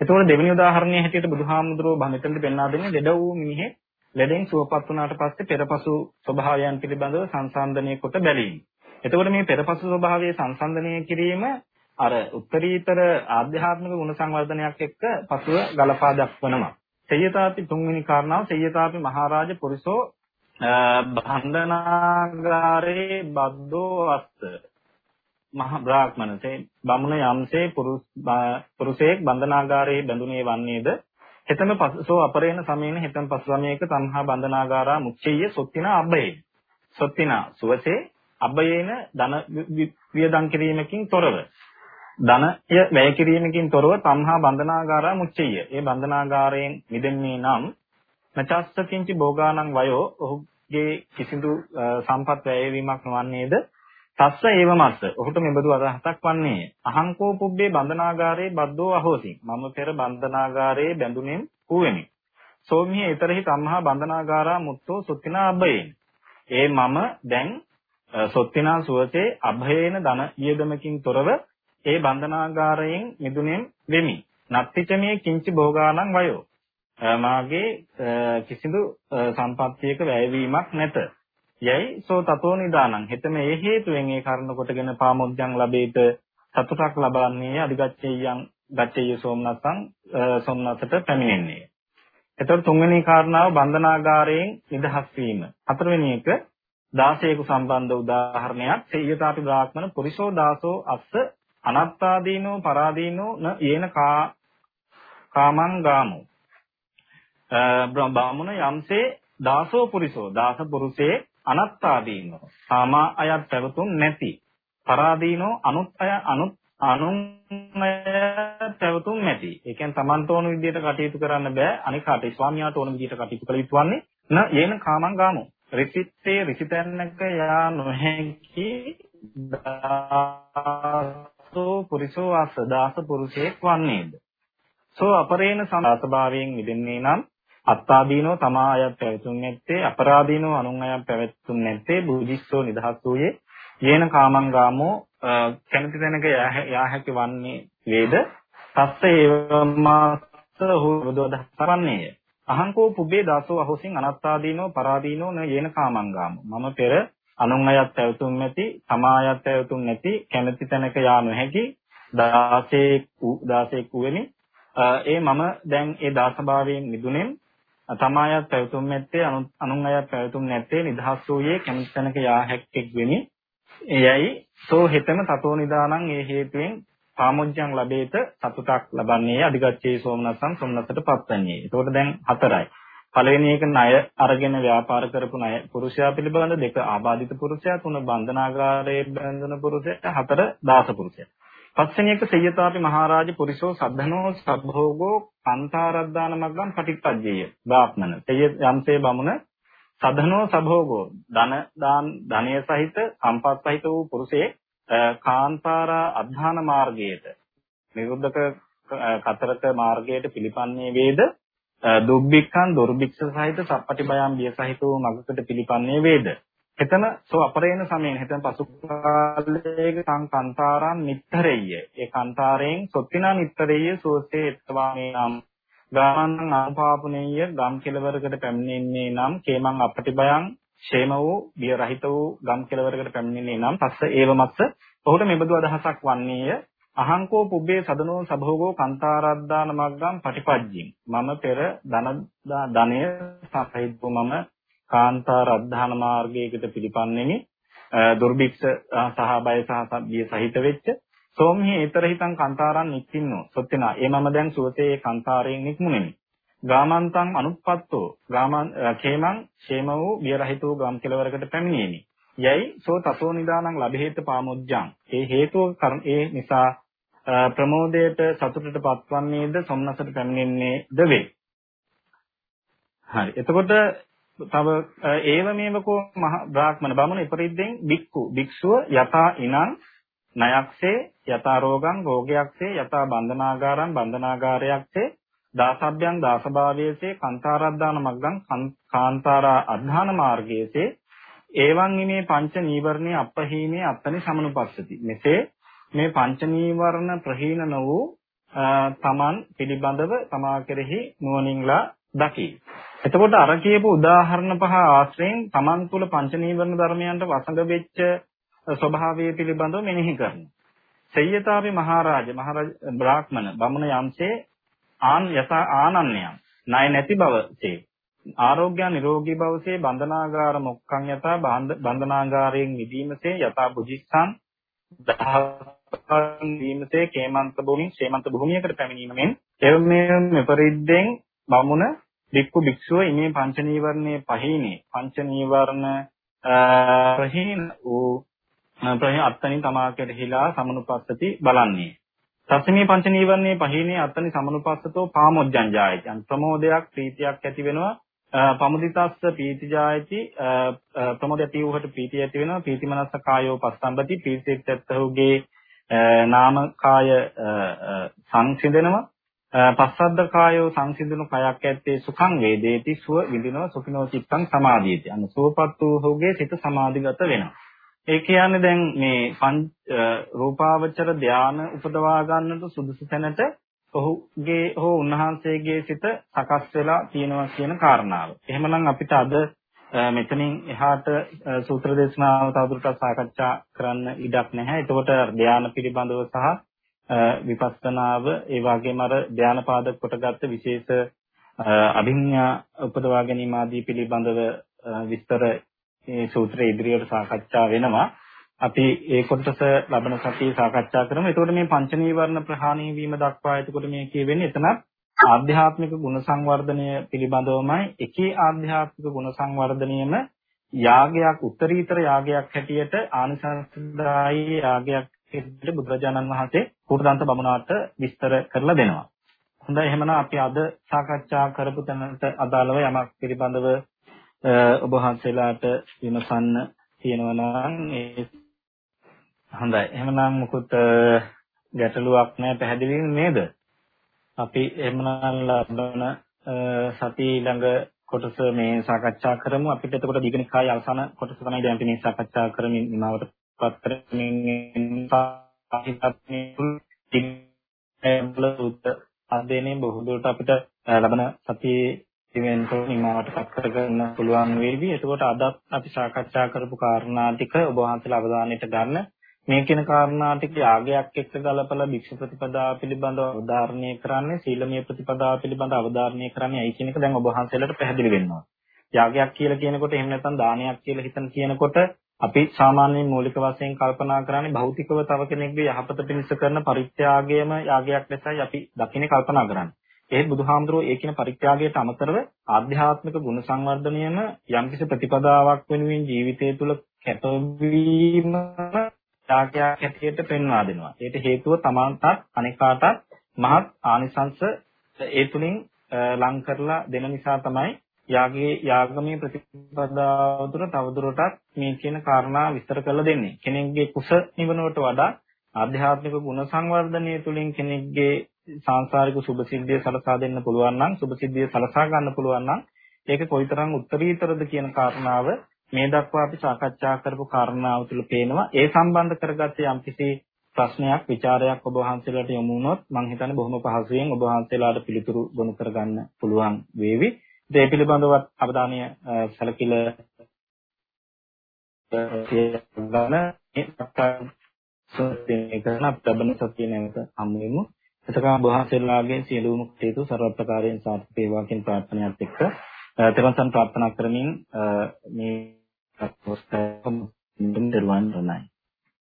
එතකොට දෙවෙනි උදාහරණයේ හැටියට බුදුහාමුදුරුවෝ මෙතනට පෙන්වා දෙන්නේ ලෙඩ වූ මිනිහෙක් ලෙඩෙන් සුවපත් වුණාට පස්සේ පෙරපසු ස්වභාවයන් පිළිබඳව සංසන්දනය කොට බැලීම. එතකොට මේ පෙරපසු ස්වභාවයේ සංසන්දනය කිරීම අර උත්තරීතර ආධ්‍යාත්මික ගුණ සංවර්ධනයක් එක්ක පසුව ගලපා දක්වනවා. සේයතාපි තුන්වෙනි කාරණාව සේයතාපි මහරජ පුරිසෝ බන්ධනාගාරේ බද්දෝ අස්ස. මහ බ්‍රාහ්මණසේ බමුණ යම්සේ පුරුෂයෙක් බන්ධනාගාරයේ බැඳුනේ වන්නේද? හෙතම පසෝ අපරේණ සමේන හෙතම පස්වමේක තම්හා බන්ධනාගාරා මුච්චේය සොත්තිනා අබ්බේ සොත්තිනා සුවසේ අබ්බයේන ධන වියදම් කිරීමකින් තොරව. ධනය වැය කිරීමකින් තොරව තම්හා බන්ධනාගාරා මුච්චේය ඒ බන්ධනාගාරයෙන් මිදෙන්නේ නම් නචස්ස කිංචි භෝගානං වයෝ ඔහුගේ කිසිදු සම්පත් වැයවීමක් නොවන්නේද? තස්ස ඒවමස්ස. ඔහුට මෙබඳු අදහසක් වන්නේ. අහංකෝ පුබ්බේ බන්ධනාගාරේ බද්දෝ අහෝසි. මම පෙර බන්ධනාගාරේ බැඳුනෙම් ඌවෙමි සෝමිහි ඊතරහි තම්හා බන්ධනාගාරා මුත්තෝ සුත්තිනා අබ්බයෙන්. ඒ මම දැන් සොත්තිනා සුවසේ අභයේන ධන ඊයදමකින් තොරව ඒ බන්ධනාගාරයෙන් මිදුණෙම් වෙමි. නත්තිචමේ කිංචි භෝගානං වයෝ. මාගේ කිසිදු සම්පත්තියක වැයවීමක් නැත. යයි සෝ තතෝ නිදානං. හෙතම ඒ හේතුවෙන් ඒ කරුණ කොටගෙන පාමුද්යන් ලැබේත සතුටක් ලබන්නේ අධිගච්ඡේයයන් ගච්ඡේය සෝමනසං සෝමනසට පැමිණෙන්නේ. එතකොට තුන්වෙනි කාරණාව බන්ධනාගාරයෙන් නිදහස් වීම. හතරවෙනි එක දාසයෙකු සම්බන්ධ උදාහරණයක් සේයතාපි බ්‍රාහ්මණ පුරිසෝ දාසෝ අස්ස අනත්තාදීනෝ පරාදීනෝ න යේන කා කාමං ගාමෝ බ්‍රාහ්මණ යම්සේ දාසෝ පුරිසෝ දාස පුරුෂේ අනත්තාදීනෝ සාමා අයත් පැවතුම් නැති පරාදීනෝ අනුත් අය අනුත් අනුන්ය පැවතුම් නැති. ඒ කියන්නේ Tamanට ඕන විදිහට කටයුතු කරන්න බෑ. අනික කාටේ ස්වාමියාට ඕන විදිහට කටයුතු කළ යුතු වන්නේ න යේන කාමං ගාමෝ. රිසිත්තේ රිසිතන්නක යා නොහැකි දාසෝ පුරිසෝ අස දාස පුරුෂයෙක් වන්නේද. සෝ අපරේණ සමාසභාවයෙන් මිදෙන්නේ නම් අත්තාදීනෝ තමා අයත් පැවතුම් නැත්තේ අපරාදීනෝ අනුන් අයත් පැවතුම් නැත්තේ බුද්ධිස්සෝ නිදහස් වූයේ. යේන කාමං ගාමෝ කැමති තැනක යා හැකි වන්නේ වේද? තස්ස ඒවමාස්ස හුවදෝදහ කරන්නේය. අහංකෝ පුබ්බේ දාසෝ අහෝසින් අනත්තාදීනෝ පරාදීනෝ න යේන කාමං ගාමෝ. මම පෙර අනුන් අයත් පැවතුම් නැති තමා අයත් පැවතුම් නැති කැමති තැනක යා නොහැකි දාසේක් දාසේක් වෙමි ඒ මම දැන් ඒ දාසභාවයෙන් මිදුණෙන් තමායත් පැවතුම් නැත්තේ අනුන් අයත් පැවතුම් නැත්තේ නිදහස් වූයේ කැමති තැනක යා හැක්කෙක් වෙමි. එයයි සෝ හෙතම තතෝ නිදානං ඒ හේතුවෙන් පාමුජ්ජං ලැබේත සතුටක් ලබන්නේ අධිගච්ඡේ සෝමනසං සෝමනසට පත්වන්නේ. ඒතකොට දැන් හතරයි. පළවෙනි එක ණය අරගෙන ව්‍යාපාර කරපු ණය පුරුෂයා පිළිබඳ දෙක ආබාධිත පුරුෂයා තුන බන්ධනාගාරයේ බැඳෙන පුරුෂයා හතර දාස පුරුෂයා. පස්වෙනි එක සේයතාපි මහරජ පුරිසෝ සද්ධනෝ සබ්භෝගෝ කාන්තාරද්දාන මග්ගම් පටිච්චජ්ජය බ්‍රාහ්මණ. තේ යම්සේ බමුණ සදනෝ සභෝගෝ ධන දාන ධනය සහිත සම්පත් සහිත වූ පුරුෂයේ කාන්තාරා අධධාන මාර්ගයට නිරුද්ධක කතරක මාර්ගයට පිළිපන්නේ වේද? දුබ්බික්ඛන් දුර්භික්ෂ සහිත සප්පටි බයම් බිය සහිත වූ මගකට පිළිපන්නේ වේද? එතන සෝ අපරේණ සමයෙන් හිතන පසු කාලයක සංකන්තාරම් නිත්තරෙය ඒ කන්තාරයෙන් සොත්තිනා නිත්තරෙය සෝසේ එත්වාමේ නම් ගාමන් ආපාපුනේය ගම් කෙලවරකට පැමිණෙන්නේ නම් කේමං අපටිබයං ക്ഷേම වූ බිය රහිත වූ ගම් කෙලවරකට පැමිණෙන්නේ නම් පස්ස ඒවමස්ස ඔහුට මෙබඳු අදහසක් වන්නේය. අහංකෝ පුබ්බේ සදනෝ සභෝගෝ කන්තාරද්දාන මග්ගම් පටිපජ්ජින්. මම පෙර ධන ධනය සහිත මම කාන්තාර අධධාන මාර්ගයකට පිළිපන්නේමි. දුර්භික්ෂ සහ බය සහ බිය සහිත වෙච්ච සෝම්හි ඊතර හිතං කාන්තාරන් නික්කින්නෝ සොත්තිනා ඒ මම දැන් සුවසේ කාන්තාරයෙන් නික්මුනේමි ගාමන්තං අනුප්පත්තෝ. ගාමන් ඛේමං ക്ഷേම වූ බිය රහිත වූ ගම් කෙලවරකට පැමිණීමි. යයි සෝ තතෝ නිදානං ලැබෙහෙත පාමුජ්ජං ඒ හේතුව ඒ නිසා ප්‍රමෝදයට සතුටට පත්වන්නේද සොම්නසට පැමිණෙන්නේද වේ. හරි. එතකොට තව ඒව මේවකෝ මහ බ්‍රාහ්මණ බමුණ ඉපරිද්දෙන් බික්කු භික්ෂුව යතා ඉනං නයක්සේ යතා රෝගං රෝගයක්සේ යතා බන්ධනාගාරං බන්ධනාගාරයක්සේ දාසබ්බයන් දාසභාවයේසේ කන්තාරද්දාන මග්ගං කාන්තාරා අධධාන මාර්ගයේසේ එවං ඉමේ පංච නීවරණේ අපහීනේ අත්තනි සමනුපස්සති. මෙසේ මේ පංච නීවරණ ප්‍රහීන නො වූ තමන් පිළිබඳව තමා කෙරෙහි නුවණින්ලා දකි. එතකොට අර කියපු උදාහරණ පහ ආශ්‍රයෙන් තමන් තුළ පංච නීවරණ ධර්මයන්ට වසඟ වෙච්ච ස්වභාවය පිළිබඳව මෙනෙහි කරනවා. සය්‍යතාපි මහරජ මහරජ බ්‍රාහ්මණ බමුණ යම්සේ ආන් යත ආනන්නයන් ණය නැති බවසේ ආරෝග්‍ය නිරෝගී බවසේ බන්ධනාගාර මොක්ඛං යත බන්ධනාගාරයෙන් මිදීමසේ යත බුද්ධිස්සං දහවන් වීමසේ කේමන්ත භූමින් ශේමන්ත භූමියකට පැමිණීමෙන් එවමෙ මෙපරිද්දෙන් බමුණ වික්කු භික්ෂුව ඉමේ පංච නීවරණයේ පහිනේ. පංච නීවරණ ප්‍රහීන වූ ප්‍රහීන අත්තනින් තමා කෙරෙහිලා සමනුපස්සති බලන්නේ. තස්මී පංච නීවරණයේ පහිනේ අත්තනි සමනුපස්සතෝ පාමොජ්ජං ජායති අන් ප්‍රමෝදයක් ප්‍රීතියක් ඇති වෙනවා. පමුදිතස්ස පීතිජායති. ප්‍රමෝද ඇති වූහට පීතිය ඇති වෙනවා. පීතිමනස්ස කායෝ පස්සම්බති. පීතිෙත් ඇත්තහුගේ නාම කාය සංසිඳනවා. පස්සද්ද කායෝ සංසිඳුණු කයක් ඇත්තේ සුඛං වේදේති සුව විඳිනවා සුඛිනෝ චිත්තං සමාධියති අන්න සුවපත් වූ ඔහුගේ සිත සමාධිගත වෙනවා ඒ කියන්නේ දැන් මේ රූපාවචර ධාන උපදවා ගන්නට සුදුසු තැනට ඔහුගේ හෝ උන්වහන්සේගේ සිත සකස් වෙලා තියෙනවා කියන කාරණාව. එහෙමනම් අපිට අද මෙතනින් එහාට සූත්‍ර දේශනාව තවදුරටත් සාකච්ඡා කරන්න ඉඩක් නැහැ. එතකොට ධානය පිළිබඳව සහ විපස්සනාව ඒ වගේම අර ධානය පාදක කොටගත්ත විශේෂ අභිඥා උපදවා ගැනීම ආදී පිළිබඳව විස්තර මේ සූත්‍රයේ ඉදිරියට සාකච්ඡා වෙනවා. අපි ඒ කොටස ලබන සතියේ සාකච්ඡා කරමු. එතකොට මේ පංච නීවරණ ප්‍රහාණය වීම දක්වා එතකොට මේ කියවෙන්නේ එතනත් ආධ්‍යාත්මික ගුණ සංවර්ධනය පිළිබඳවමයි. එකේ ආධ්‍යාත්මික ගුණ සංවර්ධනයම යාගයක් උත්තරීතර යාගයක් හැටියට ආනිසංසදායි යාගයක් හැටියට බුදුරජාණන් වහන්සේ කුරුදන්ත බමුණාට විස්තර කරලා දෙනවා. හොඳයි එහෙමනම් අපි අද සාකච්ඡා කරපු තැනට අදාළව යමක් පිළිබඳව ඔබ වහන්සේලාට විමසන්න තියෙනවා නම් ඒ හොඳයි. එහෙමනම් මුකුත් ගැටලුවක් නැහැ පැහැදිලි නේද? අපි එහෙමනම් ලබන සති ළඟ කොටස මේ සාකච්ඡා කරමු. අපිට එතකොට දීගනිකාය අවසාන කොටස තමයි දැන් අපි මේ සාකච්ඡා කරමින් නිමවට පත් කරමින් අධ්‍යයනයේ බොහෝ දුරට අපිට ලබන සතියේ ඉවෙන්ට් නිමාවට පත් කරගන්න පුළුවන් වේවි. එතකොට අදත් අපි සාකච්ඡා කරපු කාරණා ටික ඔබ වහන්සේලා අවධානයට ගන්න. මේ කියන කාරණා ටික යාගයක් එක්ක ගලපලා භික්ෂු ප්‍රතිපදාව පිළිබඳව අවධාරණය කරන්නේ සීලමය ප්‍රතිපදාව පිළිබඳව අවධාරණය කරන්නේ ඇයි කියන එක දැන් ඔබ වහන්සේලාට පැහැදිලි වෙනවා. යාගයක් කියලා කියනකොට එහෙම නැත්නම් දානයක් කියලා හිතන කියනකොට අපි සාමාන්‍යයෙන් මූලික වශයෙන් කල්පනා කරන්නේ භෞතිකව තව කෙනෙක්ගේ යහපත පිණිස කරන පරිත්‍යාගයම යාගයක් ලෙසයි අපි දකින්නේ කල්පනා කරන්නේ. ඒත් බුදුහාමුදුරුවෝ ඒ කියන පරිත්‍යාගයට අමතරව ආධ්‍යාත්මික ගුණ සංවර්ධනයම යම්කිසි ප්‍රතිපදාවක් වෙනුවෙන් ජීවිතය තුළ කැපවීම ත්‍යාගයක් හැටියට පෙන්වා දෙනවා. ඒට හේතුව තමාටත් අනිකාටත් මහත් ආනිසංස ඒ තුලින් ලං කරලා දෙන නිසා තමයි යාගේ යාගමේ ප්‍රතිපදාව තුළ තවදුරටත් මේ කියන කාරණා විස්තර කරලා දෙන්නේ. කෙනෙක්ගේ කුස නිවනට වඩා ආධ්‍යාත්මික ගුණ සංවර්ධනය තුළින් කෙනෙක්ගේ සාංශාරික සුභසිද්ධිය සලසා දෙන්න පුළුවන් නම් සුභසිද්ධිය සලසා ගන්න පුළුවන් නම් ඒක කොයිතරම් උත්තරීතරද කියන කාරණාව මේ දක්වා අපි සාකච්ඡා කරපු කාරණාව තුළ පේනවා ඒ සම්බන්ධ කරගත්ත යම්කිසි ප්‍රශ්නයක් ਵਿਚාරයක් ඔබ වහන්සේලාට යොමු වුණොත් මම හිතන්නේ බොහොම පහසුවෙන් ඔබ වහන්සේලාට පිළිතුරු ගොනු කරගන්න පුළුවන් වේවි. ඒ පිළිබඳව අවධානය සැලකිල ගන්න මේ සත්‍යයෙන් කරන අපතබන සත්‍ය නැවත හමු වෙමු. එතකම ඔබ වහන්සේලාගේ සියලුම හේතු ਸਰව ප්‍රකාරයෙන් සාර්ථක වේවා කියන ප්‍රාර්ථනාවත් එක්ක තෙරන්සන් ප්‍රාර්ථනා කරමින් මේ පොස්ට් එක දෙරුවන් රණයි